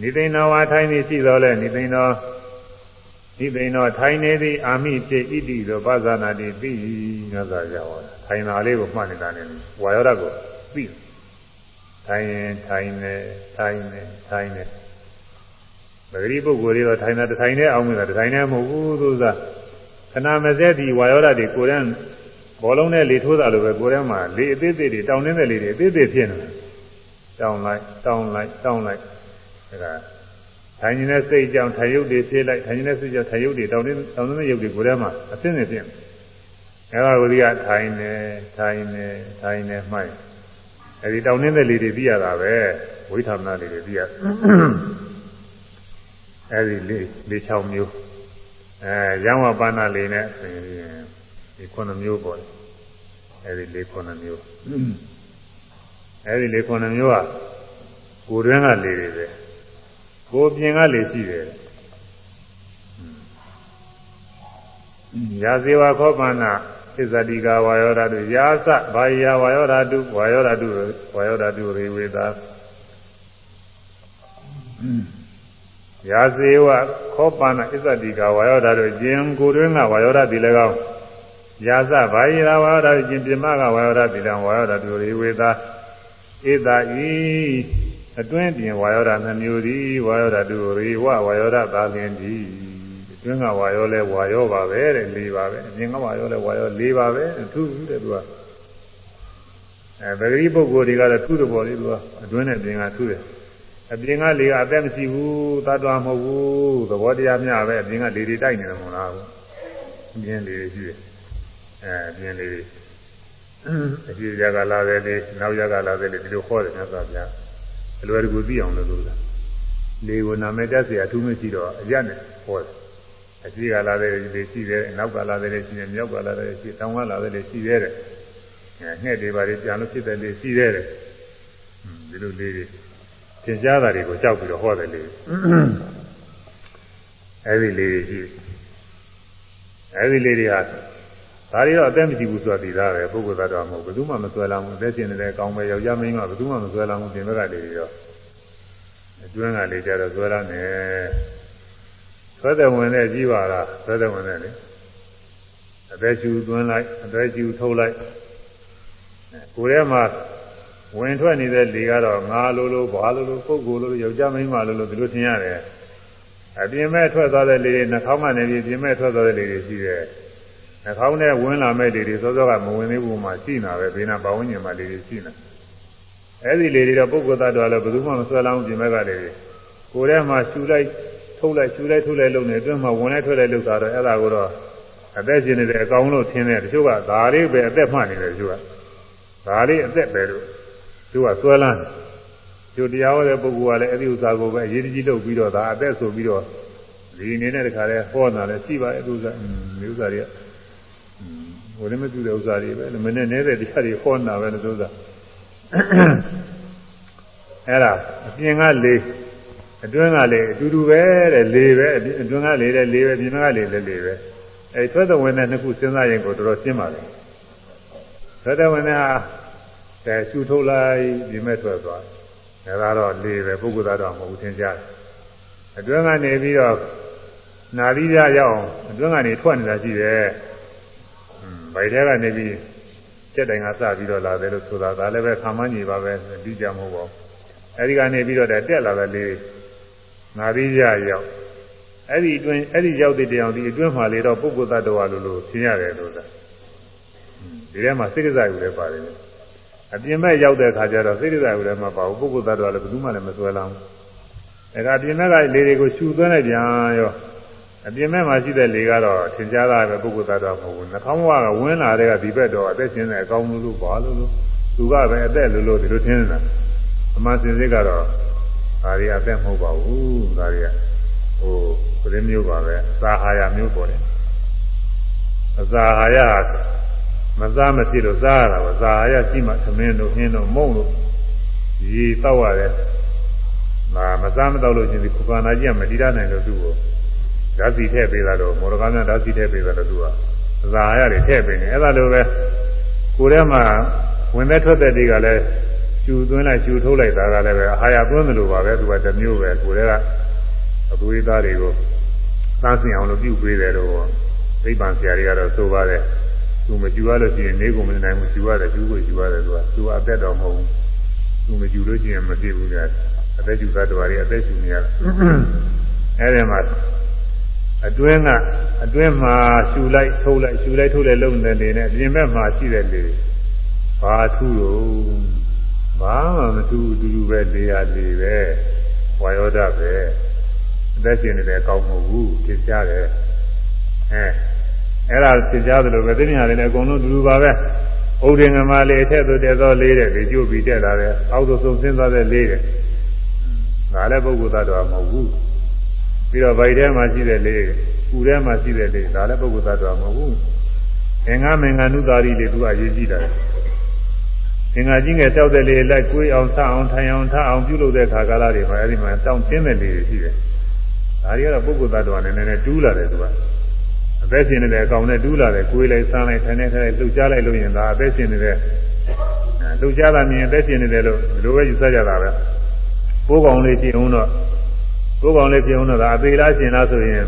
နိသိဏဝါထိုင်နေရှိတော်လဲနိသိဏောနိသိဏောထိုင်နေသည်အာမိဖြစ်ဣတိသောပဇာနာတိသိငါသာရောက်တာထိုင်တာလေးကိုမှတ်နေတာနဲ့ဝါယောဓာတ်ကိုသိထိုင်ရင်ထိုင်နေထိုင်နေထိုင်နေပဂရိပုဂ္ဂိုလ်တွေတော့ထိုင်တာတစ်ထိုင်နဲ့အောင်နေတာတစ်ထိုင်နဲ့မဟုတ်ဘူးသူကခဏမစဲဒီဝါယောဓာတ်တွေကိုယ်တန်း ဘောလုံးနဲ့လေထိုးတာလိုပဲကိုယ်ထဲမှာလေအသေးသေးတွေတောင်းနေတဲ့လေတွေအသေးသေးဖြစ်နေတယ်တောင်းလိုက်တောင်းလိုက်တောင်းလိုက်ဒါကထိုင်နေတဲ့စိတ်ကြောင့်ထိုင်ရုပ်တွေဖြစ်လိုက်ထိုင်နေတဲ့စိတ်ကြောင့်ထိုင်ရုပ်တွေတောင်းနေတောင်းနေတဲ့ရုပ်တွေကိုယ်ထဲမှာအသိနေဖြစ်နေအဲဒါကိုဒီကထိုင်နေထိုင်နေထိုင်နေမှိုက်အဲဒီတောင်းနေတဲ့လေတွေသိရတာပဲဝိထာမနာလေတွေသိရအဲဒီလေလေ6မျိုးအဲရံဝပါဏလေနဲ့ဆိုရင် ဒီခုနှစ်မျိုးပေါ့အဲဒီလေးခုနှစ်မျိုးအဲဒီလေးခုနှစ်မျိုးကကိုယ်တွင်းကလေတွေပဲကိုယ်ပြင်ကလေရှိတယ်ရာဇေဝခောပနာသစ္စာတိကဝါယောဓာတုယာသဘာယဝါယောဓာတုဝါယောဓာတုဝါယောဓာတုရေဝေသာရာဇေဝခောပနာသစ္စာတိကဝါယောဓာတုကျင်ကိုယ်တွင်းကဝါယောဓာတိလည်းကောင်း ယာသဘာယရာဝါဒကျင်ပြမကဝါယောဒတိလံဝါယောဒတူရိဝေသာဧတာဤအတွင်းပြင်ဝါယောဒနှမျိုးသည်ဝါယောဒတူရိဝဝါယောဒသာလင်သည်အတွင်းကဝါယောလဲဝါယောပါပဲတဲ့၄ပါပဲအပြင်ကဝါယောလဲဝါယော၄ပါပဲအထူးတဲ့သူကအဲဗဂရိပုဂ္ဂိုလ်တွေကတော့ထူးတယ်ပေါ့လေသူကအတွင်းနဲ့ပြင်ကထူးတယ်အပြင်ကလေကအသက်မရှိဘူးတတ်တော်မဟုတ်ဘူးသဘောတရားမျှပဲအပြင်ကလေတွေတိုက်နေတယ်မဟုတ်လားအပြင်လေတွေရှိတယ် အဲပြင်းလေးအကြည့်ရကလာတယ်လေနောက်ရကလာတယ်လေဒီလိုခေါ်တယ်မြတ်စွာဘုရားအလွယ်တကူသိအောင်လို့ဆိုတာလေကိုနာမည်တက်เสียအထူးမရှိတော့အရနဲ့ခေါ်တယ်အကြည့်ကလာတယ်လေရှိတယ်နောက်ကလာတယ်လေရှိတယ်မြောက်ကလာတယ်ရှိတောင်ကလာတယ်လေရှိတယ်တဲ့အဲငှက်တွေပါလေပြန်လို့ဖြစ်တယ်လေရှိတယ်တဲ့ဒီလိုလေးတွေသင်ကြားတာတွေကိုကြောက်ပြီးတော့ဟောတယ်လေအဲဒီလေးတွေရှိအဲဒီလေးတွေဟာ ဒါတွေတော့အသက်မကြည့်ဘူးဆိုတာသိသားပဲပုဂ္ဂိုလ်သတ္တဝါမဟုတ်ဘယ်သူမှမဆွဲလာဘူးအသက်ရှင်နေတဲ့အကောင်ပဲယောက်ျားမင်းကဘယ်သူမှမဆွဲလာဘူးပြင်ဘက်ကလေးတွေတော့အတွင်းကလေးကြတော့ဆွဲလာနေဆွဲတဲ့ဝင်တဲ့ကြီးပါလားဆွဲတဲ့ဝင်တဲ့လေအသက်ရှူသွင်းလိုက်အသက်ရှူထုတ်လိုက်ကိုယ်ထဲမှာဝင်ထွက်နေတဲ့လေကတော့ငါလိုလိုဘာလိုလိုပုဂ္ဂိုလ်လိုလိုယောက်ျားမင်းမလိုလိုဒီလိုထင်ရတယ်အပြင်မဲ့ထွက်သွားတဲ့လေတွေနှာခေါင်းကနေပြီးပြင်မဲ့ထွက်သွားတဲ့လေတွေရှိတယ် နှာခေါင်းနဲ့ဝင်လာမဲ့တွေတွေစောစောကမဝင်သေးဘူးမှရှိနေတာပဲဘေးနာပဝန်းကျင်မှာလေးတွေရှိနေအဲ့ဒီလေတွေတော့ပုဂ္ဂိုလ်သတ္တဝါလည်းဘယ်သူမှမဆွဲလောင်းပြင်မဲ့ကလေးတွေကိုယ်ထဲမှာရှူလိုက်ထုတ်လိုက်ရှူလိုက်ထုတ်လိုက်လုပ်နေအတွင်းမှာဝင်လိုက်ထွက်လိုက်လုပ်တာတော့အဲ့ဒါကိုတော့အသက်ရှင်နေတဲ့အကောင်လို့ထင်တယ်တချို့ကဒါလေးပဲအသက်မှနေတယ်တချို့ကဒါလေးအသက်ပဲလို့သူကဆွဲလန်းကျိုတရားဟောတဲ့ပုဂ္ဂိုလ်ကလည်းအဲ့ဒီဥစ္စာကိုပဲအရေးတကြီးလုပ်ပြီးတော့ဒါအသက်ဆိုပြီးတော့ဒီအနေနဲ့တခါလဲဟောတာလဲရှိပါရဲ့ဥစ္စာဒီဥစ္စာတွေက ဟိုလည်းမတူတဲ့ဥစ္စာတွေပဲမနဲ့နေတဲ့တရားတွေဟောနာပဲလို့ဆိုတာအဲ့ဒါအပြင်ကလေးအတွင်းကလေးအတူတူပဲတဲ့လေးပဲအတွင်းကလေးတဲ့လေးပဲပြင်ကလေးလည်းလေးပဲအဲ့ထွက်တဲ့ဝင်တဲ့နှစ်ခုစဉ်းစားရင်ကိုတော်တော်ရှင်းပါလေထွက်တဲ့ဝင်တဲ့ဟာတဲ့ရှူထုတ်လိုက်ပြင်မဲ့ထွက်သွားတယ်ဒါကတော့လေးပဲပုဂ္ဂိုလ်သားတော့မဟုတ်ဘူးသင်ကြားတယ်အတွင်းကနေပြီးတော့နာသီးရရအောင်အတွင်းကနေထွက်နေတာရှိတယ် ဗိုက်ထဲကနေပြီးစက်တိုင်ကစပြီးတော့လာတယ်လို့ဆိုတာဒါလည်းပဲခံမညီပါပဲပြီးကြမဟုတ်ပါဘူးအဲဒီကနေပြီးတော့တက်လာတဲ့လေးငါပြီးရရောက်အဲ့ဒီအတွင်းအဲ့ဒီရောက်တဲ့တရားဒီအတွင်းမှာလေတော့ပုဂ္ဂိုလ်တ attva လို့လို့ရှင်းရတယ်လို့ဆိုတာဒီထဲမှာစိတ်ကစားယူလည်းပါတယ်အပြင်မဲ့ရောက်တဲ့အခါကျတော့စိတ်ကစားယူလည်းမပါဘူးပုဂ္ဂိုလ်တ attva လည်းဘယ်သူမှလည်းမစွဲလောင်းဘူးဒါကပြင်မဲ့ကလေတွေကိုရှူသွင်းလိုက်ပြန်ရော အပြင်မဲ့မှာရှိတဲ့လေကတော့ထင်ရှားတာပဲပုဂ္ဂိုလ်သတ္တဝါမဟုတ်ဘူးနှာခေါင်းဘဝကဝင်လာတဲ့ကဒီဘက်တော့အသက်ရှင်တဲ့အကောင်းလို့လို့ပါလို့လို့သူကပဲအသက်လို့လို့ဒီလိုထင်နေတာအမှန်စင်စစ်ကတော့ဒါတွေအသက်မဟုတ်ပါဘူးဒါတွေကဟိုပရင်းမျိုးပါပဲသာဟာယမျိုးပေါ်တယ်အသာဟာယမစားမဖြစ်လို့စားရတာပါသာဟာယရှိမှသမင်းတို့ဟင်းတို့မုံတို့ရေတောက်ရတယ်မမစားမတောက်လို့ချင်းဒီခုပါနာကြီးကမတိရနိုင်လို့သူ့ကို ဓာတ်စီထည့်ပေးတာတော့မော်ဒကာများဓာတ်စီထည့်ပေးတာတော့သူကဇာရတယ်ထည့်ပေးနေအဲ့ဒါလိုပဲကိုယ်ထဲမှာဝင်သက်ထွက်သက်တွေကလည်းကျူသွင်းလိုက်ကျူထုတ်လိုက်တာကလည်းပဲအာဟာရသွင်းတယ်လို့ပါပဲသူကတစ်မျိုးပဲကိုယ်ထဲကအသွေးသားတွေကိုသန်းစင်အောင်လို့ပြုပေးတယ်လို့သိပ္ပံဆရာတွေကတော့ဆိုပါတယ်သူမကျူရလို့ရှိရင်နေကုန်မနိုင်ဘူးကျူရတယ်ကျူကိုကျူရတယ်သူကသူကအသက်တော်မဟုတ်ဘူးသူမကျူလို့ရှိရင်မသိဘူးကြအသက်ကျူသတ္တဝါတွေအသက်ကျူနေရတာအဲဒီမှာ အတွင်းကအတွင်းမှာရှူလိုက်ထုတ်လိုက်ရှူလိုက်ထုတ်လိုက်လုံနေနေနဲ့ပြင်ဘက်မှာရှိတဲ့လေဘာထူးလို့ဘာမှမထူးအတူတူပဲလေရလေပဲဝါယောဒပဲအသက်ရှင်နေတယ်ကောင်းမဟုတ်ဘူးသိကြတယ်အဲအဲ့ဒါသိကြသလိုပဲသိညာတွေလည်းအကုန်လုံးတူတူပါပဲဥဒင်္ဂမလေးအထက်သို့တက်သောလေးတဲ့ဒီကျုပ်ပြီးတက်လာတယ်အောက်သို့ဆုံးဆင်းသွားတဲ့လေးတဲ့ဒါလည်းပုဂ္ဂိုလ်သတ္တဝါမဟုတ်ဘူး ပြီးတော့ဗိုက်ထဲမှာရှိတဲ့လေးပူထဲမှာရှိတဲ့လေးဒါလည်းပုဂ္ဂိုလ်သတ္တဝါမဟုတ်ဘူးအင်္ဂမင်္ဂနုတာရီတွေသူကအရေးကြီးတယ်အင်္ဂါကြီးငယ်တောက်တဲ့လေးလိုက်ကိုွေးအောင်ဆအောင်ထိုင်အောင်ထအောင်ပြုလုပ်တဲ့ခါကာလတွေမှာအဲဒီမှာတောင်းတင်းတဲ့လေးတွေရှိတယ်ဒါတွေကတော့ပုဂ္ဂိုလ်သတ္တဝါနည်းနည်းတူးလာတယ်သူကအသက်ရှင်နေတဲ့အကောင်နဲ့တူးလာတယ်ကိုွေးလိုက်ဆန်းလိုက်ထိုင်နေထိုင်လိုက်လှုပ်ရှားလိုက်လို့ရင်ဒါအသက်ရှင်နေတဲ့လှုပ်ရှားတာမြင်အသက်ရှင်နေတယ်လို့ဒီလိုပဲယူဆကြတာပဲပိုးကောင်လေးကြည့်အောင်တော့ ကိုယ်ကောင်လေးပြောင်းတော့ဒါအသေးလားရှင်လားဆိုရင်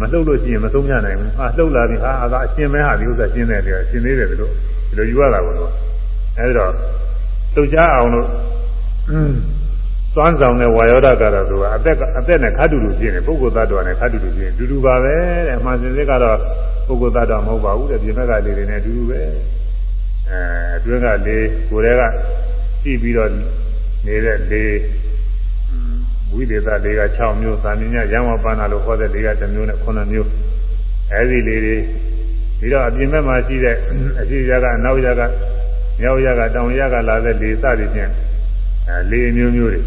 မလှုပ်လို့ရှိရင်မဆုံးပြနိုင်ဘူးဟာလှုပ်လာပြီဟာဒါအရှင်မဲဟာဒီဥစ္စာရှင်းတယ်တယ်ရှင်းသေးတယ်လို့ဒီလိုယူရတာကတော့အဲဒီတော့လှုပ်ရှားအောင်လို့သွမ်းဆောင်တဲ့ဝါယောဒကတော့သူကအသက်အသက်နဲ့ခတ်တူတူဖြစ်နေပုဂ္ဂိုလ်သတ္တဝါနဲ့ခတ်တူတူဖြစ်နေတူတူပါပဲတဲ့အမှန်စင်စစ်ကတော့ပုဂ္ဂိုလ်သတ္တဝါမဟုတ်ပါဘူးတဲ့ပြင်ဘက်ကလေးတွေနဲ့အတူတူပဲအဲအတွင်းကလေးကိုယ်တည်းကကြည့်ပြီးတော့နေတဲ့လေး ဝိသေသလေးက6မျိုးသာမညရံဝပန္နာလို့ဟောတဲ့လေးက1မျိုးနဲ့9မျိုးအဲဒီလေးတွေပြီးတော့အပြင်ဘက်မှာရှိတဲ့အရှိရကအနောက်ရကမြောက်ရကတောင်ရကလာတဲ့လေးစသည်ဖြင့်အဲလေးမျိုးမျိုးတွေ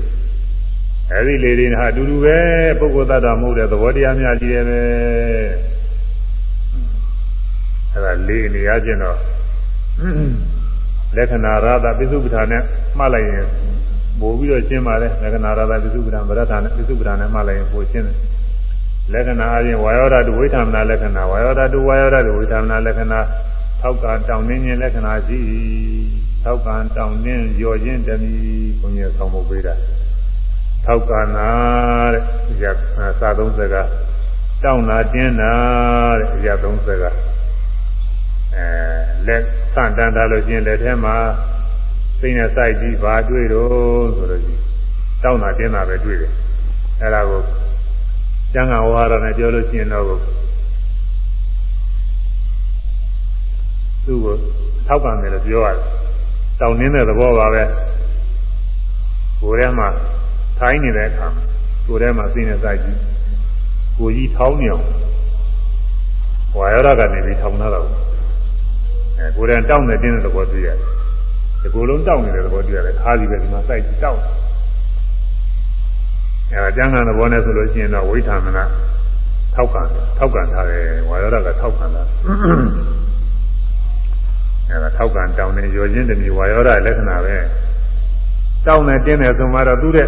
အဲဒီလေးတွေဟာအတူတူပဲပုဂ္ဂိုလ်သတ္တမဟုတ်တဲ့သဘောတရားများကြီးတယ်ပဲအဲဒါလေးနေရခြင်းတော့လက္ခဏာရတာပိစုပ္ပထာနဲ့မှတ်လိုက်ရင် ပို့ပြီးတော့ရှင်းပါတယ်လက္ခဏာရတာပိစုပ္ပဒါဗရထာနဲ့ပိစုပ္ပဒါနဲ့မှလည်းပို့ရှင်းတယ်လက္ခဏာအရင်ဝါယောဓာတုဝိထာမနာလက္ခဏာဝါယောဓာတုဝါယောဓာတုဝိထာမနာလက္ခဏာထောက်ကတောင်းနှင်းခြင်းလက္ခဏာရှိထောက်ကတောင်းနှင်းရော်ခြင်းတမီဘုန်းကြီးဆောင်းဖို့ပေးတာထောက်ကနာတဲ့ရစာသုံးစကားတောင်းနာတင်းနာတဲ့အရာသုံးစကားအဲလက်ဆန့်တန်းထားလို့ချင်းလက်ထဲမှာ စိတ်နဲ့စိုက်ပြီးဘာတွေ့တော့ဆိုလို့ရှိတောင်းတာတင်းတာပဲတွေ့တယ်အဲ့ဒါကိုကျမ်းဂန်ဝါရနဲ့ပြောလို့ရှိရင်တော့သူ့ကိုထောက်ပံ့တယ်လို့ပြောရတယ်တောင်းနေတဲ့သဘောပါပဲကိုယ်ထဲမှာထိုင်းနေတဲ့အခါကိုယ်ထဲမှာစိတ်နဲ့စိုက်ပြီးကိုကြီးထောင်းနေအောင်ဝါရကနေပြီးထောင်းလာတော့အဲကိုယ်ထဲတောင်းနေတင်းတဲ့သဘောတွေ့ရတယ် ဒီကိုယ်လုံးတောက်နေတဲ့သဘောတွေ့ရတယ်ခါးစီပဲဒီမှာစိုက်ပြီးတောက်အဲဒါကျမ်းဂန်သဘောနဲ့ဆိုလို့ရှိရင်တော့ဝိထာမနာထောက်ကန်ထောက်ကန်ထားတယ်ဝါရဒကထောက်ကန်တာအဲဒါထောက်ကန်တောင်းနေရောချင်းတမျိုးဝါရောဒလက္ခဏာပဲတောင်းနေတင်းတယ်ဆိုမှတော့သူ့တဲ့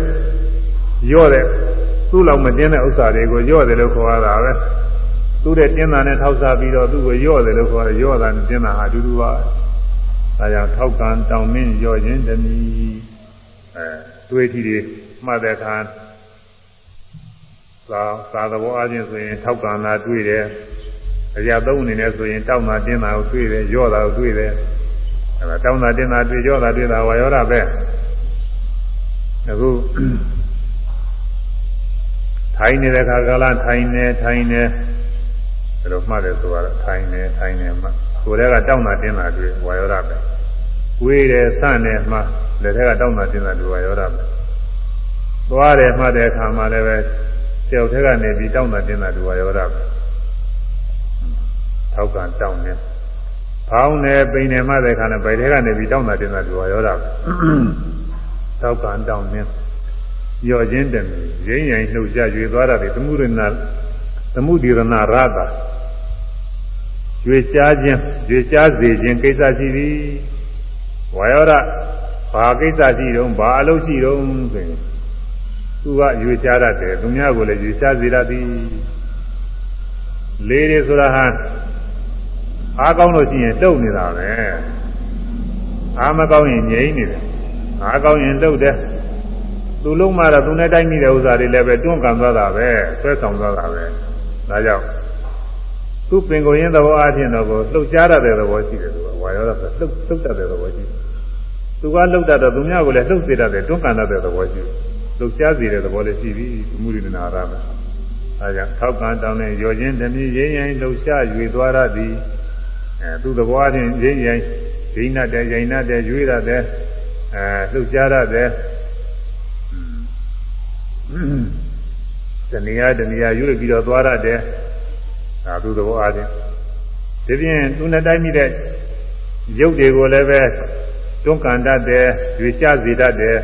ရော့တဲ့သူ့လောက်မတင်းတဲ့ဥစ္စာတွေကိုရော့တယ်လို့ခေါ်ရတာပဲသူ့တဲ့တင်းတာနဲ့ထောက်စားပြီးတော့သူ့ကိုရော့တယ်လို့ခေါ်ရတယ်ရော့တာနဲ့တင်းတာဟာအတူတူပါ ဒါကြောင့်ထောက်ကံတောင်းနှင်းရော့ခြင်းတမီအဲတွေးထီတွေမှတ်တဲ့အခါသာသာသဘောအချင်းဆိုရင်ထောက်ကံလာတွေးတယ်အရာသုံးအနေနဲ့ဆိုရင်တောင်းတာတင်းတာကိုတွေးတယ်ရော့တာကိုတွေးတယ်အဲဒါတောင်းတာတင်းတာတွေးရော့တာတွေးတာဝါရောတာပဲအခုထိုင်နေတဲ့ခါကလာထိုင်နေထိုင်နေဘယ်လိုမှတ်တယ်ဆိုတော့ထိုင်နေထိုင်နေမှ ကိုယ်တည်းကတောင်းတာတင်းတာတွေ့ဝါယောဓပဲဝေးတယ်စနေမှလက်ထက်ကတောင်းတာတင်းတာတွေ့ဝါယောဓပဲသွားတယ်မှတ်တဲ့အခါမှာလည်းပဲကြောက်ထက်ကနေပြီးတောင်းတာတင်းတာတွေ့ဝါယောဓပဲထောက်ကတောင်းနေဖောင်းနေပိန်နေမှတဲ့အခါနဲ့ဗိုက်ထဲကနေပြီးတောင်းတာတင်းတာတွေ့ဝါယောဓပဲထောက်ကတောင်းနေရော့ခြင်းတယ်ရင်းရင်နှုတ်ကြရွေသွားတာတွေသမှုရဏသမှုဒီရဏရတာ ရွေရှားခြင်းရွေရှားစေခြင်းကိစ္စရှိသည်ဝါယောဒဘာကိစ္စရှိတုံးဘာအလုပ်ရှိတုံးဆိုရင်သူကရွေချတတ်တယ်သူများကိုလည်းရွေချစေတတ်သည်လေးတွေဆိုတာဟာအားကောင်းလို့ရှိရင်တုတ်နေတာပဲအားမကောင်းရင်ငြိမ့်နေတယ်အားကောင်းရင်တုတ်တယ်သူလုံးမှတော့သူနဲ့တိုက်မိတဲ့ဥစ္စာတွေလည်းပဲတွန်းကန်သွားတာပဲဆွဲဆောင်သွားတာပဲဒါကြောင့် သူပင်ကိုရင်းသဘောအချင်းတော့ကိုလှုပ်ရှားတတ်တဲ့သဘောရှိတယ်သူကဝါရောတော့လှုပ်လှုပ်တတ်တဲ့သဘောရှိတယ်သူကလှုပ်တတ်တော့သူများကိုလည်းလှုပ်စေတတ်တယ်တွန်းကန်တတ်တဲ့သဘောရှိတယ်လှုပ်ရှားစေတဲ့သဘောလည်းရှိပြီမူရိနာရမယ်အဲကြောင့်ထောက်ကန်တောင်းတဲ့ရောခြင်းတမီရင်းရင်လှုပ်ရှား၍သွားရသည်အဲသူသဘောအချင်းရင်းရင်ဒိဏတဲ့ရင်တဲ့ရွေးတဲ့အဲလှုပ်ရှားတဲ့တဏှာတဏှာရွေ့ပြီးတော့သွားရတယ် ဒါသူသဘောအားဖြင့်ဒီပြင်သူနဲ့တိုက်မိတဲ့ရုပ်တွေကိုလည်းပဲတွန်းကန်တတ်တယ်ရွေချစေတတ်တယ်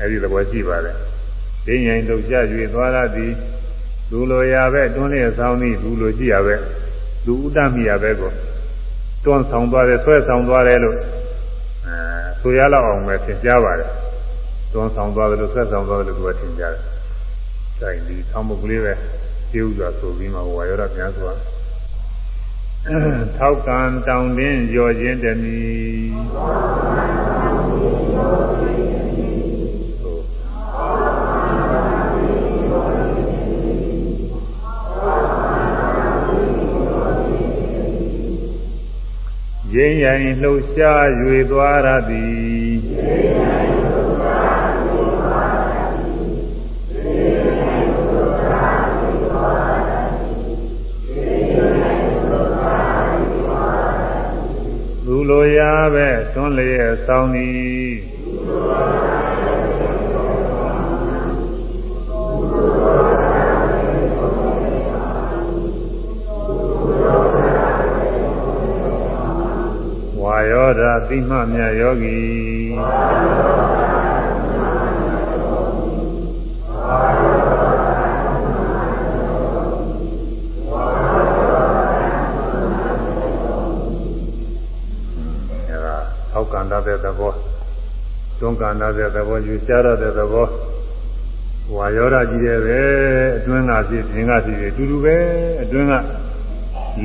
အဲဒီသဘောရှိပါတယ်ဒိဉ္ရင်တို့ကြရွေသွားရသည်လူလိုရပဲတွန်းလျက်ဆောင်သည်လူလိုရှိရပဲလူဥဒ္ဒမိရပဲကိုတွန်းဆောင်သွားတယ်ဆွဲဆောင်သွားတယ်လို့အဲဆိုရလောက်အောင်ပဲသင်ကြားပါတယ်တွန်းဆောင်သွားတယ်လို့ဆွဲဆောင်သွားတယ်လို့သူကသင်ကြားတယ်တိုင်ဒီဆောင်းမကလေးပဲ ကျေဥစွာဆိုပြီးမှဝါရောဓပြန်စွာထောက်ကံတောင်းတင်းရောခြင်းတမီရင်းရင်လှုပ်ရှား၍သွားရသည် လိုရာပဲသွန်းလျက်ဆောင်းသည်ဝါယောဓာသိမှမြတ်ယောဂီ တဲ့သဘောတွန်းကန်တဲ့သဘောယူရှားတဲ့သဘောဝါရောဓကြီးတယ်ပဲအတွင်းကဖြစ်ပြင်ကဖြစ်အတူတူပဲအတွင်းက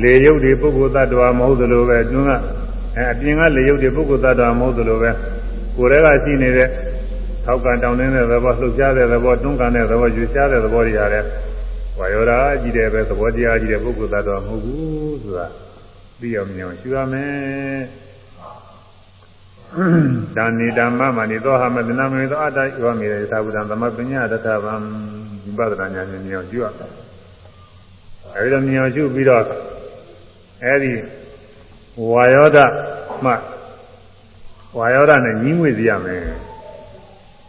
လေရုပ်တွေပုဂ္ဂိုလ်သတ္တဝါမဟုတ်သလိုပဲအတွင်းကအဲအပြင်ကလေရုပ်တွေပုဂ္ဂိုလ်သတ္တဝါမဟုတ်သလိုပဲကိုယ်တည်းကရှိနေတဲ့ထောက်ကန်တောင်းနေတဲ့သဘောလှုပ်ရှားတဲ့သဘောတွန်းကန်တဲ့သဘောယူရှားတဲ့သဘောတွေရတယ်ဝါရောဓကြီးတယ်ပဲသဘောတရားကြီးတဲ့ပုဂ္ဂိုလ်သတ္တဝါမဟုတ်ဘူးဆိုတာသိအောင်မြင်အောင်ရှင်းရမယ် ဒါနိဓမ္မမနိသောဟမသနမေသောအတ္တယောမေရသာဝုဒံသမပညာတထဗံဝိပဿနာဉာဏ်နဲ့မြောင်ကျွတ်အဲဒီတော့မြောင်ကျွတ်ပြီးတော့အဲဒီဝါယောဒမှဝါယောဒနဲ့ညီးငွေစီရမယ်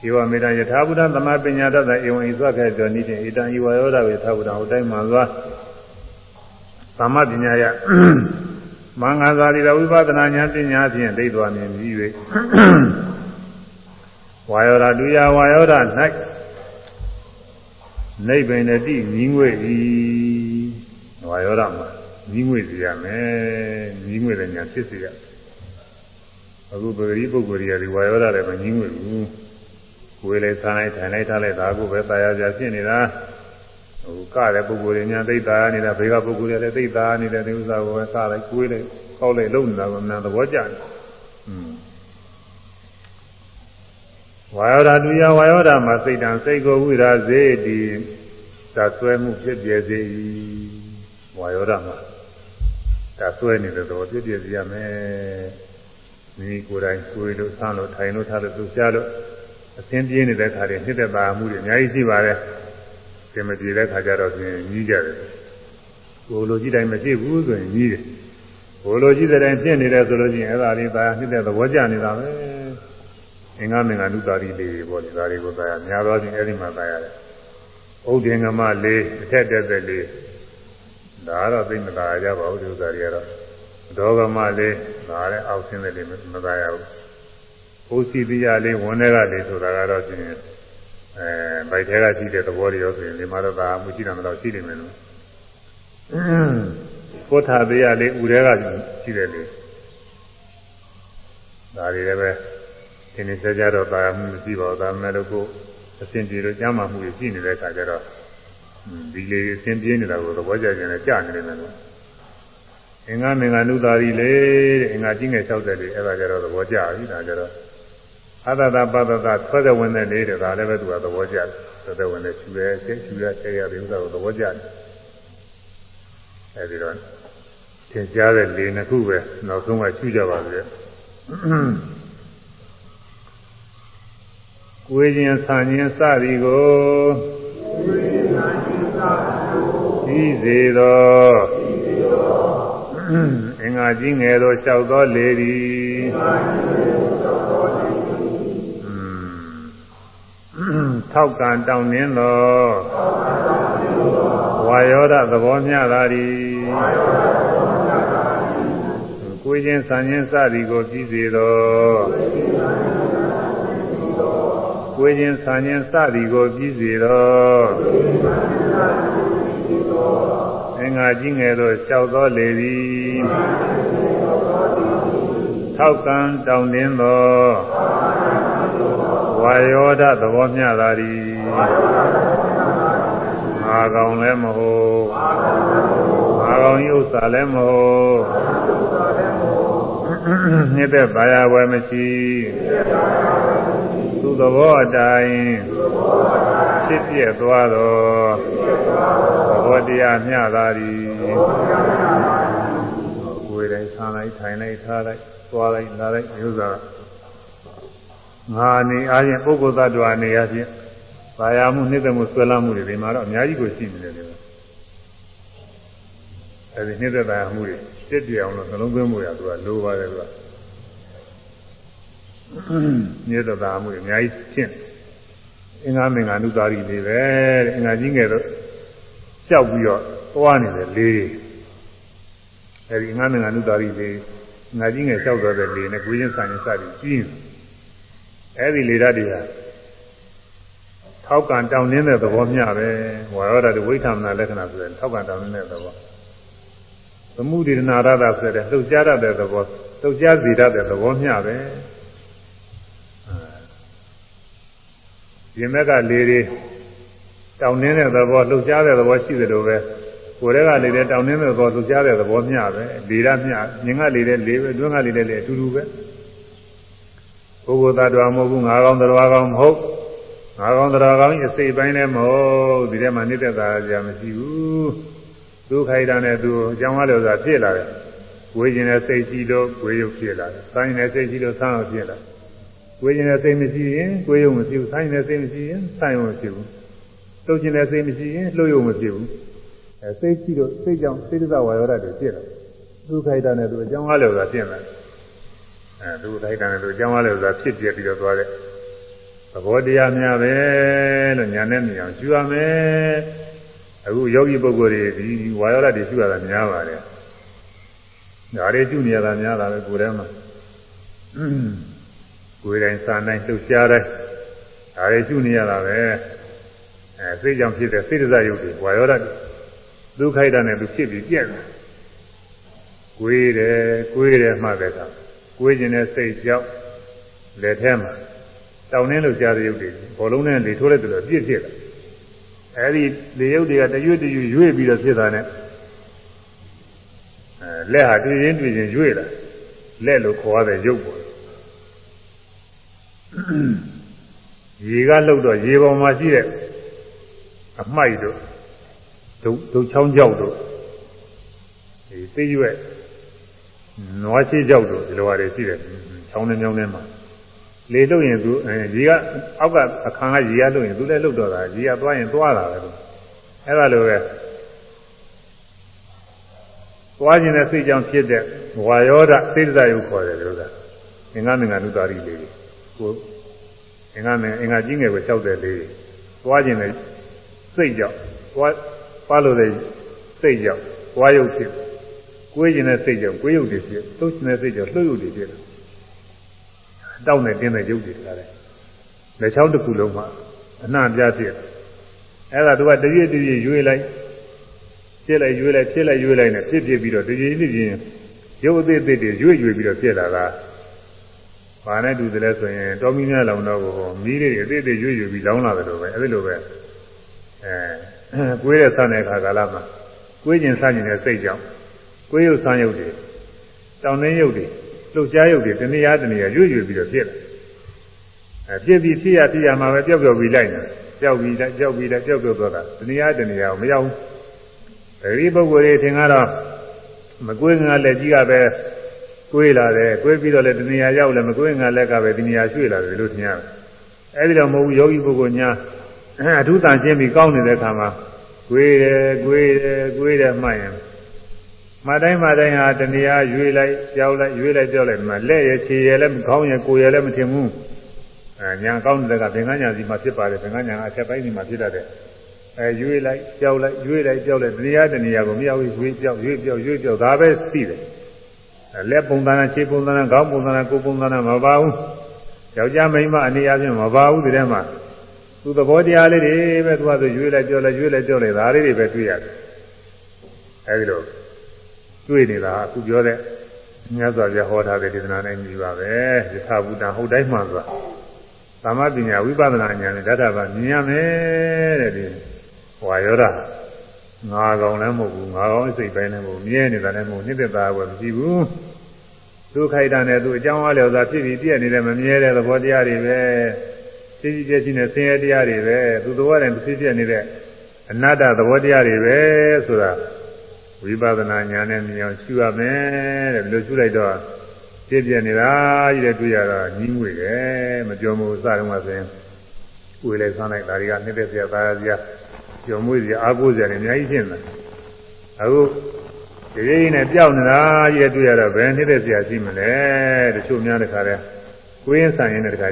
ဧဝမေတံယထာဘုဒ္ဓသမပညာတတ်ဧဝံဤသွားခဲ့ကြောနိတိဧတံဤဝါယောဒဝေထာဘုဒ္ဓဟိုတိုင်းမှသွားသမပညာယ မင်္ဂသာရိဝိပဿနာဉာဏ်ပညာဖြင့်သိသွားမြင်ပြီး၍ဝါယောဓာတူယဝါယောဓာ၌နိဗ္ဗာန်တိညီငွေ့၏ဝါယောဓာမှာညီငွေ့စီရမယ်ညီငွေ့တဲ့ဉာဏ်ဖြစ်စီရအခုပဂရိပုဂ္ဂိုလ်တွေကဒီဝါယောဓာတွေမညီငွေ့ဘူးကိုယ်လည်းဆန်းလိုက်ထိုင်လိုက်ထားလိုက်ဒါကိုပဲတာယာကြဖြစ်နေတာ ဟိုကတဲ့ပုဂ္ဂိုလ်တွေညာသိတာနေတာဘေကပုဂ္ဂိုလ်တွေလည်းသိတာနေတဲ့ဒီဥစ္စာကိုပဲကလိုက်ကိုယ်လိုက်ကောက်လိုက်လုံနေတာကမှန်သဘောကျတယ်။อืมဝါယောဓာတူယဝါယောဓာမှာစိတ်တံစိတ်ကိုဝိရာစေတိသဆွဲမှုဖြစ်ပြစေ၏ဝါယောဓာမှာသဆွဲနေတဲ့သဘောဖြစ်ပြစေရမယ်။မိကိုယ်တိုင်ကိုယ်လို့ဆန်းလို့ထိုင်လို့ထားလို့သူရှားလို့အသင်ပြင်းနေတဲ့ခါတွေနှစ်သက်ပါမှုတွေအများကြီးရှိပါတယ်။ သင်မပြေတဲ့ခါကျတော့ပြင်ကြီးကြတယ်ကိုလိုကြည့်တိုင်းမရှိဘူးဆိုရင်ကြီးတယ်ကိုလိုကြည့်တဲ့တိုင်းဖြစ်နေတယ်ဆိုလို့ရှိရင်အဲ့ဒါလေးသာနှစ်တဲ့သဘောကျနေတာပဲအင်္ဂမင်္ဂနုတာရီလေးပေါ့ဒီဒါတွေကိုသာရများသောဖြင့်အဲ့ဒီမှာသာရတယ်ဥဒင်္ဂမလေးအထက်တက်တဲ့လေးဒါတော့သိမသာကြပါဘူးဒီဥစ္စာတွေကတော့ဒေါဂမလေးဒါလည်းအောက်ဆင်းတဲ့လေးမသာရဘူးဥစီတိယလေးဝန်တွေကလေးဆိုတာကတော့ပြင် အဲဗိုက်ထဲကရှိတဲ့သဘောတွေရောဆိုရင်ဒီမှာတော့ဒါမှရှိတယ်မလို့ရှိနေမယ်လို့ကိုထာသေးရလေးဥထဲကရှိတယ်လေဒါတွေလည်းပဲဒီနေ့ကြကြတော့ပါမှုမရှိပါဘူးဒါမဲ့လို့ကိုအစဉ်ပြေလို့ကြားမှမှုရှိနေတဲ့အခါကျတော့ဒီလေအစဉ်ပြေနေတာကိုသဘောကျကျနဲ့ကြားနေတယ်လို့အင်္ဂါမင်္ဂနုသာရီလေတဲ့အင်္ဂါကြီးငယ်60လေးအဲ့ဒါကြတော့သဘောကျပြီဒါကြတော့ အတ္တတာပတ္တတာဆွဲတဲ့ဝင်တဲ့လေးတွေဒါလည်းပဲသူကသဘောကျတယ်ဆွဲတဲ့ဝင်တဲ့ချူရဲစိတ်ချူရဲဆဲရတဲ့ဥစ္စာကိုသဘောကျတယ်အဲဒီတော့သင်ကြားတဲ့လေနှစ်ခုပဲနောက်ဆုံးကချူကြပါစေကိုယ်ခြင်းဆံခြင်းစသည်ကိုကိုယ်ခြင်းဆံခြင်းစသည်ကိုဤစေသောအင်္ဂါကြီးငယ်သောလျှောက်သောလေသည် ထောက်ကံတောင်းနှင်းသောဝါယောဒသဘောမျှသာသည်ကိုယ်ချင်းဆံခြင်းစသည်ကိုပြီးစေသောကိုယ်ချင်းဆံခြင်းစသည်ကိုပြီးစေသောအင်္ဂါကြီးငယ်သောလျှောက်သောလေသည်ထောက်ကံတောင်းနှင်းသော ဝါယောဒသဘောမျှသာသည်ငါကောင်လည်းမဟုတ်ငါကောင်ဥစ္စာလည်းမဟုတ်နှစ်သက်ပါရဝယ်မရှိသူသဘောအတိုင်းဖြစ်ပြသွားသောသဘောတရားမျှသာသည်ကိုယ်တိုင်းဆန်းလိုက်ထိုင်လိုက်ထားလိုက်သွားလိုက်လာလိုက်ဥစ္စာ ငါနေအားဖြင့်ပုဂ္ဂိုလ်သတ္တဝါနေအားဖြင့်ပါရမှုနှိမ့်သက်မှုဆွဲလမ်းမှုတွေဒီမှာတော့အများကြီးကိုရှိနေတယ်လေအဲဒီနှိမ့်သက်ပါမှုတွေစစ်ပြအောင်လို့နှလုံးသွင်းမှုရသူကလိုပါတယ်သူကနှိမ့်သက်ပါမှုတွေအများကြီးရှင်းအင်္ဂါမင်္ဂနုသာရီတွေပဲတဲ့အင်္ဂါကြီးငယ်တော့ကြောက်ပြီးတော့သွားနေတယ်လေးအဲဒီအင်္ဂါမင်္ဂနုသာရီတွေငါကြီးငယ်လျှောက်သွားတဲ့လေနဲ့ကိုရင်းဆန်ရင်စသည်ကြီး အဲ့ဒီလေဓာတ်တွေကထောက်ကံတောင်းနေတဲ့သဘောမျှပဲဝါရောဓာတဝိธမနာလက္ခဏာဆိုတဲ့ထောက်ကံတောင်းနေတဲ့သဘောသမှုဒေနာရတာဆိုတဲ့လှုပ်ရှားရတဲ့သဘောလှုပ်ရှားစေရတဲ့သဘောမျှပဲဒီမဲ့ကလေတွေတောင်းနေတဲ့သဘောလှုပ်ရှားတဲ့သဘောရှိတယ်လို့ပဲကိုယ်တည်းကလေတဲ့တောင်းနေတဲ့သဘောလှုပ်ရှားတဲ့သဘောမျှပဲလေရမျှမြင်ကလေတဲ့လေပဲတွင်းကလေတဲ့လေအတူတူပဲ ပုဂ္ဂိုလ်သတ္တဝါမဟုတ်ဘူးငါကောင်းတရားကောင်းမဟုတ်ငါကောင်းတရားကောင်းရဲ့စိတ်ပိုင်းလည်းမဟုတ်ဒီထဲမှာနေတဲ့သာကြမရှိဘူးဒုက္ခိတာနဲ့သူအကြောင်းအားလို့ဆိုတာဖြစ်လာတယ်ဝေခြင်းနဲ့စိတ်ကြီးလို့ဝေရုပ်ဖြစ်လာတယ်ဆိုင်းနဲ့စိတ်ကြီးလို့ဆန်းအောင်ဖြစ်လာဝေခြင်းနဲ့စိတ်မရှိရင်ကိုယ်ရုပ်မရှိဘူးဆိုင်းနဲ့စိတ်မရှိရင်ဆိုင်းရုံမရှိဘူးလှုပ်ခြင်းနဲ့စိတ်မရှိရင်လှုပ်ရုံမရှိဘူးအဲစိတ်ကြီးလို့စိတ်ကြောင့်စိတ်တဝါရောဓာတ်တွေဖြစ်လာဒုက္ခိတာနဲ့သူအကြောင်းအားလို့ဆိုတာဖြစ်လာတယ် အဲသူတိုက်တယ်လို့အကြောင်းအားလည်းဆိုတာဖြစ်ပြပြီးတော့သွားတဲ့သဘောတရားများပဲလို့ညာနဲ့မြင်အောင်ကျူရမယ်အခုယောဂီပုဂ္ဂိုလ်တွေဒီဝါယောဓာတ်တွေကျူရတာများပါတယ်ဒါတွေကျူနေရတာများတာပဲကိုယ်ထဲမှာကိုယ်တိုင်းစာနိုင်လှုပ်ရှားတိုင်းဒါတွေကျူနေရတာပဲအဲစိတ်ကြောင့်ဖြစ်တဲ့စိတ်ဒဇယုတ်တွေဝါယောဓာတ်ဒုက္ခိတနဲ့သူဖြစ်ပြီးပြက်တယ်ကိုယ်တယ်ကိုယ်တယ်မှတဲ့အခါ ကိုယ်ကျင်တဲ့စိတ်ကြောက်လက်ထဲမှာတောင်းနှင်းလို့ကြားတဲ့ရုပ်တွေဘောလုံးနဲ့လေထိုးလိုက်တယ်လို့ပြည့်ဖြစ်တယ်အဲဒီလေရုပ်တွေကတရွေ့တရွေ့ရွေ့ပြီးတော့ဖြစ်တာနဲ့အဲလက်ဟာတွေ့ရင်တွေ့ရင်ရွေ့လာလက်လို့ခေါ်ရတဲ့ရုပ်ပေါ်ရေကလှုပ်တော့ရေပေါ်မှာရှိတဲ့အမိုက်တို့ဒုဒုချောင်းကြောက်တို့ဒီသိရွက် နွားရှိကြောက်တို့ဒီလိုဟာတွေရှိတယ်ချောင်းနဲ့မြောင်းထဲမှာလေလှုပ်ရင်သူအဲရေကအောက်ကအခါကရေကလှုပ်ရင်သူလည်းလှုပ်တော့တာရေကသွားရင်သွားတာပဲသူအဲ့ဒါလိုပဲသွားခြင်းနဲ့စိတ်ကြောင့်ဖြစ်တဲ့ဝါယောဓစိတ်ဓာတ်ယုခေါ်တယ်လို့ကအင်္ဂမင်္ဂနုတာရီလေးကိုအင်္ဂမင်အင်္ဂကြီးငယ်ကိုလျှောက်တဲ့လေးသွားခြင်းနဲ့စိတ်ကြောင့်သွားပါလို့တဲ့စိတ်ကြောင့်သွားရုပ်ဖြစ် ကိုယ်ကျင်တဲ့စိတ်ကြောင့်ကိုယ်ရုပ်တွေဖြစ်လှုပ်ကျင်တဲ့စိတ်ကြောင့်လှုပ်ရုပ်တွေဖြစ်တယ်တောက်နဲ့တင်းတဲ့ရုပ်တွေထားတယ်လက်ချောင်းတစ်ခုလုံးမှာအနှံ့ပြဖြစ်အဲ့ဒါသူကတရွေ့တရွေ့ရွေးလိုက်ဖြစ်လိုက်ရွေးလိုက်ဖြစ်လိုက်ရွေးလိုက်နဲ့ဖြစ်ဖြစ်ပြီးတော့တရွေ့ဖြစ်ရင်ရုပ်အသေးအသေးတွေရွေ့ရွေ့ပြီးတော့ဖြစ်လာတာဘာနဲ့တူတယ်လဲဆိုရင်တောမီးများလောင်တော့ကိုမီးတွေအသေးသေးရွရွပြီးလောင်းလာတယ်လို့ပဲအဲဒီလိုပဲအဲကွေးတဲ့ဆန်းတဲ့အခါကာလမှာကွေးကျင်ဆန်းကျင်တဲ့စိတ်ကြောင့် ကွေးရုပ်ဆန်းရုပ်တွေတောင်းနှင်းရုပ်တွေလှုပ်ရှားရုပ်တွေတဏှာတဏှာရွရွပြီးတော့ဖြစ်လာအဲဖြစ်ပြီးဖြစ်ရဖြစ်ရမှာပဲပျောက်ပျောက်ပြီးလိုက်နေပျောက်ပြီးလိုက်ပျောက်ပြီးလိုက်ပျောက်ပျောက်သွားတာတဏှာတဏှာကိုမရောက်ဘူးအဲဒီပုဂ္ဂိုလ်တွေထင်ကတော့မကွေးငါလက်ကြီးကပဲကွေးလာတယ်ကွေးပြီးတော့လည်းတဏှာရောက်လည်းမကွေးငါလက်ကပဲတဏှာရွှေ့လာတယ်လို့ထင်ရတယ်အဲဒီတော့မဟုတ်ဘူးယောဂီပုဂ္ဂိုလ်ညာအထူးတန်ရှင်းပြီးကောင်းနေတဲ့အခါမှာကွေးတယ်ကွေးတယ်ကွေးတယ်မှတ်ရင် မတိုင်းမတိုင်းဟာတဏှာရွေ့လိုက်ကြောက်လိုက်ရွေ့လိုက်ကြောက်လိုက်မှလက်ရခြေရလည်းခေါင်းရကိုယ်ရလည်းမထင်ဘူးအဲညာကောင်းတဲ့ကဘင်္ဂညာစီမှာဖြစ်ပါတယ်ဘင်္ဂညာအချက်ပိုင်းစီမှာဖြစ်တတ်တယ်အဲရွေ့လိုက်ကြောက်လိုက်ရွေ့လိုက်ကြောက်လိုက်တရားတဏှာကိုမရောက်ဘူးရွေ့ကြောက်ရွေ့ကြောက်ရွေ့ကြောက်ဒါပဲသိတယ်လက်ပုံသဏ္ဍာန်ခြေပုံသဏ္ဍာန်ခေါင်းပုံသဏ္ဍာန်ကိုယ်ပုံသဏ္ဍာန်မပါဘူးယောက်ျားမိန်းမအနေအချင်းမပါဘူးဒီထဲမှာသူသဘောတရားလေးတွေပဲသူကဆိုရွေးလိုက်ကြောလိုက်ရွေးလိုက်ကြောလိုက်ဒါလေးတွေပဲတွေ့ရတယ်အဲဒီလို တွေ့နေတာအခုပြောတဲ့မြတ်စွာဘုရားဟောထားတဲ့ဒေသနာနဲ့ညီပါပဲယထာဘူတံဟုတ်တိုင်းမှဆိုတာသမ္မာပညာဝိပဿနာဉာဏ်နဲ့ဓာတ်တာမြင်ရမယ်တဲ့ဒီဟွာရောတာငါကောင်လည်းမဟုတ်ဘူးငါကောင်စိတ်ပိုင်းလည်းမဟုတ်မြဲနေတာလည်းမဟုတ်နှစ်သက်တာကမရှိဘူးသူခိုက်တာနဲ့သူအကြောင်းအားလျော်စွာဖြစ်ပြီးပြည့်နေတဲ့မမြဲတဲ့သဘောတရားတွေပဲသိကြည့်ကြည့်နဲ့ဆင်းရဲတရားတွေပဲသူသဘောတည်းဖြစ်ဖြစ်နေတဲ့အနတ္တသဘောတရားတွေပဲဆိုတာ ဝိပဿနာဉာဏ်နဲ့မြင်အောင်ရှုရမယ်တဲ့ဘယ်လိုရှုလိုက်တော့ဖြစ်ပြနေတာကြီးတဲ့တွေ့ရတော့ညင်းငွေတယ်မပြောမို့စတုန်းကဆိုရင်ဝေလိုက်ဆန်းလိုက်ဒါတွေကနှစ်သက်စရာသားရစရာကြော်မွေးစရာအားကိုးစရာတွေအများကြီးဖြစ်နေတယ်အခုဒီရင်းနဲ့ပြောက်နေတာကြီးတွေ့ရတော့ဘယ်နှစ်သက်စရာရှိမလဲတချို့များတခါလဲကိုင်းဆိုင်ရင်တခါ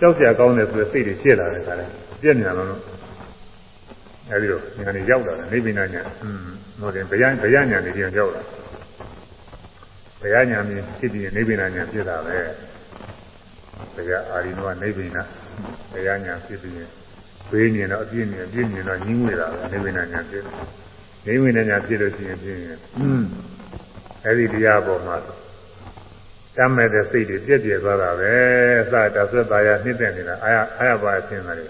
ကြောက်စရာကောင်းတယ်ဆိုတဲ့စိတ်တွေဖြစ်လာတယ်ခါလဲပြည့်နေတယ်လို့အဲဒီတော့ညာနေရောက်လာတယ်နိဗ္ဗာန်ညာอืม ဟိုတင်ဗျာဗျာညာနေပြန်ရောက်လာဗျာညာမြင်ဖြစ်ပြီးနိဗ္ဗာန်ညာဖြစ်တာပဲဗျာအာရိနောနိဗ္ဗာန်ဗျာညာဖြစ်ပြီးဘေးမြင်တော့အပြည့်မြင်အပြည့်မြင်တော့ညင်းဝေတာပဲနိဗ္ဗာန်ညာဖြစ်တယ်နိဗ္ဗာန်ညာဖြစ်လို့ရှိရင်ပြင်းရင်အဲဒီတရားပေါ်မှာတမ်းမဲ့တဲ့စိတ်တွေပြည့်ပြည့်သွားတာပဲအစတဆွဲသားရနှိမ့်တဲ့နေတာအာရအာရပါအရှင်းတာလေ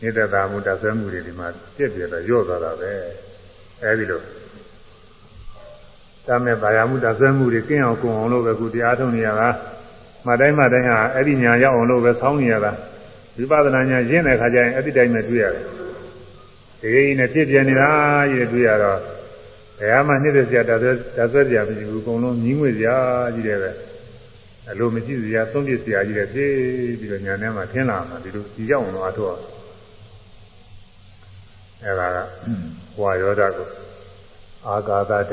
နှိမ့်တဲ့တာမှုတဆွဲမှုတွေဒီမှာပြည့်ပြည့်တော့ညော့သွားတာပဲ အဲဒီလိုတမ်းမဲ့ပါရမှုတဆွဲမှုတွေကင်းအောင်ကုန်အောင်လို့ပဲခုတရားထုံးနေရတာမတိုင်းမတိုင်းဟာအဲ့ဒီညာရောက်အောင်လို့ပဲဆောင်းနေရတာဝိပဿနာညာရင်းတဲ့ခါကျရင်အဲ့ဒီတိုင်းပဲတွေ့ရတယ်ဒီကြီးနဲ့ပြည့်ပြည့်နေတာကြီးတွေ့ရတော့ဘယ်မှနှိမ့်တဲ့ဆရာတဆွဲတဆွဲဆရာမရှိဘူးအကုန်လုံးညီးငွေဆရာကြီးတယ်ပဲအလိုမရှိစရာသုံးပြစရာကြီးတဲ့ဖြစ်ပြီးတော့ညာထဲမှာထင်းလာမှာဒီလိုဒီရောက်အောင်အထောက် အဲ့ဒါကဟွာရောဓကိုအာဂါသတ္တ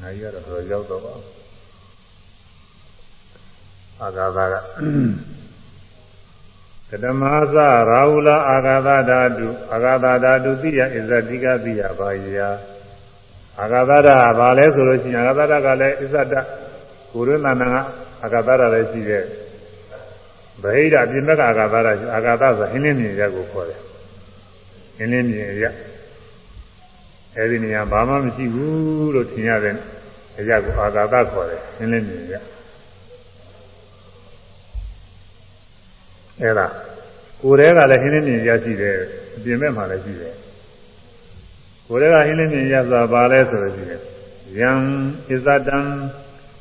နိုင်ရတော့ရောက်တော့ပါအာဂါသကကတမသရာဟုလအာဂါသဓာတုအာဂါသဓာတုသိယဣဇတိကသိယဘာယအာဂါသဓာဘာလဲဆိုလို့ရှိရင်အာဂါသဓာကလည်းဣဇတကိုရဏနာကအဂါသရလည်းရှိတဲ့ဗဟိတပြင်မဲ့အာဂါသရအာဂါသဆိုဟင်းလင်းမြင်ရက်ကိုခေါ်တယ် ဟင်းလင်းမြင်ရက်အဲဒီနေရာဘာမှမရှိဘူးလို့ထင်ရတဲ့အရာကိုအာဂါသခေါ်တယ်ဟင်းလင်းမြင်ရက်အဲဒါကိုယ်တည်းကလည်းဟင်းလင်းမြင်ရက်ရှိတယ်အပြင်မဲ့မှာလည်းရှိတယ်ကိုယ်တည်းကဟင်းလင်းမြင်ရက်ဆိုတာဘာလဲဆိုလို့ရှိရင်ယံဣဇတံ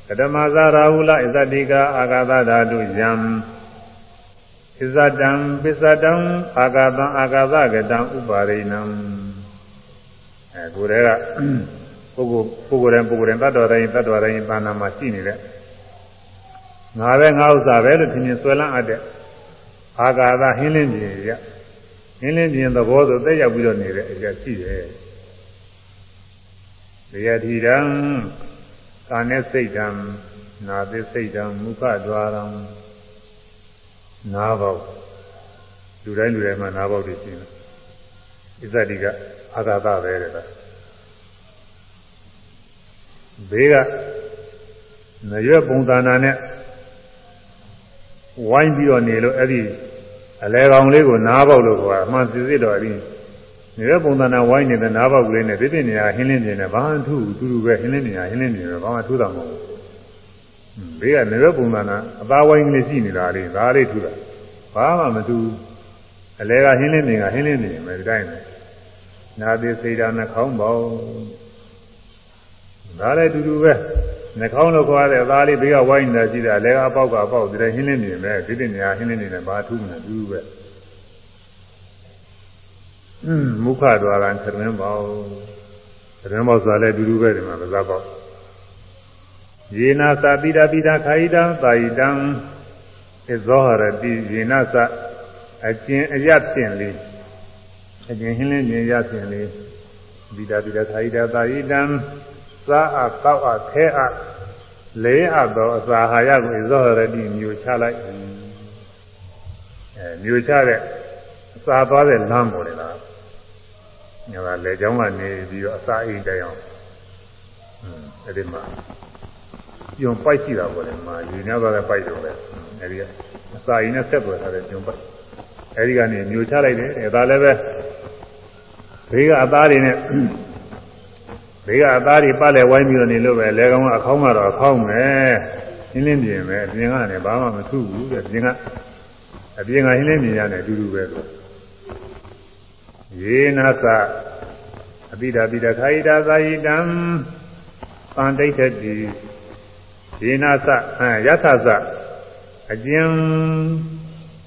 ကတမဇာရာဟုလဣဇတိကာအာဂါသဓာတုယံ ဣဇတံပစ္စတံအာဂါသံအာဂါသကတံဥပါရိဏံအဲကိုယ်တည်းကပုဂ္ဂိုလ်ပုဂ္ဂိုလ်တိုင်းပုဂ္ဂိုလ်တိုင်းတတ်တော်တိုင်းတတ်တော်တိုင်းပါဏာမှာရှိနေတဲ့ငါပဲငါဥစ္စာပဲလို့ထင်မြင်ဆွဲလန်းအပ်တဲ့အာဂါသဟင်းလင်းပြင်ရဟင်းလင်းပြင်သဘောဆိုတက်ရောက်ပြီးတော့နေတဲ့အရာရှိတယ်တရားထီတံကာနဲ့စိတ်ဓာတ်နာသစိတ်ဓာတ်မုခဒွါရံ နားပေါက်လူတိုင်းလူတိုင်းမှာနားပေါက်တွေရှိတယ်ဣဇတိကအာသာသပဲတဲ့လားဘေးကနရွက်ပုံသဏ္ဍာန်နဲ့ဝိုင်းပြီးတော့နေလို့အဲ့ဒီအလဲကောင်လေးကိုနားပေါက်လို့ခေါ်တာအမှန်စစ်စစ်တော့အဲ့ဒီနေတဲ့ပုံသဏ္ဍာန်ဝိုင်းနေတဲ့နားပေါက်ကလေးနဲ့ဒီပြည့်နေရဟင်းလင်းနေတယ်ဘာမှထူးသူလူပဲဟင်းလင်းနေရဟင်းလင်းနေတယ်ဘာမှထူးတာမဟုတ်ဘူး ဘေးကနေရွက်ပုံသဏ္ဍာန်အသားဝိုင်းကလေးရှိနေတာလေဒါလေးထူတာဘာမှမတူအလဲကဟင်းလင်းနေကဟင်းလင်းနေမယ်ဒီတိုင်းပဲနာသေးစိတ်ဓာတ်နှာခေါင်းပေါင်းဒါလည်းတူတူပဲနှာခေါင်းလို့ခေါ်ရတဲ့အသားလေးဘေးကဝိုင်းနေတာရှိတယ်အလဲကအပေါက်ကအပေါက်ဒီတိုင်းဟင်းလင်းနေမယ်ဒီတင်ညာဟင်းလင်းနေတယ်ဘာထူးမလဲတူတူပဲอืมမုခဒွာရံခရင်းပေါင်းခရင်းပေါဆိုတာလည်းတူတူပဲဒီမှာပါးစားပေါက် ယေနာသပိတာပိတာခာယိတံသာယိတံသဇောရတိယေနာသအကျင်အရဖြင့်လေအကျင်ဟင်းလင်းမြင်ရဖြင့်လေပိတာပိတာခာယိတသာယိတံသာအသောအခဲအလေအသောအစာဟာရကိုသဇောရတိမျိုးချလိုက်အဲမျိုးချတဲ့အစာသွားတဲ့လမ်းပေါ်လေလားညကလေကြောင်းကနေပြီးတော့အစာအိမ်တိုင်အောင်အဲဒီမှာ ပြုံပိုက်ရှိတာပေါ့လေမှာယူများသွားတဲ့ပိုက်တော့ပဲအဲဒီအစာရည်နဲ့ဆက်သွယ်ထားတဲ့ပြုံပိုက်အဲဒီကနေမျိုးချလိုက်တယ်အဲဒါလည်းပဲဘေးကအသားတွေနဲ့ဘေးကအသားတွေပတ်လဲဝိုင်းပြီးတော့နေလို့ပဲလေကောင်ကအခေါင်းကတော့အခေါင်းပဲရှင်းလင်းပြင်ပဲအပြင်ကလည်းဘာမှမထုဘူးတဲ့ပြင်ကအပြင်ကရှင်းလင်းပြင်ရတယ်အတူတူပဲဆိုယေနသအပိဓာပိဓာခိုဣတာသာယိတံပန္တိဋ္ဌတိ ဒေနာသအဲယသသအကျဉ်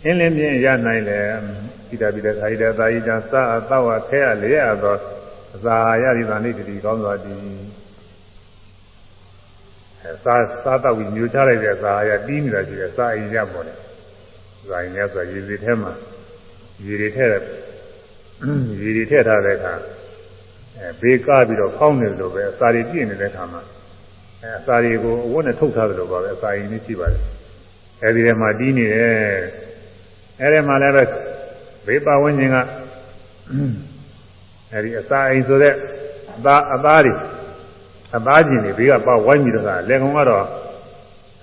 အင်းလင်းပြင်းရနိုင်လေဣဒပိဒခာဣဒသာဣဒသာအသောဝခဲရလေရသောအစာရရိသနိတ္တိကောင်းစွာတည်အဲသာသာတော့ဝီမျိုးချလိုက်တဲ့စာရတီးနေတာရှိတယ်စာအိမ်ရပေါ်တယ်စာအိမ်ရဆိုရေစီထဲမှာရေတွေထည့်ရေတွေထည့်ထားတဲ့အခါအဲဘေးကားပြီးတော့ဖောင်းနေလို့ပဲအစာတွေပြည့်နေတဲ့အခါမှာ အဲအစာတွေကိုအဝတ်နဲ့ထုတ်ထားသလိုပါပဲအစာရင်းလေးရှိပါတယ်အဲဒီထဲမှာတီးနေတယ်အဲဒီမှာလည်းပဲဘေးပဝန်းကျင်ကအဲဒီအစာအိမ်ဆိုတဲ့အသားအသားတွေအသားကျင်တွေဘေးကပဝိုင်းပြီးတော့လေကောင်ကတော့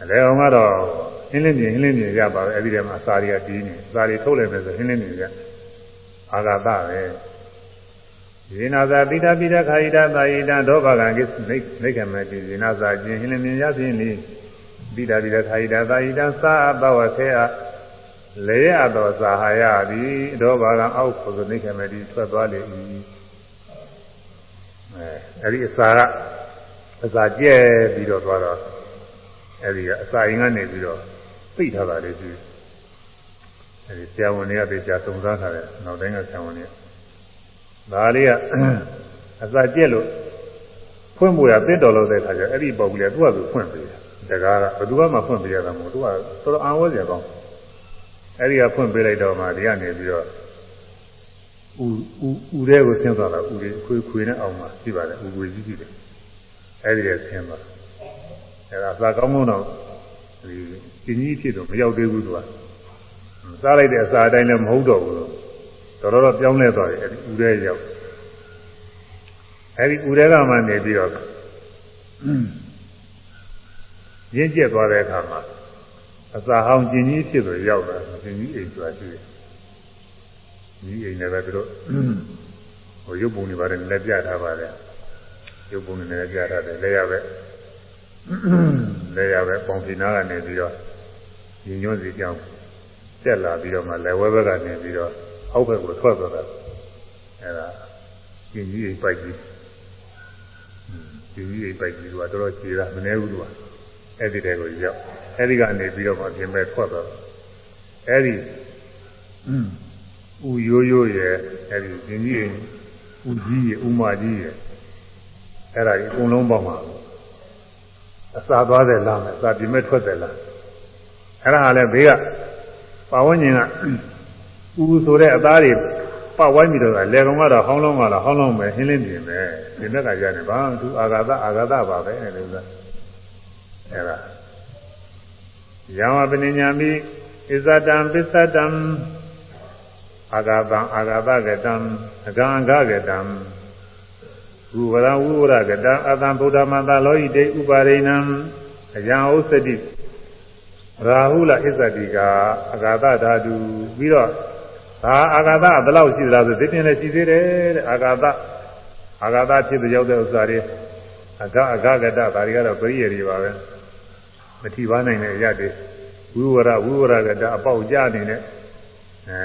လေကောင်ကတော့ဟင်းလင်းမြင်ဟင်းလင်းမြင်ရပါပဲအဲဒီထဲမှာအစာတွေကတီးနေအစာတွေထုတ်လိုက်မယ်ဆိုဟင်းလင်းမြင်ရအာဂတပဲ ယေနာသာပိဋပိဋခာယိတသာယိတဒောဘကံကိနိနိကမတိယေနာသာခြင်းဟင်းလင်းမြင်ရခြင်းဤပိဋပိဋခာယိတသာယိတသာဘဝခေအလေရသောသာဟာယသည်ဒောဘကံအောက်ကိုနိကမတိထွက်သွားလေ၏အဲအဲဒီအစာကအစာကျဲပြီးတော့သွားတော့အဲဒီကအစာရင်ကနေပြီးတော့သိထားတာလေးရှိအဲဒီဆရာဝန်တွေကသိချာသုံးစားထားတယ်နောက်တိုင်းကဆရာဝန်တွေ ဒါလေးကအစာကျက်လို့ဖွင့်ဖို့ရသင့်တော်လို့တဲ့ခါကျအဲ့ဒီပုံကလေးသူ့ဟာသူဖွင့်ပေးတယ်တကားကဘယ်သူမှဖွင့်ပေးရတာမဟုတ်သူကတော်တော်အာဝဲစရာကောင်းအဲ့ဒီကဖွင့်ပေးလိုက်တော့မှဒီကနေပြီးတော့ဥဥဥတဲ့ကိုဆင်းသွားတာဥတွေခွေခွေနဲ့အောင်မှရှိပါတယ်ဥခွေကြီးကြီးတယ်အဲ့ဒီကဆင်းသွားအဲ့ဒါသာကောင်းကောင်းတော့ဒီပြင်းကြီးဖြစ်တော့မရောက်သေးဘူးသူကစားလိုက်တဲ့အစာအတိုင်းလည်းမဟုတ်တော့ဘူး တော်တော်တော့ပြောင်းလဲသွားတယ်အဲ့ဒီဥရဲရောက်အဲ့ဒီဥရဲကမှနေပြီးတော့ရင့်ကျက်သွားတဲ့အခါမှာအစာဟောင်းကျင်ကြီးဖြစ်လို့ရောက်လာကျင်ကြီးအိမ်ဆိုတာရှိတယ်ဒီအိမ်လည်းပဲသူတို့ဟိုရုပ်ပုံတွေပါတယ်လည်းပြထားပါတယ်ရုပ်ပုံတွေလည်းပြထားတယ်လည်းရပဲလည်းရပဲပေါင်စီနာကနေပြီးတော့ညီညွတ်စီကြောင်းတက်လာပြီးတော့မှလည်းဝဲဘက်ကနေပြီးတော့ အောက်ဘက်ကိုထွက်သွားတာအဲဒါကျင်ကြီးအိမ်ပိုက်ကြီးကျင်ကြီးအိမ်ပိုက်ကြီးကတော်တော်ခြေတာမနေဘူးသူကအဲ့ဒီတဲကိုရောက်အဲ့ဒီကနေပြီးတော့မှပြင်ပဲထွက်သွားအဲ့ဒီဥရိုးရိုးရဲ့အဲ့ဒီကျင်ကြီးအိမ်ဥကြီးရဲ့ဥမကြီးရဲ့အဲ့ဒါကြီးအကုန်လုံးပေါက်မှာအစာသွားတယ်လားအစာပြင်မဲ့ထွက်တယ်လားအဲ့ဒါကလည်းဘေးကပါဝန်းကျင်က ဥဆိုတဲ့အသားတွေပတ်ဝိုင်းပြီးတော့လေကောင်ကတော့ဟောင်းလုံးကတော့ဟောင်းလုံးပဲဟင်းလင်းပြင်ပဲဒီဘက်ကရတယ်ဘာသူအာဂါသအာဂါသပါပဲလေဥစ္စာအဲ့ဒါယံဝပနိညာမိဣဇတံပစ္စတံအာဂါသံအာဂါသကတံအကံအဂကတံဝဝရဝဝရကတံအတံဗုဒ္ဓမန္တလောဟိတေဥပါရိဏံအယံဥစ္စတိရာဟုလဣဇတိကအဂါသဓာတုပြီးတော့ ဒါအာဂါသဘယ်လောက်ရှိသလားဆိုဒီပြင်လည်းရှိသေးတယ်တဲ့အာဂါသအာဂါသဖြစ်တဲ့ရောက်တဲ့ဥစ္စာတွေအဂအဂကတဒါတွေကတော့ပရိယေတွေပါပဲပထိပါနိုင်တဲ့အရာတွေဝိဝရဝိဝရကတအပေါက်ကြနေတဲ့အဲ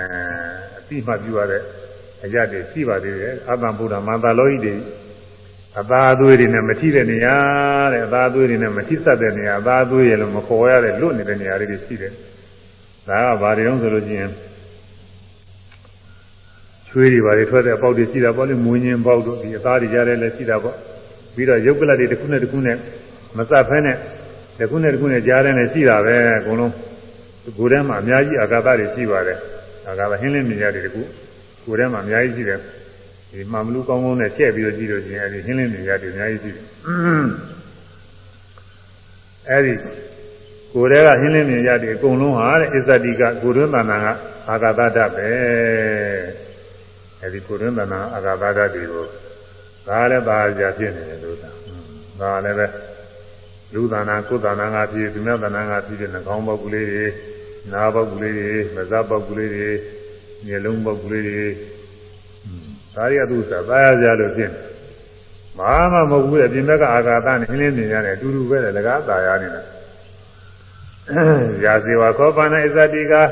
အတိမှပြုရတဲ့အရာတွေရှိပါသေးတယ်အတ္တဗုဒ္ဓမန္တလောဟိတွေအသာအသွေးတွေနဲ့မထိတဲ့နေရာတဲ့အသာအသွေးတွေနဲ့မထိဆက်တဲ့နေရာအသာအသွေးရလို့မခေါ်ရတဲ့လွတ်နေတဲ့နေရာတွေရှိတယ်ဒါကဘာတွေတုံးဆိုလို့ရှိရင် ချွေးတွေဘာတွေထွက်တဲ့အပေါက်တွေရှိတာပေါ့လေမွေးညင်းပေါက်တို့ဒီအသားတွေကြားထဲလည်းရှိတာပေါ့ပြီးတော့ရုပ်ကလတ်တွေတစ်ခုနဲ့တစ်ခုနဲ့မစပ်ဖဲနဲ့တစ်ခုနဲ့တစ်ခုနဲ့ကြားထဲနဲ့ရှိတာပဲအကုန်လုံးကိုယ်ထဲမှာအများကြီးအာဃာတတွေရှိပါတယ်အာဃာတဟင်းလင်းမြင်ရတယ်တကူကိုယ်ထဲမှာအများကြီးရှိတယ်ဒီမှမလူကောင်းကောင်းနဲ့ချက်ပြီးတော့ကြည့်လို့ရှိရင်အဲဒီဟင်းလင်းမြင်ရတယ်အများကြီးရှိတယ်အဲဒီကိုယ်ထဲကဟင်းလင်းမြင်ရတယ်အကုန်လုံးဟာတဲ့အစ္ဆတိကကိုယ်တွင်းတဏ္ဍာကအာဃာတတပဲ အဲဒီကိုယ်တွင်းတဏ္ဍာအာဃာတတတွေကိုဒါလည်းပါကြဖြစ်နေတယ်လို့သာဒါလည်းပဲလူသဏ္ဍာန်ကိုယ်သဏ္ဍာန်ကဖြစ်သူများသဏ္ဍာန်ကဖြစ်တဲ့နှာခေါင်းပေါက်ကလေးတွေနားပေါက်ကလေးတွေမစပ်ပေါက်ကလေးတွေမျက်လုံးပေါက်ကလေးတွေဒါရီအတုသာသာရကြလို့ဖြစ်ဘာမှမဟုတ်ဘူးလေပြင်ဘက်ကအာဃာတနဲ့အင်းလင်းနေရတယ်အတူတူပဲလေလကားသာရနေတာရာဇေဝခောပနာဣဇတိကာ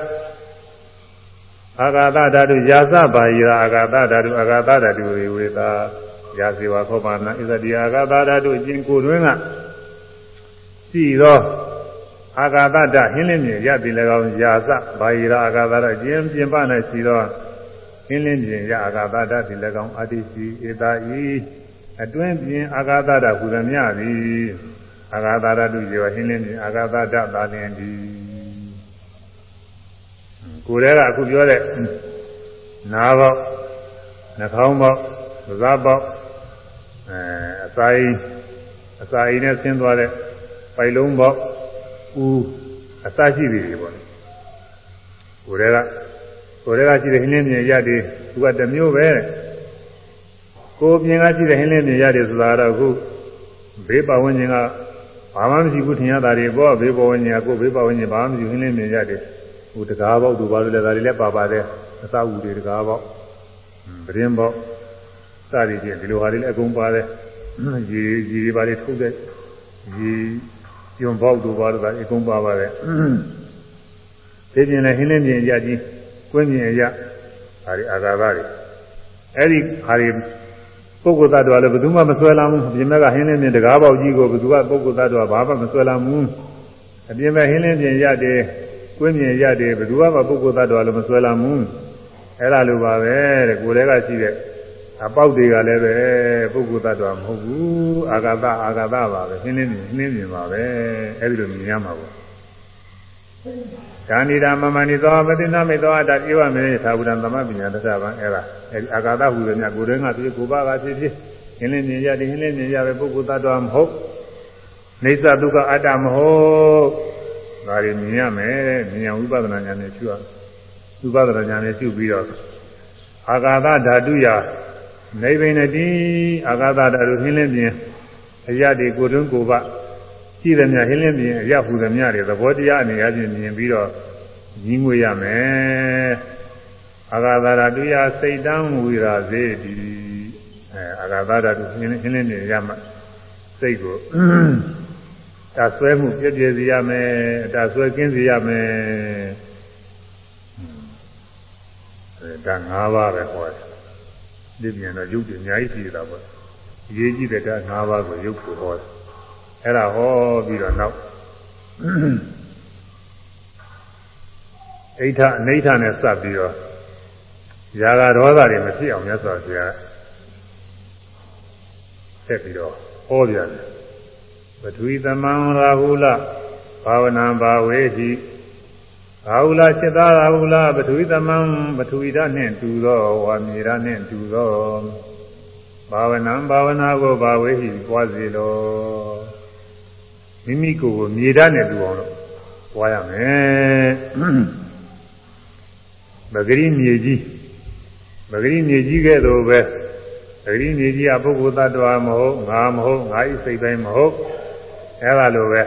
အာဃာတဓာတုယာသဘာယရာအာဃာတဓာတုအာဃာတဓာတုဝေဝေသာရာဇေဝခောပနာဣဇတိအာဃာတဓာတုအကျင့်ကိုယ်တွင်ကရှိသောအာဂါသတဟင်းလင်းမြေရပြီ၎င်းယာသဘာယရာအာဂါသတကျင်းပြင်ပ၌ရှိသောဟင်းလင်းပြင်ရအာဂါသတသည်၎င်းအတ္တိစီဧတာဤအတွင်းပြင်အာဂါသတဟူသည်မြသည်အာဂါသတတုရောဟင်းလင်းပြင်အာဂါသတသာလင်သည် ကိုယ်တည်းကအခုပြောတဲ့နားပေါက်နှာခေါင်းပေါက်သစားပေါက်အဲအစာအိအစာအိနဲ့ဆင်းသွားတဲ့ပိုက်လုံးပေါက်ဦးအစရှိသေးတယ်ပေါ့ကိုယ်တည်းကကိုယ်တည်းကရှိတဲ့ဟင်းလင်းမြေရတယ်သူကတမျိုးပဲကိုယ်ပြင်ကရှိတဲ့ဟင်းလင်းမြေရတယ်ဆိုတာတော့ခုဘေးပဝန်းကျင်ကဘာမှမရှိဘူးထင်ရတာတွေပေါ့ဘေးပဝန်းကျင်ကကိုယ်ဘေးပဝန်းကျင်ဘာမှမရှိဟင်းလင်းမြေရတယ်ဟို တကားပေါက်သူဘာလို့လဲဒါတွေလည်းပါပါတယ်အစအူတွေတကားပေါက်ပရင်ပေါက်စသည်ဖြင့်ဒီလိုဟာတွေလည်းအကုန်ပါတယ်ရေရေတွေပါလေထုတ်တဲ့ရေညွန်ပေါက်တို့ပါတော့ဒါအကုန်ပါပါတယ်ဒီပြင်လည်းဟင်းလင်းပြင်ရကြီးကွင်းပြင်ရဟာဒီအာဃာတတွေအဲ့ဒီဟာဒီပုဂ္ဂိုလ်သတ္တဝါလည်းဘယ်သူမှမဆွဲလာဘူးပြင်မဲ့ကဟင်းလင်းပြင်တကားပေါက်ကြီးကိုဘယ်သူကပုဂ္ဂိုလ်သတ္တဝါဘာမှမဆွဲလာဘူးအပြင်မဲ့ဟင်းလင်းပြင်ရတယ် ကွင်းပြင်ရတယ်ဘယ်သူမှပုဂ္ဂိုလ်သတ္တဝါလည်းမဆွဲလာဘူးအဲ့ဒါလိုပါပဲတဲ့ကိုယ်တည်းကရှိတဲ့အပေါက်တွေကလည်းပဲပုဂ္ဂိုလ်သတ္တဝါမဟုတ်ဘူးအာဂတအာဂတပါပဲရှင်းလင်းရှင်းလင်းမြင်ပါပဲအဲဒီလိုမြင်ရမှာပေါ့ဒါနိဒာမမနိသောမတိနာမေသောအတ္တဧဝမေသာဝုဒံသမပညာတသဗံအဲ့ဒါအဲဒီအာဂတဟူသည်များကိုယ်တည်းကသူကိုယ်ပါကဖြစ်ဖြစ်ရှင်းလင်းမြင်ရတယ်ရှင်းလင်းမြင်ရပဲပုဂ္ဂိုလ်သတ္တဝါမဟုတ်နေသဒုက္ခအတ္တမဟုတ် ဒါတွေမြင်ရမယ်မြင်ရဝိပဿနာဉာဏ်နဲ့ရှုရဝိပဿနာဉာဏ်နဲ့ရှုပြီးတော့အာဂတဓာတုယနိဗ္ဗိနတိအာဂသတာတို့ဟင်းလင်းပြင်အရာတွေကိုတွန်းကိုပရှိသမျှဟင်းလင်းပြင်အရာဟူသမျှတွေသဘောတရားအနေအချင်းမြင်ပြီးတော့ညီးငွေရမယ်အာဂသတာတုယစိတ်တန်းဝိရာစေတိအဲအာဂသတာတို့ဟင်းလင်းဟင်းလင်းပြင်ရမှစိတ်ကို တာဆွဲမှုပြည့်ပြည့်စေရမယ်တာဆွဲကင်းစေရမယ်အဲဒါ၅ပါးပဲဟောတယ်ဒီပြန်တော့ရုပ်တွေအများကြီးရှိတာပေါ့ရေးကြည့်တဲ့က၅ပါးကိုရုပ်ကိုဟောတယ်အဲ့ဒါဟောပြီးတော့နောက်အိဋ္ဌအနိဋ္ဌနဲ့စပ်ပြီးတော့ຢာကဒေါသတွေမဖြစ်အောင်မြတ်စွာဘုရားဆက်ပြီးတော့ဟောပြန်တယ် ပထဝီသမံရာဟုလဘာဝနာဘာဝေတိဘာဟုလားစိတ္တရာဟုလားပထဝီသမံပထဝီဓာတ်နှင့်တူသောဝါမြေဓာတ်နှင့်တူသောဘာဝနာဘာဝနာကိုဘာဝေဟိပွားစေလောမိမိကိုယ်ကိုမြေဓာတ်နဲ့တူအောင်လို့ပွားရမယ်ပဂရိမြေကြီးပဂရိမြေကြီးကဲ့သို့ပဲပဂရိမြေကြီးကပုဂ္ဂိုလ်သတ္တဝါမဟုတ်ငါမဟုတ်ငါဤစိတ်တိုင်းမဟုတ် အဲလိုပဲ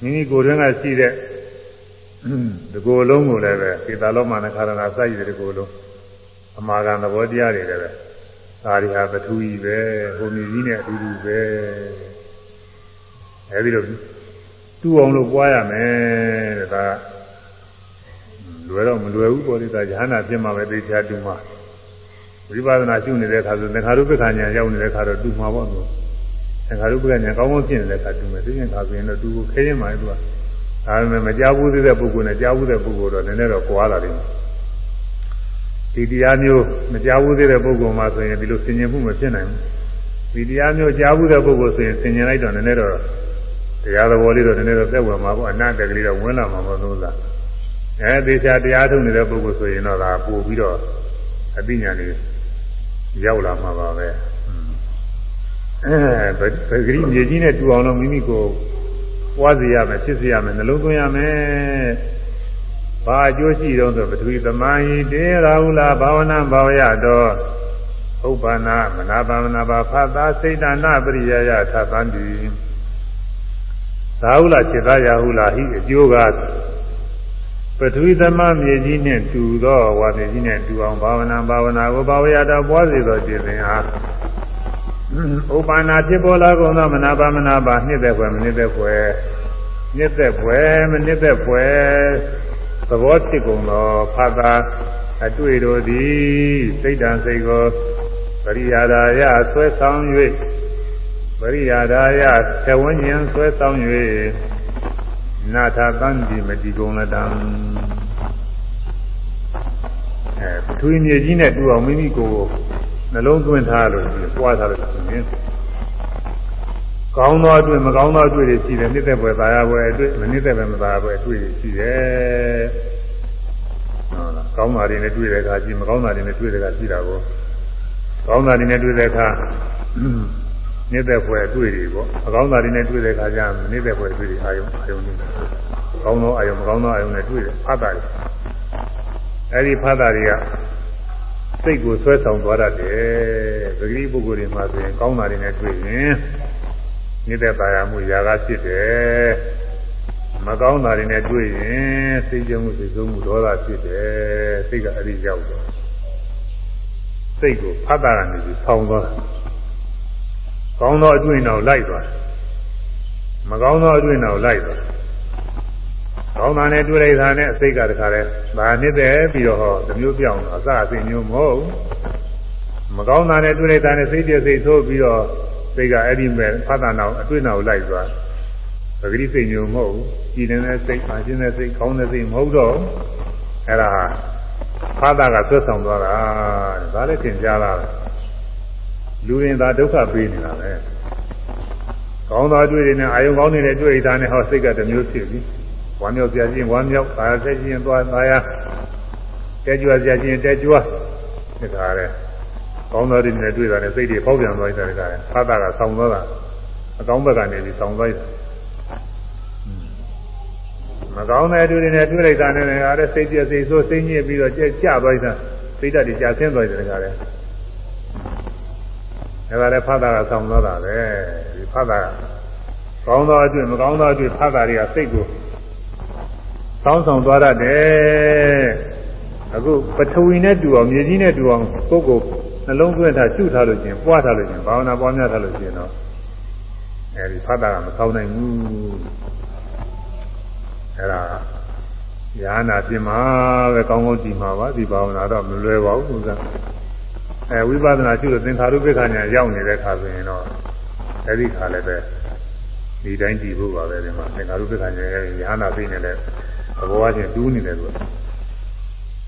မိမိကိုယ်တွင်းကရှိတဲ့ဒီကိုယ်လုံးကိုလည်းပဲသေတာလောမနခါရဏစိုက်ရတဲ့ကိုယ်လုံးအမာခံသဘောတရားတွေလည်းပဲဒါတွေဟာပထူကြီးပဲဟိုမြည်ကြီးနဲ့အတူတူပဲအဲဒီလိုတူအောင်လို့ပွားရမယ်တဲ့ဒါလွယ်တော့မလွယ်ဘူးပေါ်သေးတာယဟနာဖြစ်မှာပဲသိချာတူမှာဝိပဿနာရှုနေတဲ့အခါဆိုသင်္ခါရုပ္ပခဏညာရောက်နေတဲ့အခါတော့တူမှာပေါ့လို့ သင်္ခါရုပ္ပခဏညာကောင်းကောင်းဖြစ်နေတဲ့အခါတူမယ်သိရင်ခါဆိုရင်တော့တူကိုခဲရင်မှလည်းသူကဒါပေမဲ့မကြောက်ဘူးသေးတဲ့ပုဂ္ဂိုလ်နဲ့ကြောက်ဘူးတဲ့ပုဂ္ဂိုလ်တော့နည်းနည်းတော့ကွာလာတယ်ဒီတရားမျိုးမကြောက်ဘူးသေးတဲ့ပုဂ္ဂိုလ်မှဆိုရင်ဒီလိုဆင်ញင်မှုမဖြစ်နိုင်ဘူးဒီတရားမျိုးကြားဘူးတဲ့ပုဂ္ဂိုလ်ဆိုရင်ဆင်ញင်လိုက်တော့နည်းနည်းတော့တရားသဘောလေးတော့နည်းနည်းတော့သက်ဝင်မှာပေါ့အနတ်တကလေးတော့ဝင်လာမှာပေါ့လို့လားအဲသေချာတရားထုတ်နေတဲ့ပုဂ္ဂိုလ်ဆိုရင်တော့ဒါပို့ပြီးတော့အသိဉာဏ်လေးရောက်လာမှာပါပဲ အဲပဂရိမြေကြီးနဲ့တူအောင်လို့မိမိကိုပွားစေရမယ်ဖြစ်စေရမယ်နှလုံးသွင်းရမယ်ဘာအကျိုးရှိတော့ဆိုပထဝီသမာဟိတေရာဟုလာဘာဝနာဘာဝရတော့ဥပ္ပန္နမနာပါမနာပါဖတ်သာစိတ်တနာပရိယယသသံတိသာဟုလာจิตရာဟုလာဟိအကျိုးကပထဝီသမမြေကြီးနှင့်တူသောဝါမြေကြီးနှင့်တူအောင်ဘာဝနာဘာဝနာကိုဘာဝရတော်ပွားစေသောခြင်းစဉ်အား ဥပ္ပန္နာဖြစ်ပေါ်လာကုန်သောမနာပါမနာပါနှစ်သက်ွယ်မနှစ်သက်ွယ်နှစ်သက်ွယ်မနှစ်သက်ွယ်သဘောဖြစ်ကုန်သောဖာသာအတွေ့တို့သည်စိတ်တံစိတ်ကိုပရိယာဒာယဆွဲဆောင်၍ပရိယာဒာယသဝဉ္ဉံဆွဲဆောင်၍နာထသံဒီမတိကုံလတံအဲပထဝီမြေကြီးနဲ့တူအောင်မိမိကိုယ် နှလုံးသွင်းထားလို့ဒီပွားထားလို့ဆိုရင်ကောင်းသောအတွေ့မကောင်းသောအတွေ့တွေရှိတယ်နှစ်သက်ပွဲသာယာပွဲအတွေ့မနှစ်သက်ပဲမသာယာပွဲအတွေ့တွေရှိတယ်ဟုတ်လားကောင်းတာတွေနဲ့တွေ့တဲ့အခါရှိမကောင်းတာတွေနဲ့တွေ့တဲ့အခါရှိတာကိုကောင်းတာတွေနဲ့တွေ့တဲ့အခါနေတဲ့ဖွယ်အတွေ့တွေပေါ့အကောင်းတာတွေနဲ့တွေ့တဲ့အခါကျနေတဲ့ဖွယ်အတွေ့တွေအာယုံအာယုံတွေကောင်းသောအာယုံမကောင်းသောအာယုံနဲ့တွေ့တယ်ဖတ်တာတွေအဲဒီဖတ်တာတွေက စိတ်ကိုဆွဲဆောင်သွားတတ်တယ်သတိပုဂ္ဂိုလ်တွေမှာဆိုရင်ကောင်းတာတွေနဲ့တွေ့ရင်နေတဲ့ပါရမှုຢာကဖြစ်တယ်မကောင်းတာတွေနဲ့တွေ့ရင်စိတ်ကြမှုစိတ်ဆိုးမှုဒေါသဖြစ်တယ်စိတ်ကအဲ့ဒီရောက်တော့စိတ်ကိုဖတ်တာကနေပြီးဆောင်းသွားတယ်ကောင်းသောအတွေ့အနောက်လိုက်သွားမကောင်းသောအတွေ့အနောက်လိုက်သွား ကောင်းတာနဲ့တွေ့လိုက်တာနဲ့အစိတ်ကတခါလဲဒါနှစ်သက်ပြီးတော့ဟောသမျိုးပြောင်းအစအစိတ်မျိုးမဟုတ်မကောင်းတာနဲ့တွေ့လိုက်တာနဲ့စိတ်ပြည့်စိတ်ဆိုးပြီးတော့စိတ်ကအဲ့ဒီမဲ့ဖတ်တာနောက်အတွေ့အနောက်လိုက်သွားပဂတိစိတ်မျိုးမဟုတ်ကြည်နေတဲ့စိတ်အရှင်းတဲ့စိတ်ကောင်းတဲ့စိတ်မဟုတ်တော့အဲ့ဒါဖတ်တာကဆွတ်ဆောင်သွားတာဒါလည်းသင်ကြားလာတယ်လူရင်သာဒုက္ခပေးနေတာပဲကောင်းသောတွေ့တွေနဲ့အာယုံကောင်းနေတဲ့တွေ့တာနဲ့ဟောစိတ်ကတစ်မျိုးဖြစ်ပြီ ဝမ်းမြောက်ကြခြင်းဝမ်းမြောက်ပါဆက်ခြင်းသွားသားရတဲကြွကြခြင်းတဲကြွဒီကားရဲကောင်းသောတွေနဲ့တွေ့တာနဲ့စိတ်တွေပေါက်ပြန်သွားတဲ့ကားရဲဖသကဆောင်းသွားတာအကောင်းဘက်ကနေပြီးဆောင်းသွားတယ်မကောင်းတဲ့တွေ့တွေနဲ့တွေ့လိုက်တာနဲ့လည်းအားစိတ်ပြည့်စိတ်ဆိုးစိတ်ညစ်ပြီးတော့ကြက်ကြသွားတာစိတ်ဓာတ်တွေကြာဆင်းသွားတဲ့ကားရဲဒါကလည်းဖတ်တာကဆောင်းသွားတာပဲဒီဖတ်တာကောင်းသောအတွေ့မကောင်းသောအတွေ့ဖတ်တာတွေကစိတ်ကို ဆောင်းဆောင်သွားတတ်တယ်အခုပထဝီနဲ့တူအောင်မြေကြီးနဲ့တူအောင်ကိုယ်ကိုနှလုံးသွင်းထားရှုထားလို့ချင်းပွားထားလို့ချင်းဘာဝနာပွားများထားလို့ချင်းတော့အဲဒီဖတ်တာကမဆောင်းနိုင်ဘူးအဲဒါညာနာပြင်မှာပဲကောင်းကောင်းကြည့်မှာပါဒီဘာဝနာတော့မလွယ်ပါဘူးဥစ္စာအဲဝိပဿနာရှုလို့သင်္ခါရုပ္ပခဏညာရောက်နေတဲ့ခါဆိုရင်တော့အဲဒီခါလည်းပဲဒီတိုင်းကြည့်ဖို့ပါပဲဒီမှာသင်္ခါရုပ္ပခဏညာရဲ့ရဟနာသိနေလဲ သဘောအချင်းတူးနေတယ်လို့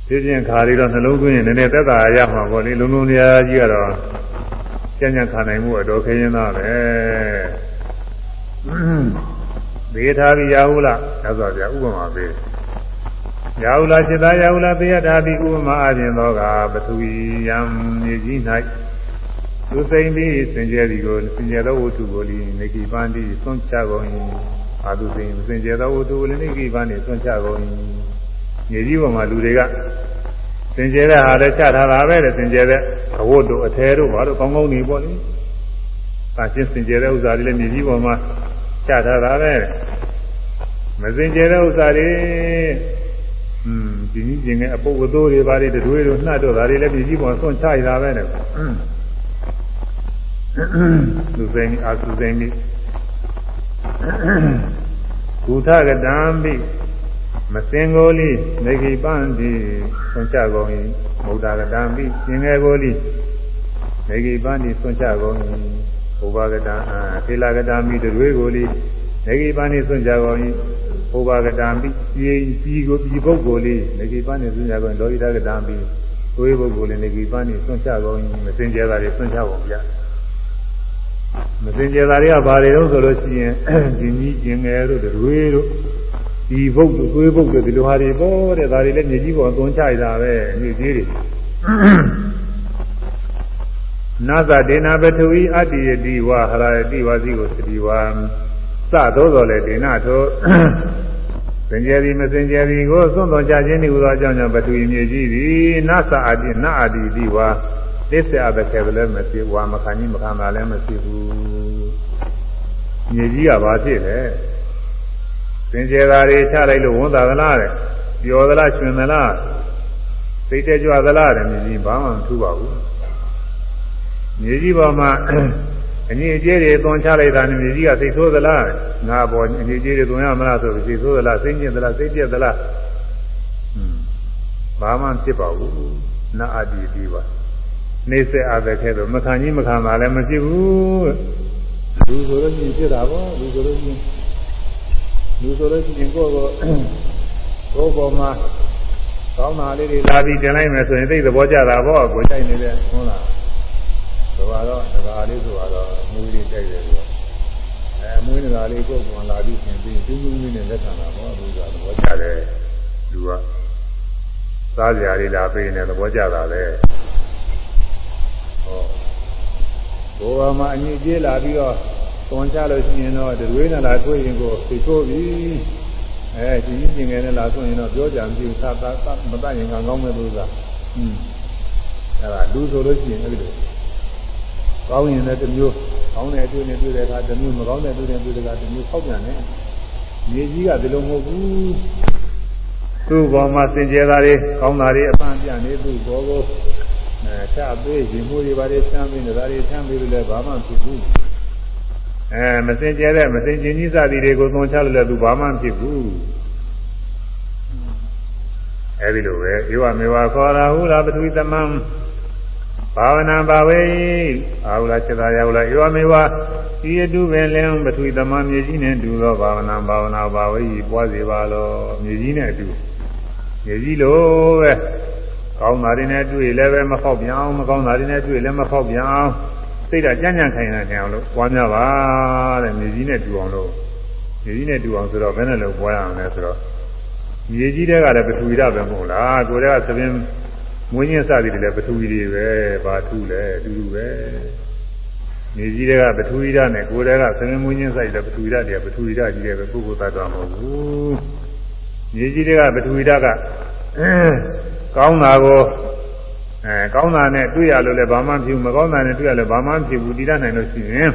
ဒီပြင်ခါလေးတော့နှလုံးသွင်းရင်နည်းနည်းသက်သာရမှာပေါ့လေလုံးလုံးများကြီးကတော့ကျန်ကျန်ခံနိုင်မှုအတော်ခရင်သားပဲဒေထာပိယဟုလားသစ္စာပြဥပမာပေးယာဟုလာစိတ္တယာဟုလာသေယတာတိဥပမာအပြင်သောကပထဝီယံမြေကြီး၌သူစိမ့်ပြီးစင်ကြယ်သည်ကိုစင်ကြယ်သောဝတ္ထုကိုလီနေကိပန္တိသွန်ချကုန်၏ အာသူစိမ့်စင်ကြယ်သောဝတ္ထုကိုလီနေကိပန္တိသွန်ချကုန်၏မြေကြီးပေါ်မှာလူတွေကစင်ကြယ်တဲ့ဟာလည်းချထားတာပဲတဲ့စင်ကြယ်တဲ့အဝတ်တို့အထဲတို့ဘာလို့ကောင်းကောင်းနေပေါ့လေ။ဒါချင်းစင်ကြယ်တဲ့ဥစ္စာတွေလည်းမြေကြီးပေါ်မှာချထားတာပဲ။မစင်ကြယ်တဲ့ဥစ္စာတွေอืมဒီနည်းကျင်တဲ့အပုပ်ဝသိုးတွေဘာတွေတွေတို့နှတ်တော့ဒါတွေလည်းပြည်ကြီးပေါ်ဆွန့်ချရတာပဲနဲ့လူစိမ်းအာစုစိမ်းဒီ ကုသကတံပိမစင်ကိုလိနေခိပန္တိဆွန်ချကုန်၏မௌဒကတံပိစင်ငယ်ကိုလိနေခိပန္တိဆွန်ချကုန်၏ဘုဘကတံသေလကတံပိတွေကိုလိနေခိပန္တိဆွန်ချကုန်၏ဘုဘကတံပိပြည်ပြည်ကိုပြည်ပုဂ္ဂိုလ်လိနေခိပန္တိဆွန်ချကုန်လောဟိတကတံပိသွေးပုဂ္ဂိုလ်လိနေခိပန္တိဆွန်ချကုန်၏မစင်ကြတာတွေဆွန်ချကုန်ပြ မစင်ကြတာတွေကဘာတွေတော့ဆိုလို့ရှိရင်ဂျင်းကြီးဂျင်းငယ်တို့တွေတို့ဒီဘုတ်တို့သွေးဘုတ်တို့ဒီလိုဟာတွေပေါ့တဲ့ဒါတွေလည်းမြေကြီးပေါ်အသွန်းချရတာပဲအမြင့်ကြီးတွေနာသဒေနာပထဝီအတ္တိယတိဝဟရယတိဝစီကိုသတိဝါစသောတော်လေဒေနာထိုစင်ကြယ်သည်မစင်ကြယ်သည်ကိုသွန်တော်ကြခြင်းဤဟူသောအကြောင်းကြောင့်ပထဝီမြေကြီးသည်နာသအတ္တိနာအတ္တိတိဝါ သစ္စာပဲခဲ့လည်းမဖြစ်ဝါမခံကြီးမခံတာလည်းမဖြစ်ဘူးမြေကြီးကဘာဖြစ်လဲစင်ကြယ်တာတွေချလိုက်လို့ဝန်တာသလားတဲ့ပျော်သလားရှင်သလားစိတ်တကြွသလားတဲ့မြေကြီးဘာမှမထူပါဘူးမြေကြီးပေါ်မှာအညီအကျေးတွေသွန်ချလိုက်တာနဲ့မြေကြီးကစိတ်ဆိုးသလားငါပေါ်အညီအကျေးတွေသွန်ရမလားဆိုပြီးစိတ်ဆိုးသလားစိတ်ညစ်သလားစိတ်ပြက်သလားဟွန်းဘာမှဖြစ်ပါဘူးနာအတ္တိဒီပါ နေစေအပ်တဲ့ခဲတော့မခံကြီးမခံပါလည်းမဖြစ်ဘူးလူဆိုလို့ရှိရင်ဖြစ်တာပေါ့လူဆိုလို့ရှိရင်လူဆိုလို့ရှိရင်ကိုယ့်ကိုကိုယ်ပေါ်မှာကောင်းတာလေးတွေလာပြီးတင်လိုက်မယ်ဆိုရင်သိသဘောကျတာပေါ့ကိုယ်ကြိုက်နေတဲ့ဟုတ်လားဆိုတော့ဒကာလေးဆိုတော့မူးလေးတိုက်တယ်ဆိုတော့အဲမွေးနေတာလေးကိုယ်ကလာပြီးသင်ပြီးသူ့လူမျိုးနဲ့လက်ခံတာပေါ့သူကသဘောကျတယ်လူကစားကြရည်လာပေးနေသဘောကျတာလေ ဟောဘိုးကမှအညစ်အကြေးလာပြီးတော့သွန်ချလို့ရှိရင်တော့တွေးနဲ့လာတွေ့ရင်ကိုသိဆိုးပြီအဲဒီကြီးပြင်ငယ်နဲ့လာဆိုရင်တော့ပြောကြမကြည့်သာသာမတတ်ရင်ကကောင်းမဲ့လို့သာอืมအဲဒါလူဆိုလို့ရှိရင်အဲ့လိုကောင်းရင်လည်းတစ်မျိုးကောင်းတဲ့အတွေ့နဲ့တွေ့တဲ့အခါတစ်မျိုးမကောင်းတဲ့အတွေ့နဲ့တွေ့တဲ့အခါတစ်မျိုးဖောက်ပြန်တယ်မြေကြီးကဒီလိုမဟုတ်ဘူးသူ့ဘောမှာစင်ကြယ်တာတွေကောင်းတာတွေအပန်းပြနေသူ့ဘောကို အဲချပေးရင်မှုတွေပါတွေဆမ်းပြီးနေတာတွေဆမ်းပြီးလို့လည်းဘာမှဖြစ်ဘူးအဲမစင်ကြဲတဲ့မစင်ကျင်ကြီးစသည်တွေကိုသွန်ချလို့လည်းသူဘာမှမဖြစ်ဘူးအဲဒီလိုပဲဧဝမေဝခေါ်ရာဟုလားပထဝီသမံဘာဝနာဘာဝေအာဟုလားစေတာယဟုလားဧဝမေဝဤအတုပင်လင်ပထဝီသမံမြေကြီးနဲ့တူသောဘာဝနာဘာဝနာဘာဝေပွားစေပါလောမြေကြီးနဲ့အတူမြေကြီးလိုပဲ ကောင်းတာတွေနဲ့တွေ့လည်းပဲမဖောက်ပြန်အောင်မကောင်းတာတွေနဲ့တွေ့လည်းမဖောက်ပြန်အောင်စိတ်ဓာတ်ကြံ့ကြံ့ခိုင်နေအောင်လို့ပွားများပါတဲ့မြေကြီးနဲ့တူအောင်လို့မြေကြီးနဲ့တူအောင်ဆိုတော့ဘယ်နဲ့လို့ပွားရအောင်လဲဆိုတော့မြေကြီးတဲကလည်းပထဝီဓာတ်ပဲမဟုတ်လားကိုယ်တည်းကသပင်းမွေးညင်းစသည်တွေလည်းပထဝီတွေပဲဘာထူးလဲအတူတူပဲမြေကြီးတဲကပထဝီဓာတ်နဲ့ကိုယ်တည်းကသပင်းမွေးညင်းစသည်လည်းပထဝီဓာတ်တွေပထဝီဓာတ်ကြီးတွေပဲပုဂ္ဂိုလ်သတ္တဝါမဟုတ်ဘူးမြေကြီးတဲကပထဝီဓာတ်က ကောင်းတာကိုအဲကောင်းတာနဲ့တွေ့ရလို့လည်းဘာမှမဖြစ်ဘူးမကောင်းတာနဲ့တွေ့ရလို့ဘာမှမဖြစ်ဘူးတည်ရနိုင်လို့ရှိရင်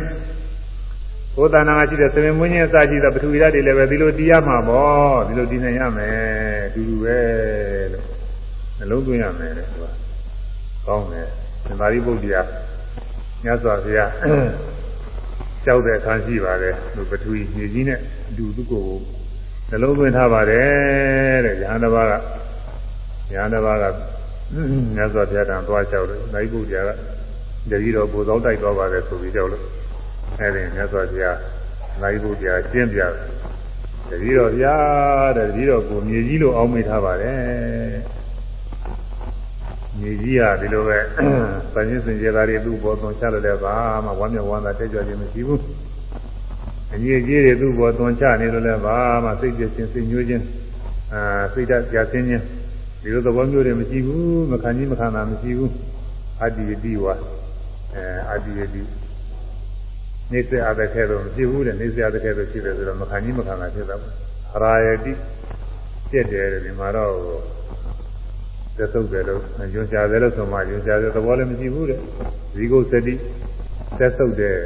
ဘုဒ္ဓနာကရှိတဲ့သမင်မွင်းချင်းအစာရှိတဲ့ပထဝီဓာတ်တွေလည်းပဲဒီလိုတည်ရမှာပေါ့ဒီလိုတည်နိုင်ရမယ်အတူတူပဲလို့နှလုံးသွင်းရမယ်တဲ့သူကကောင်းတယ်သမာဓိပုဒ်တရားမြတ်စွာဘုရားကြောက်တဲ့အခန်းရှိပါတယ်သူပထဝီမြေကြီးနဲ့အတူသူ့ကိုယ်နှလုံးသွင်းထားပါတယ်တဲ့ညာတစ်ပါးက ညာတစ်ပါးကမြတ်စွာဘုရားတန်သွားလျှောက်လို့နိုင်ဖို့ကြာကတတိတော်ပူသောတိုက်သွားပါတယ်ဆိုပြီးကြောက်လို့အဲဒီမြတ်စွာဘုရားနိုင်ဖို့ကြာကျင်းပြတယ်တတိတော်ဘုရားတဲ့တတိတော်ကိုမြေကြီးလိုအောင်းမိထားပါတယ်မြေကြီးဟာဒီလိုပဲဗញ្ញစင်ကြတာတွေသူ့ဘောသွန်ချလို့လည်းဘာမှဝမ်းမြောက်ဝမ်းသာတက်ကြွခြင်းမရှိဘူးအညီအကျေးတွေသူ့ဘောသွန်ချနေလို့လည်းဘာမှစိတ်ပြည့်ခြင်းစိတ်ညှိုးခြင်းအာစိတ်ဓာတ်ကြာဆင်းခြင်း ဒီလိုသဘောမျိုးတွေမရှိဘူးမခံကြီးမခံတာမရှိဘူးအတ္တိယတိဝါအဲအတ္တိယတိနေစေအပ်တဲ့ခဲတော့မရှိဘူးတဲ့နေစေအပ်တဲ့ခဲတော့ရှိတယ်ဆိုတော့မခံကြီးမခံတာဖြစ်တာပေါ့ဟာရယတိပြည့်တယ်ဒီမှာတော့သက်သုတ်တယ်လို့ညွှန်ကြားတယ်လို့ဆိုမှညွှန်ကြားတဲ့သဘောလည်းမရှိဘူးတဲ့ဇီကုစတိသက်သုတ်တယ်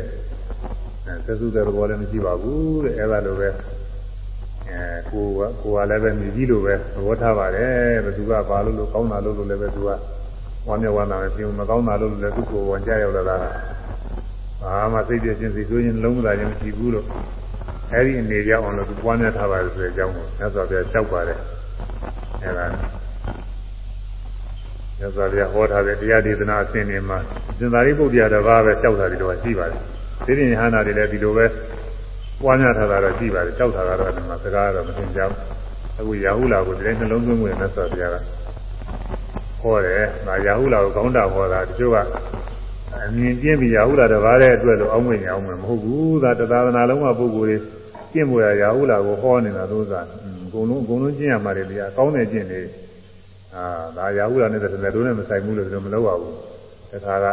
အဲသက်သုတ်တဲ့သဘောလည်းမရှိပါဘူးတဲ့အဲဒါလိုပဲ အဲကိုကကိုကလည်းပဲမြည်ကြီးလိုပဲသဘောထားပါတယ်ဘယ်သူကဘာလို့လို့ကောင်းတာလို့လို့လည်းပဲသူကဝမ်းမြောက်ဝမ်းသာပဲပြင်မကောင်းတာလို့လည်းသူ့ကိုဝန်ကြရောက်လာတာဘာမှစိတ်ပြည့်ချင်းစိတ်ဆိုးချင်းလုံးမသာချင်းမရှိဘူးလို့အဲဒီအနေကြောင့်လို့သူပွားများထားပါတယ်ဆိုတဲ့အကြောင်းကိုမြတ်စွာဘုရားလျှောက်ပါတယ်အဲဒါမြတ်စွာဘုရားဟောထားတဲ့တရားဒေသနာအစဉ်တွေမှာစင်္သာရိပုတ္တရာတစ်ပါးပဲလျှောက်တာဒီလိုပဲရှိပါတယ်သိရင်ဟန္တာတွေလည်းဒီလိုပဲ ပွားများထားတာတော့ရှိပါတယ်လျှောက်တာကတော့ဒီမှာစကားတော့မသင်ကြဘူးအခုရာဟုလာကိုဒီတိုင်းနှလုံးသွင်းမှုနဲ့မြတ်စွာဘုရားကဟောတယ်။ဒါရာဟုလာကိုကောင်းတာဟောတာတချို့ကအမြင်ပြင်းပြီးရာဟုလာတပါးတဲ့အတွက်လို့အောင်းဝင်အောင်မယ်မဟုတ်ဘူး။ဒါတသာသနာလုံးကပုဂ္ဂိုလ်တွေကျင့်ဖို့ရရာဟုလာကိုဟောနေတာသို့သာအကုန်လုံးအကုန်လုံးကျင့်ရမှာလေတရားကောင်းတဲ့ကျင့်နေအာဒါရာဟုလာနဲ့တည်းတို့နဲ့မဆိုင်ဘူးလို့ပြောမလုပ်ပါဘူး။တခါက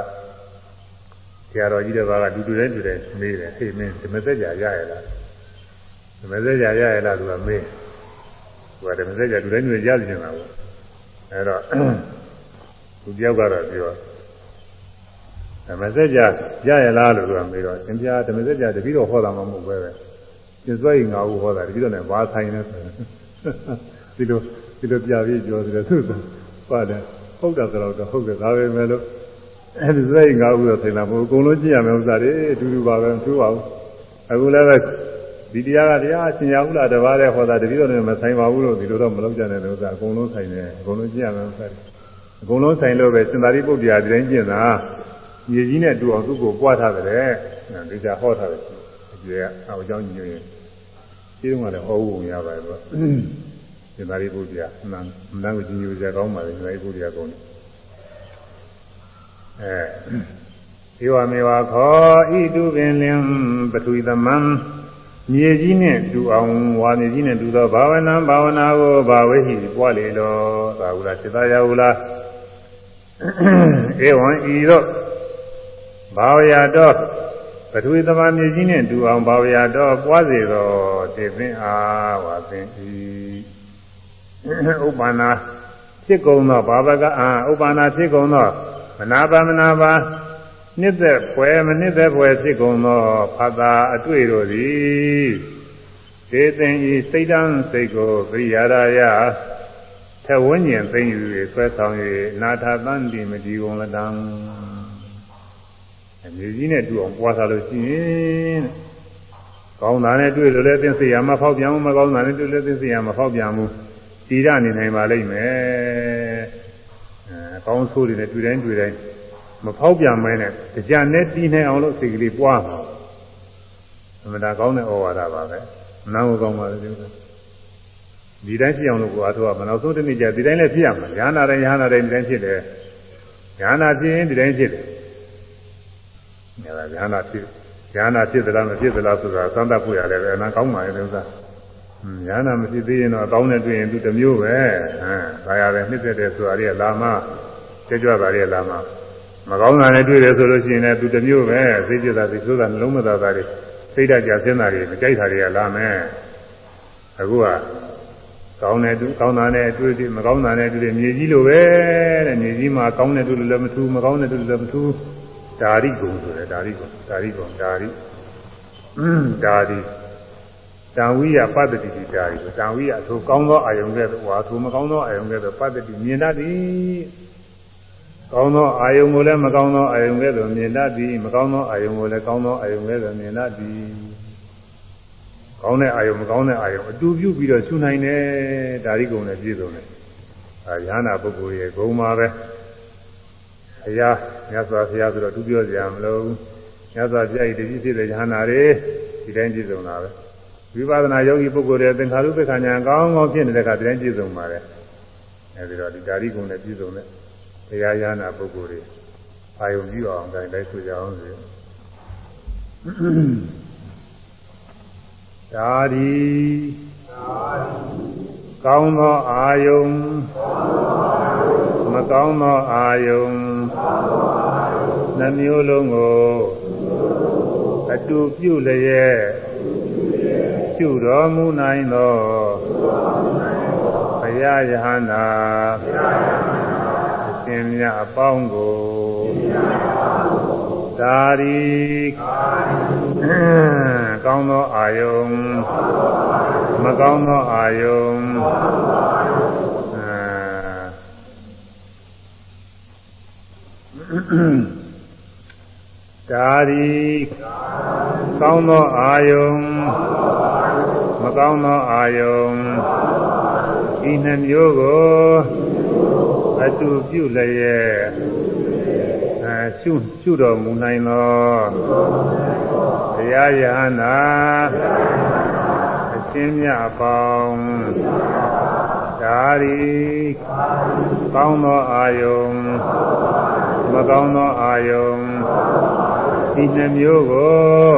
ဆရာတော်ကြီးတစ်ပါးကတူတူတိုင်းတူတိုင်းမေးတယ်ဟေးမင်းဓမ္မစကြာရရလားဓမ္မစကြာရရလားသူကမေးသူကဓမ္မစကြာတူတိုင်းတူတိုင်းရနေမှာပေါ့အဲတော့သူပြောက်ကတော့ပြောဓမ္မစကြာရရလားလို့သူကမေးတော့သင်ပြဓမ္မစကြာတပည့်တော်ဟောတာမှမဟုတ်ပဲပဲကျစွဲရင်ငါ့ဦးဟောတာတပည့်တော်နဲ့ဘာဆိုင်လဲဆိုဒီလိုဒီလိုပြပြီးပြောတယ်သူကပါတယ်ဟုတ်တာဆိုတော့ဟုတ်တယ်ဒါပဲမဲ့လို့ အဲဒီစွဲရင်ငါ့ဦးတော့ဆိုင်တာမဟုတ်အကုန်လုံးကြည့်ရမယ်ဥစ္စာတွေအတူတူပါပဲမသူ့ပါဘူးအခုလည်းပဲဒီတရားကတရားအရှင်ရဟုလားတပါးတဲ့ဟောတာတပည့်တော်နဲ့မဆိုင်ပါဘူးလို့ဒီလိုတော့မလုပ်ကြနဲ့လို့ဥစ္စာအကုန်လုံးဆိုင်တယ်အကုန်လုံးကြည့်ရမယ်ဥစ္စာတွေအကုန်လုံးဆိုင်လို့ပဲစင်သာရိပုတ္တရာဒီတိုင်းကျင့်တာမြေကြီးနဲ့တူအောင်သူ့ကိုပွားထားတယ်ဒီကြဟောထားတယ်အကျေကအောက်ကြောင်းညွှန်ရင်ဒီတော့ကလည်းဟောဖို့ရပါတယ်ကွာစင်သာရိပုတ္တရာအမှန်အမှန်ကိုကြီးညိုကြကောင်းပါလေစင်သာရိပုတ္တရာကောင်းတယ် အဲဧဝမေဝခောဤတုပင်လင်ပထဝီသမံမြေကြီးနဲ့တူအောင်ဝါမြေကြီးနဲ့တူသောဘာဝနာဘာဝနာကိုဘာဝေဟိပွားလေတော်သာဝရစိတ္တယဝလာဧဝံဤသောဘာဝရတော်ပထဝီသမမြေကြီးနဲ့တူအောင်ဘာဝရတော်ပွားစေတော်သိသင်အားဝါသင်ဤဥပ္ပန္နာဖြစ်ကုန်သောဘာဝကအာဥပ္ပန္နာဖြစ်ကုန်သော မနာပါမနာပါနှစ်သက်ဖွယ်မနှစ်သက်ဖွယ်ဖြစ်ကုန်သောဖာသာအတွေ့တို့သည်ဒေသင်ဤစိတ်တန်းစိတ်ကိုပရိယာရယထဝဉ္ဉ္သိမ့်ယူ၍ဆွဲဆောင်၍နာထသန္တိမဒီကုန်လတံအမျိုးကြီးနဲ့တူအောင်ပွားထားလို့ရှိရင်ကောင်းတာနဲ့တွေ့လို့လည်းသိစေရမှာဖောက်ပြန်မှုမကောင်းတာနဲ့တွေ့လို့သိစေရမှာဖောက်ပြန်မှုတည်ရနေနိုင်ပါလိမ့်မယ် အဲကောင်းဆိုးတွေနဲ့တွေ့တိုင်းတွေ့တိုင်းမဖောက်ပြန်မဲနဲ့ကြံနဲ့တီးနေအောင်လို့စိတ်ကလေးပွားမှာသမတာကောင်းတဲ့ဩဝါဒပါပဲနာမကောင်းပါလေဒီဒီတိုင်းဖြစ်အောင်လို့ကိုအားထုတ်ရမနောက်ဆုံးတစ်နေ့ကျဒီတိုင်းလည်းဖြစ်ရမှာညာနာတိုင်းညာနာတိုင်းဒီတိုင်းဖြစ်တယ်ညာနာဖြစ်ရင်ဒီတိုင်းဖြစ်တယ်ညာနာညာနာဖြစ်ညာနာဖြစ်သလားမဖြစ်သလားဆိုတာသံသပ်ဖို့ရတယ်ပဲအနာကောင်းပါရဲ့ဥစ္စာညာနာမဖြစ်သေးရင်တော့အကောင်းနဲ့တွေ့ရင်သူတစ်မျိုးပဲဟမ်ဒါရတယ်နှစ်သက်တယ်ဆိုတာတွေကလာမ ကြွကြွတာတွေကလာမမကောင်းတာနဲ့တွေ့တယ်ဆိုလို့ရှိရင်လည်းသူတစ်မျိုးပဲသိကြတာသိဆိုးတာနှလုံးမသားတာတွေစိတ်ဓာတ်ကြဆင်းတာတွေမကြိုက်တာတွေကလာမယ်အခုကကောင်းတဲ့သူကောင်းတာနဲ့တွေ့တယ်မကောင်းတာနဲ့တွေ့တယ်မြေကြီးလိုပဲတဲ့မြေကြီးမှာကောင်းတဲ့သူလည်းမထူးမကောင်းတဲ့သူလည်းမထူးဓာရီကုံဆိုတယ်ဓာရီကုံဓာရီကုံဓာရီဓာရီတံဝိယပတ္တိတိဓာရီတံဝိယအထိုကောင်းသောအာယုံကဲ့သို့ဝါထိုမကောင်းသောအာယုံကဲ့သို့ပတ္တိမြင်တတ်သည် ကောင်းသောအာယုံကိုလည်းမကောင်းသောအာယုံကဲ့သို့မြင်တတ်သည်မကောင်းသောအာယုံကိုလည်းကောင်းသောအာယုံကဲ့သို့မြင်တတ်သည်ကောင်းတဲ့အာယုံမကောင်းတဲ့အာယုံအတူပြုပြီးတော့ရှုနိုင်တယ်ဒါရီကုံနဲ့ပြည့်စုံတယ်အာရဟနာပုဂ္ဂိုလ်ရဲ့ဂုံပါပဲဘုရားမြတ်စွာဘုရားဆိုတော့သူပြောကြရမလို့မြတ်စွာဘုရားဤတတိဖြစ်တဲ့ယဟနာတွေဒီတိုင်းပြည့်စုံတာပဲဝိပဿနာယောဂီပုဂ္ဂိုလ်တွေသင်္ခါရုပ္ပခဏညာကောင်းကောင်းဖြစ်နေတဲ့အခါဒီတိုင်းပြည့်စုံပါတယ်အဲဒီတော့ဒီဒါရီကုံနဲ့ပြည့်စုံတဲ့ ဘုရားယဟနာပုဂ္ဂိုလ်တွေအာယုံကြည့်အောင်တိုင်းတိုင်းဆိုကြအောင်စေဒါဒီကောင်းသောအာယုံမကောင်းသောအာယုံနှမျိုးလုံးကိုအတူပြုလျက်ပြုတော်မူနိုင်သောဘုရားယဟန္တာအရှ င်မြတ်အပေါင်းကိုဒါရီကောင်းသောအာယုံမကောင်းသောအာယုံဒါရီကောင်းသောအာယုံမကောင်းသောအာယုံဤနှမျိုးကို အတူပြုလျက်အဲရှုရှုတော်မူနိုင်သောတရားယဟနာအရှင်းမြအပေါင်းဒါရီကောင်းသောအာယုံမကောင်းသောအာယုံဤနှမျိုးကို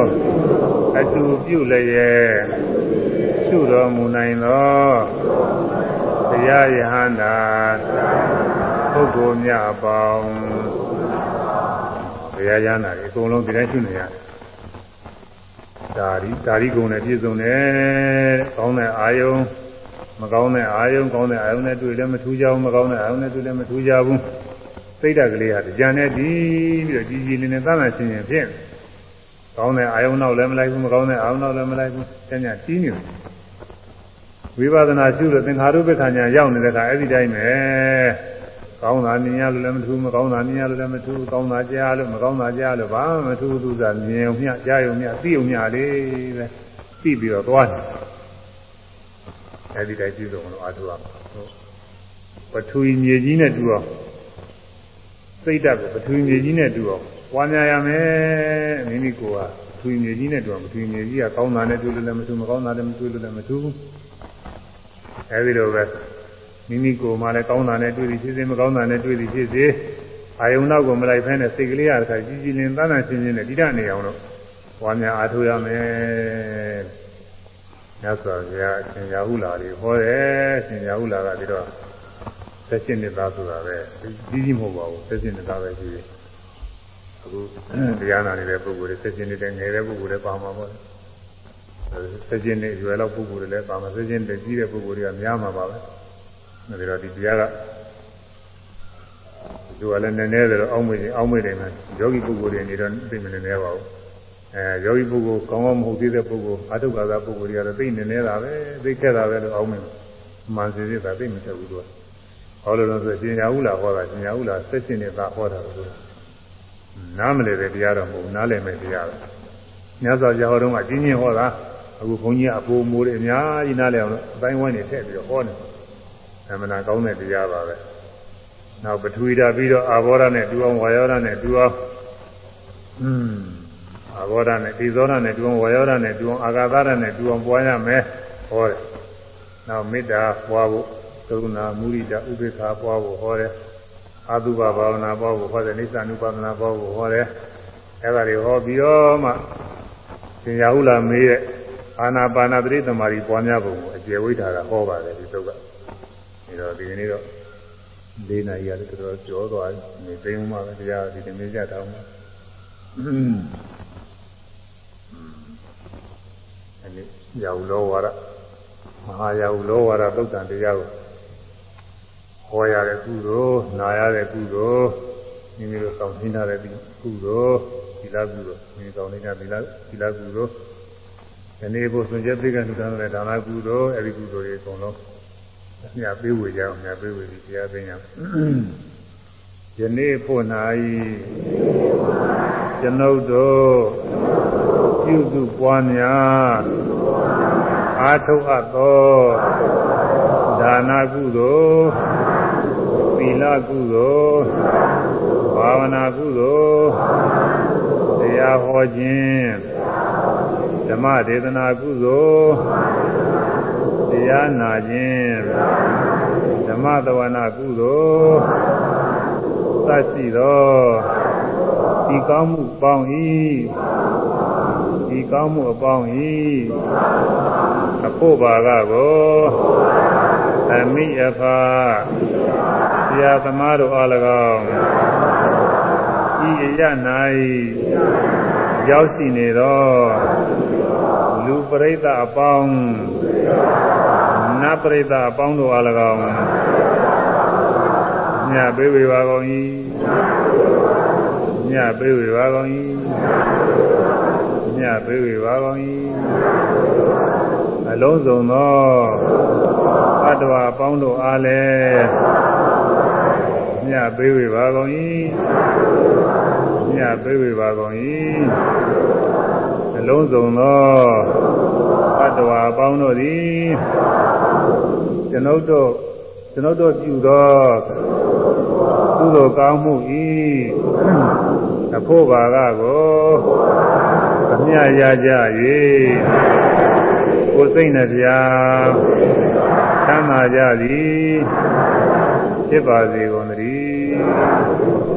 အတူပြုလျက်ရှုတော်မူနိုင်သောတရားယဟန္တာ ပုဂ္ဂိုလ်များအပေါင်းတရားယဟန္တာအကုန်လုံးဒီတိုင်းရှုနေရတယ်ဒါရီဒါရီကုံနဲ့ပြည့်စုံတယ်ကောင်းတဲ့အာယုံမကောင်းတဲ့အာယုံကောင်းတဲ့အာယုံနဲ့တွေ့လည်းမထူးကြဘူးမကောင်းတဲ့အာယုံနဲ့တွေ့လည်းမထူးကြဘူးစိတ်ဓာတ်ကလေးဟာကြံနေပြီးပြီးတော့ကြည်ကြည်လင်းလင်းသမ်းသမ်းရှင်းရှင်းဖြစ်ကောင်းတဲ့အာယုံနောက်လည်းမလိုက်ဘူးမကောင်းတဲ့အာယုံနောက်လည်းမလိုက်ဘူးကျန်ကျတီးနေတယ်ဝိပဿနာရှုလို့သင်္ခါရုပ္ပခဏညာရောက်နေတဲ့အခါအဲ့ဒီတိုင်းပဲ ကောင်းတာမြင်ရလို့လည်းမထူးမကောင်းတာမြင်ရလို့လည်းမထူးကောင်းတာကြားလို့မကောင်းတာကြားလို့ဘာမှမထူးသူစားမြင်ုံမျှကြားုံမျှသိုံမျှလေးပဲသိပြီးတော့သွားတယ်အဲ့ဒီတိုင်းကြည့်လို့လို့အာထုရမှာပထဝီမြေကြီးနဲ့တူအောင်စိတ်ဓာတ်ကိုပထဝီမြေကြီးနဲ့တူအောင်ပွားများရမယ်မိမိကိုယ်ကပထဝီမြေကြီးနဲ့တူအောင်ပထဝီမြေကြီးကကောင်းတာနဲ့တွေ့လို့လည်းမထူးမကောင်းတာလည်းမတွေ့လို့လည်းမထူးဘူးအဲဒီလိုပဲ မိမိကိုယ်မှလည်းကောင်းတာနဲ့တွေ့ပြီးဖြစ်စေမကောင်းတာနဲ့တွေ့ပြီးဖြစ်စေအာယုံနောက်ကိုမလိုက်ဖဲနဲ့စိတ်ကလေးရတဲ့ခါကြီးကြီးလင်းသန်းသန်းရှင်းရှင်းနဲ့တိရနေအောင်လို့ဝါများအားထုတ်ရမယ်။ညသောဘုရားအရှင်ရာဟုလာလေးဟောတယ်။အရှင်ရာဟုလာကပြီးတော့ဆက်ရှင်နှစ်သားဆိုတာပဲကြီးကြီးမဟုတ်ပါဘူးဆက်ရှင်နှစ်သားပဲရှိတယ်။အခုတရားနာနေတဲ့ပုဂ္ဂိုလ်တွေဆက်ရှင်နေတဲ့ငယ်တဲ့ပုဂ္ဂိုလ်တွေပါမှာပေါ့။ဆက်ခြင်းနဲ့ရွယ်လောက်ပုဂ္ဂိုလ်တွေလည်းပါမှာဆက်ခြင်းတကြီးတဲ့ပုဂ္ဂိုလ်တွေကများမှာပါပဲ ဒါပြီးတော့ဒီတရားကသူကလည်းနည်းနည်းတယ်တော့အောက်မေ့ရင်အောက်မေ့တယ်မယ်ယောဂီပုဂ္ဂိုလ်တွေနေတော့သိမနေနေပါဘူးအဲယောဂီပုဂ္ဂိုလ်ကောင်းကောင်းမဟုတ်သေးတဲ့ပုဂ္ဂိုလ်အထုက္ခသာပုဂ္ဂိုလ်တွေကတော့သိနေနေတာပဲသိခဲ့တာပဲလို့အောက်မေ့မှန်စီစီသာသိမချက်ဘူးသူကဟောလို့တော့ဆိုရှင်ညာဟုလာဟောတာရှင်ညာဟုလာဆက်ရှင်နဲ့သာဟောတာလို့နားမလဲတဲ့တရားတော့မဟုတ်နားလည်မဲ့တရားပဲမြတ်စွာဘုရားဟောတော့ကကြီးကြီးဟောတာအခုဘုန်းကြီးကအဖိုးမိုးတွေအများကြီးနားလည်အောင်လို့အတိုင်းဝိုင်းနေထည့်ပြီးတော့ဟောနေ အမှန်ကောင်းတဲ့တရားပါပဲနောက်ပထဝီဓာပြီးတော့အာဘောဓနဲ့တူအောင်ဝါယောဓနဲ့တူအောင်อืมအာဘောဓနဲ့ဒီဇောဓနဲ့တူအောင်ဝါယောဓနဲ့တူအောင်အာဂါသဓနဲ့တူအောင်ပွားရမယ်ဟောတယ်နောက်မေတ္တာပွားဖို့ကရုဏာမုရိဒဥပေက္ခပွားဖို့ဟောတယ်အာသုဘဘာဝနာပွားဖို့ဟောတယ်နိစ္စ ानु ပါဒနာပွားဖို့ဟောတယ်အဲ့ဒါတွေဟောပြီးတော့မှသင်္ကြဟုလာမေးတဲ့အာနာပါနာတိသမารီပွားများပုံကိုအကျေဝိထာကဟောပါတယ်ဒီသုတ်ကအဲ တော့ဒီကနေ့တော့၄နာရီရတယ်တော်တော်ကြောသွားနေသိမ်းမှပဲတရားဒီနေ့ကြတောင်းမှာအဲဒီရာဟုလောဝါဒမဟာရာဟုလောဝါဒသုတ်တန်တရားကိုဟောရတဲ့ကုသိုလ်နာရတဲ့ကုသိုလ်မိမိတို့ဆောင်ထင်းထားတဲ့ကုသိုလ်သီလကုသိုလ်မိမိဆောင်နေတဲ့သီလသီလကုသိုလ်ယနေ့ဘုဆွန်ကျက်သိက္ခာလူတန်းတဲ့ဒါနကုသိုလ်အဲဒီကုသိုလ်တွေအကုန်လုံး အမြတ်ပေးဝေကြအောင်အမြတ်ပေးဝေပြီးတရားသိညာယနေ့ဖို့၌ကျွန်ုပ်တို့ပြုစုပွားများအာထုတ်အပ်သောဒါနကုသိုလ်သီလကုသိုလ်ဘာဝနာကုသိုလ်တရားဟောခြင်းဓမ္မဒေသနာကုသိုလ် တရားနာခြင်းဓမ္မသဝနာကုသိုလ်သတ်ရှိသောဒီကောင်းမှုပေါင်း၏ဒီကောင်းမှုအပေါင်း၏အဖို့ပါကကိုအမိအဖာဆရာသမားတို့အား၎င်းဤရ၌ရောက်ရှိနေသော လူပရိသတ်အပေါင်းနတ်ပရိသတ်အပေါင်းတို့အား၎င်းညပေးဝေပါကုန်၏ညပေးဝေပါကုန်၏ညပေးဝေပါကုန်၏အလုံးစုံသောအတ္တဝအပေါင်းတို့အားလည်းညပေးဝေပါကုန်၏ညပေးဝေပါကုန်၏ အလုံးစုံသောဘတ်တော်အပေါင်းတို့သည်ကျွန်ုပ်တို့ကျွန်ုပ်တို့ပြုသောကုသိုလ်ကောင်းမှု၏အဖို့ပါကကိုအမြတ်ရကြ၍ကိုယ်စိတ်နှပြသမ်းသာကြသည်ဖြစ်ပါစေကုန်သတည်းသာ